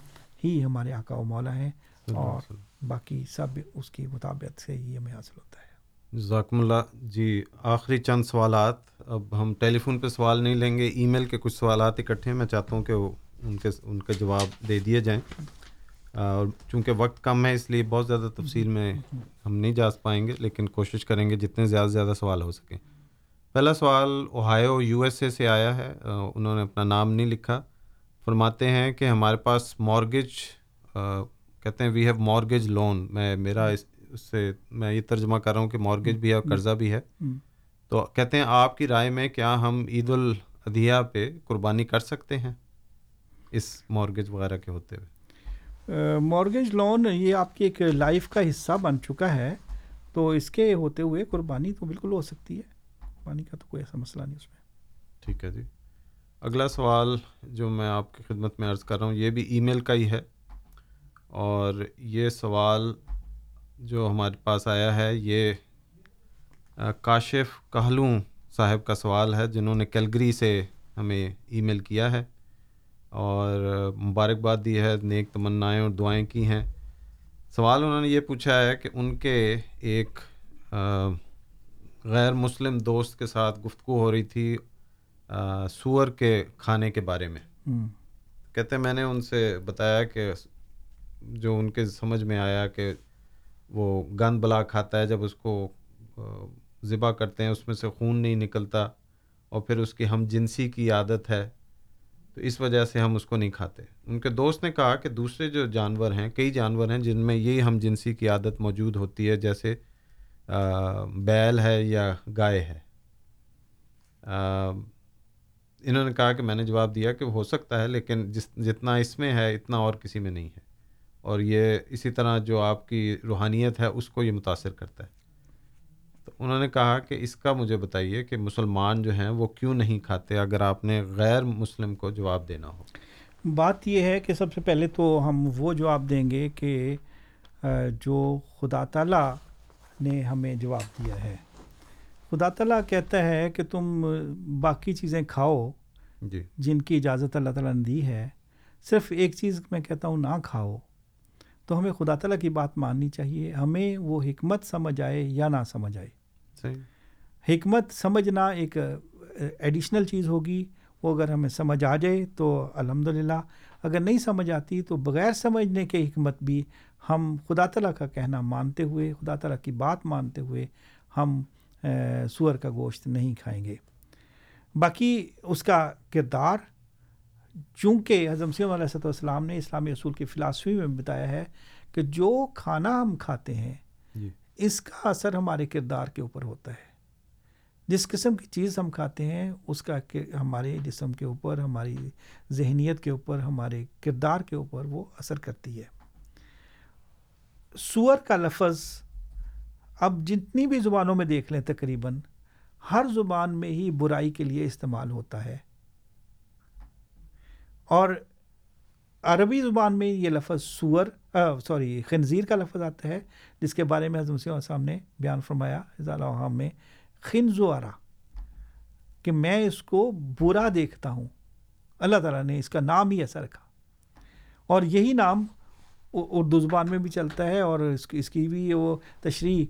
ہی ہمارے آقا و مولا ہیں۔ اور باقی سب اس کی مطابق سے ہی ہمیں حاصل ہوتا ہے۔ ذاکم اللہ۔ جی آخری چند سوالات۔ اب ہم ٹیلی فون پہ سوال نہیں لیں گے، ای میل کے کچھ سوالات اکٹھے ہیں۔ میں چاہتا ہوں کہ وہ ان کے ان کے جواب دے دیے جائیں۔ اور چونکہ وقت کم ہے، اس لیے بہت زیادہ تفصیل میں ہم نہیں جا پائیں گے، لیکن کوشش کریں گے جتنے زیادہ سے زیادہ سوال ہو سکیں۔ پہلا سوال اوہایو یو ایس اے سے آیا ہے۔ انہوں نے اپنا نام نہیں لکھا۔ فرماتے ہیں کہ ہمارے پاس مارگیج کہتے ہیں وی ہیو مارگیج لون میں میرا اس سے میں یہ ترجمہ کر رہا ہوں کہ مارگیج بھی ہے اور قرضہ بھی ہے۔ تو کہتے ہیں آپ کی رائے میں کیا ہم عید الاضحیٰ پہ قربانی کر سکتے ہیں اس مارگیج وغیرہ کے ہوتے ہوئے? مارگیج لون یہ آپ کی ایک لائف کا حصہ بن چکا ہے۔ تو اس کے ہوتے ہوئے قربانی تو بالکل ہو سکتی ہے۔ قربانی کا تو کوئی ایسا مسئلہ نہیں اس میں۔ ٹھیک ہے جی۔ اگلا سوال جو میں آپ کی خدمت میں عرض کر رہا ہوں یہ بھی ای میل کا ہی ہے۔ اور یہ سوال جو ہمارے پاس آیا ہے یہ کاشف کہلوں صاحب کا سوال ہے جنہوں نے کیلگری سے ہمیں ای میل کیا ہے۔ اور مبارکباد دی ہے نیک تمنائیں اور دعائیں کی ہیں۔ سوال انہوں نے یہ پوچھا ہے کہ ان کے ایک غیر مسلم دوست کے ساتھ گفتگو ہو رہی تھی سور کے کھانے کے بارے میں۔ کہتے میں نے ان سے بتایا کہ جو ان کے سمجھ میں آیا کہ وہ گند بلا کھاتا ہے، جب اس کو ذبح کرتے ہیں، اس میں سے خون نہیں نکلتا اور پھر اس کی ہم جنسی کی عادت ہے، تو اس وجہ سے ہم اس کو نہیں کھاتے۔ ان کے دوست نے کہا کہ دوسرے جو جانور ہیں، کئی جانور ہیں جن میں یہی ہم جنسی کی عادت موجود ہوتی ہے، جیسے بیل ہے یا گائے ہے۔ انہوں نے کہا کہ میں نے جواب دیا کہ ہو سکتا ہے، لیکن جس، جتنا اس میں ہے، اتنا اور کسی میں نہیں ہے۔ اور یہ اسی طرح جو آپ کی روحانیت ہے اس کو یہ متاثر کرتا ہے۔ تو انہوں نے کہا کہ اس کا مجھے بتائیے کہ مسلمان جو ہیں وہ کیوں نہیں کھاتے اگر آپ نے غیر مسلم کو جواب دینا ہو؟ بات یہ ہے کہ سب سے پہلے تو ہم وہ جواب دیں گے کہ جو خدا تعالیٰ نے ہمیں جواب دیا ہے۔ خدا تعالیٰ کہتا ہے کہ تم باقی چیزیں کھاؤ جی۔ جن کی اجازت اللہ تعالیٰ نے دی ہے۔ صرف ایک چیز میں کہتا ہوں نہ کھاؤ۔ تو ہمیں خدا تعالیٰ کی بات ماننی چاہیے۔ ہمیں وہ حکمت سمجھ آئے یا نہ سمجھ آئے۔ صحیح۔ حکمت سمجھنا ایک ایڈیشنل چیز ہوگی۔ وہ اگر ہمیں سمجھ آ جائے تو الحمد اگر نہیں سمجھ آتی تو بغیر سمجھنے کے حکمت بھی ہم خدا تعالیٰ کا کہنا مانتے ہوئے خدا تعالیٰ کی بات مانتے ہوئے ہم سور کا گوشت نہیں کھائیں گے۔ باقی اس کا کردار چونکہ حضم سیم علیہ والسلام نے اسلامی اصول کی فلاسفی میں بتایا ہے کہ جو کھانا ہم کھاتے ہیں جی۔ اس کا اثر ہمارے کردار کے اوپر ہوتا ہے۔ جس قسم کی چیز ہم کھاتے ہیں اس کا ہمارے جسم کے اوپر ہماری ذہنیت کے اوپر ہمارے کردار کے اوپر وہ اثر کرتی ہے۔ سور کا لفظ اب جتنی بھی زبانوں میں دیکھ لیں تقریباً ہر زبان میں ہی برائی کے لیے استعمال ہوتا ہے۔ اور عربی زبان میں یہ لفظ سور سوری، خنزیر کا لفظ آتا ہے، جس کے بارے میں حضرت مسیح صاحب نے بیان فرمایا اضالہ میں خنزوارا کہ میں اس کو برا دیکھتا ہوں۔ اللہ تعالیٰ نے اس کا نام ہی ایسا رکھا۔ اور یہی نام اردو زبان میں بھی چلتا ہے، اور اس کی اس کی بھی وہ تشریح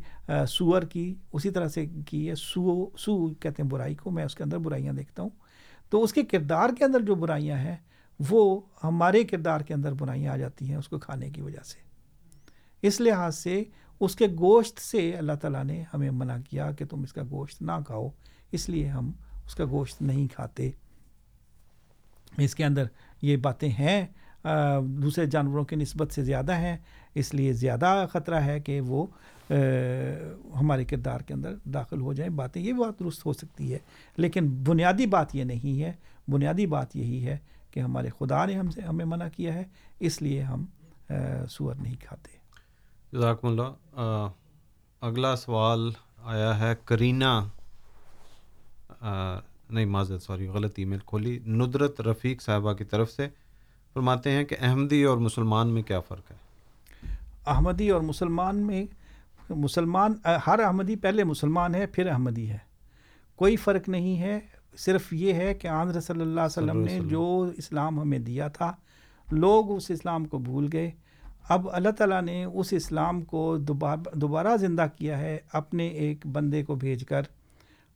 سور کی، اسی طرح سے کی ہے۔ سو سو کہتے ہیں، برائی کو، میں اس کے اندر برائیاں دیکھتا ہوں۔ تو اس کے کردار کے اندر جو برائیاں ہیں وہ ہمارے کردار کے اندر برائیاں آ جاتی ہیں اس کو کھانے کی وجہ سے۔ اس لحاظ سے اس کے گوشت سے اللہ تعالیٰ نے ہمیں منع کیا کہ تم اس کا گوشت نہ کھاؤ، اس لیے ہم اس کا گوشت نہیں کھاتے۔ اس کے اندر یہ باتیں ہیں دوسرے جانوروں کی نسبت سے زیادہ ہیں، اس لیے زیادہ خطرہ ہے کہ وہ ہمارے کردار کے اندر داخل ہو جائیں۔ باتیں یہ بات درست ہو سکتی ہے، لیکن بنیادی بات یہ نہیں ہے۔ بنیادی بات یہی ہے کہ ہمارے خدا نے ہم سے ہمیں منع کیا ہے اس لیے ہم سور نہیں کھاتے۔ جزاکم اللہ۔ اگلا سوال آیا ہے کرینہ۔ نہیں معذرت سوری غلط ای میل کھولی۔ ندرت رفیق صاحبہ کی طرف سے فرماتے ہیں کہ احمدی اور مسلمان میں کیا فرق ہے؟ احمدی اور مسلمان میں مسلمان ہر احمدی پہلے مسلمان ہے پھر احمدی ہے۔ کوئی فرق نہیں ہے صرف یہ ہے کہ آندر صلی اللہ علیہ وسلم نے جو اسلام ہمیں دیا تھا لوگ اس اسلام کو بھول گئے۔ اب اللہ تعالیٰ نے اس اسلام کو دوبارہ زندہ کیا ہے اپنے ایک بندے کو بھیج کر۔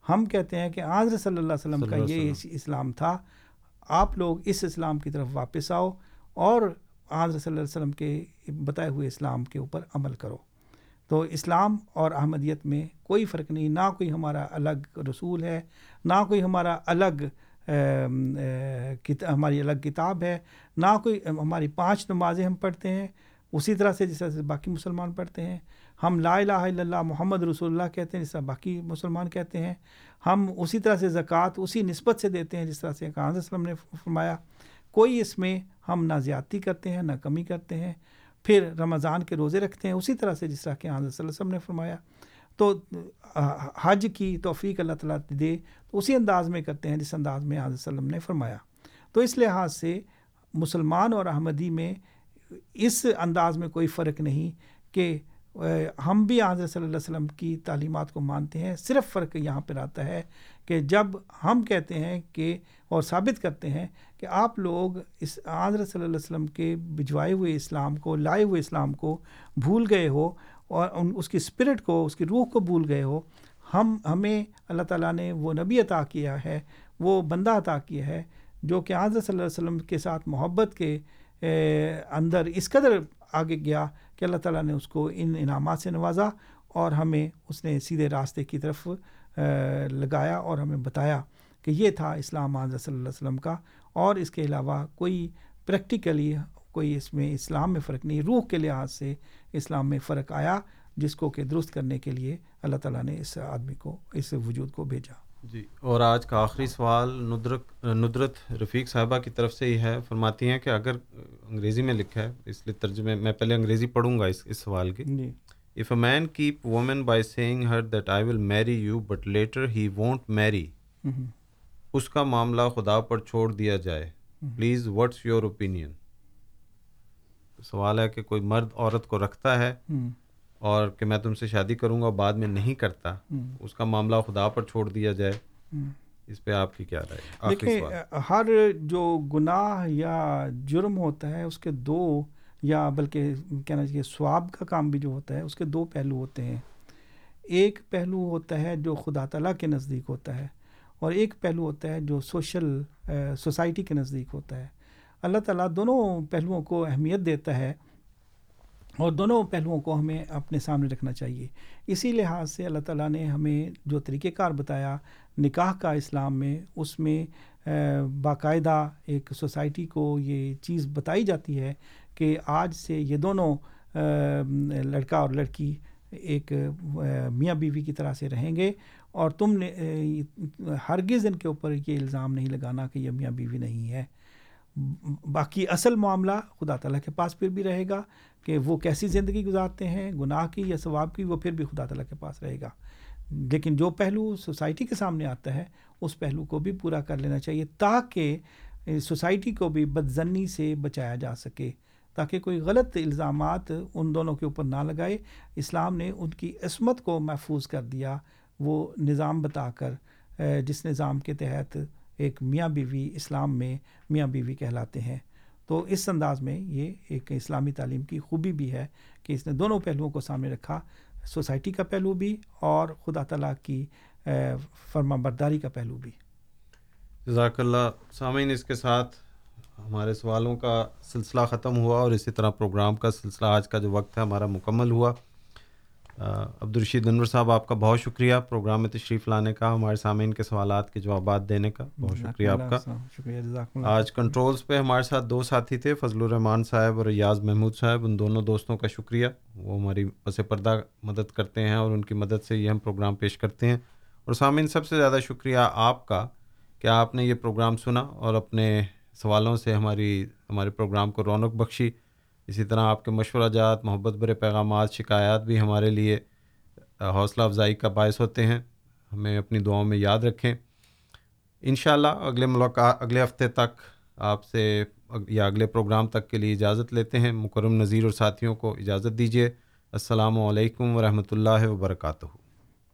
ہم کہتے ہیں کہ آندر صلی اللہ علیہ وسلم کا یہ اسلام تھا۔ آپ لوگ اس اسلام کی طرف واپس آؤ اور آضر صلی اللہ علیہ وسلم کے بتائے ہوئے اسلام کے اوپر عمل کرو۔ تو اسلام اور احمدیت میں کوئی فرق نہیں، نہ کوئی ہمارا الگ رسول ہے، نہ کوئی ہمارا الگ ہماری الگ کتاب ہے، نہ کوئی ہماری پانچ نمازیں ہم پڑھتے ہیں، اسی طرح سے جس طرح سے باقی مسلمان پڑھتے ہیں۔ ہم لا الہ الا اللہ محمد رسول اللہ کہتے ہیں، جس طرح باقی مسلمان کہتے ہیں۔ ہم اسی طرح سے زکوٰۃ اسی نسبت سے دیتے ہیں، جس طرح سے کہاں وسلم نے فرمایا۔ کوئی اس میں ہم نہ زیادتی کرتے ہیں، نہ کمی کرتے ہیں۔ پھر رمضان کے روزے رکھتے ہیں، اسی طرح سے جس طرح کہ حضرت صلی اللہ علیہ وسلم نے فرمایا۔ تو حج کی توفیق اللہ تعالیٰ دے، تو اسی انداز میں کرتے ہیں جس انداز میں حضرت وسلم نے فرمایا۔ تو اس لحاظ سے مسلمان اور احمدی میں اس انداز میں کوئی فرق نہیں کہ ہم بھی حضرت صلی اللہ علیہ وسلم کی تعلیمات کو مانتے ہیں۔ صرف فرق یہاں پر آتا ہے کہ جب ہم کہتے ہیں کہ اور ثابت کرتے ہیں کہ آپ لوگ اس حضرت صلی اللہ علیہ وسلم کے بھجوائے ہوئے اسلام کو، لائے ہوئے اسلام کو بھول گئے ہو اور ان، اس کی اسپرٹ کو، اس کی روح کو بھول گئے ہو، ہم، ہمیں اللہ تعالیٰ نے وہ نبی عطا کیا ہے، وہ بندہ عطا کیا ہے جو کہ حضرت صلی اللہ علیہ وسلم کے ساتھ محبت کے اندر اس قدر آگے گیا کہ اللہ تعالیٰ نے اس کو ان انعامات سے نوازا اور ہمیں اس نے سیدھے راستے کی طرف لگایا اور ہمیں بتایا کہ یہ تھا اسلام آضر صلی اللہ علیہ وسلم کا اور اس کے علاوہ کوئی پریکٹیکلی کوئی اس میں اسلام میں فرق نہیں روح کے لحاظ سے اسلام میں فرق آیا جس کو کہ درست کرنے کے لیے اللہ تعالیٰ نے اس آدمی کو اس وجود کو بھیجا۔ جی اور آج کا آخری سوال ندرت ندرت رفیق صاحبہ کی طرف سے ہی ہے۔ فرماتی ہیں کہ اگر انگریزی میں لکھا ہے اس لیے ترجمے میں پہلے انگریزی پڑھوں گا اس اس سوال کی if a man keep woman by saying her that I will marry you but later he won't marry اس کا معاملہ خدا پر چھوڑ دیا جائے۔ Please what's your opinion. سوال ہے کہ کوئی مرد عورت کو رکھتا ہے اور کہ میں تم سے شادی کروں گا بعد میں نہیں کرتا اس کا معاملہ خدا پر چھوڑ دیا جائے۔ اس پہ آپ کی کیا رائے؟ دیکھیں ہر جو گناہ یا جرم ہوتا ہے اس کے دو یا بلکہ کہنا چاہیے سواب کا کام بھی جو ہوتا ہے اس کے دو پہلو ہوتے ہیں۔ ایک پہلو ہوتا ہے جو خدا تعالیٰ کے نزدیک ہوتا ہے۔ اور ایک پہلو ہوتا ہے جو سوشل سوسائٹی کے نزدیک ہوتا ہے۔ اللہ تعالیٰ دونوں پہلوؤں کو اہمیت دیتا ہے اور دونوں پہلوؤں کو ہمیں اپنے سامنے رکھنا چاہیے۔ اسی لحاظ سے اللہ تعالیٰ نے ہمیں جو طریقۂ کار بتایا نکاح کا اسلام میں، اس میں باقاعدہ ایک سوسائٹی کو یہ چیز بتائی جاتی ہے کہ آج سے یہ دونوں لڑکا اور لڑکی ایک میاں بیوی کی طرح سے رہیں گے۔ اور تم نے ہرگز ان کے اوپر یہ الزام نہیں لگانا کہ یہ میاں بیوی نہیں ہے۔ باقی اصل معاملہ خدا تعالیٰ کے پاس پھر بھی رہے گا کہ وہ کیسی زندگی گزارتے ہیں، گناہ کی یا ثواب کی، وہ پھر بھی خدا تعالیٰ کے پاس رہے گا۔ لیکن جو پہلو سوسائٹی کے سامنے آتا ہے، اس پہلو کو بھی پورا کر لینا چاہیے تاکہ سوسائٹی کو بھی بدزنی سے بچایا جا سکے، تاکہ کوئی غلط الزامات ان دونوں کے اوپر نہ لگائے۔ اسلام نے ان کی عصمت کو محفوظ کر دیا۔ وہ نظام بتا کر جس نظام کے تحت ایک میاں بیوی اسلام میں میاں بیوی کہلاتے ہیں۔ تو اس انداز میں یہ ایک اسلامی تعلیم کی خوبی بھی ہے کہ اس نے دونوں پہلوؤں کو سامنے رکھا، سوسائٹی کا پہلو بھی اور خدا تعالیٰ کی فرما برداری کا پہلو بھی۔ جزاک اللہ۔ سامعین، اس کے ساتھ ہمارے سوالوں کا سلسلہ ختم ہوا اور اسی طرح پروگرام کا سلسلہ آج کا جو وقت ہے ہمارا مکمل ہوا۔ عبدالرشید انور صاحب آپ کا بہت شکریہ پروگرام میں تشریف لانے کا ہمارے سامعین کے سوالات کے جوابات دینے کا بہت شکریہ آپ کا۔ شکریہ آج کنٹرولز پہ ہمارے ساتھ دو ساتھی تھے فضل الرحمان صاحب اور ریاض محمود صاحب ان دونوں دوستوں کا شکریہ۔ وہ ہماری پس پردہ مدد کرتے ہیں اور ان کی مدد سے یہ ہم پروگرام پیش کرتے ہیں۔ اور سامعین سب سے زیادہ شکریہ آپ کا کہ آپ نے یہ پروگرام سنا اور اپنے سوالوں سے ہماری ہمارے پروگرام کو رونق بخشی۔ اسی طرح آپ کے مشورہ جات، محبت برے پیغامات شکایات بھی ہمارے لیے حوصلہ افزائی کا باعث ہوتے ہیں۔ ہمیں اپنی دعاؤں میں یاد رکھیں۔ انشاءاللہ اگلے ملاقات اگلے ہفتے تک آپ سے یا اگلے پروگرام تک کے لیے اجازت لیتے ہیں۔ مکرم نذیر اور ساتھیوں کو اجازت دیجیے السلام علیکم ورحمۃ اللہ وبرکاتہ۔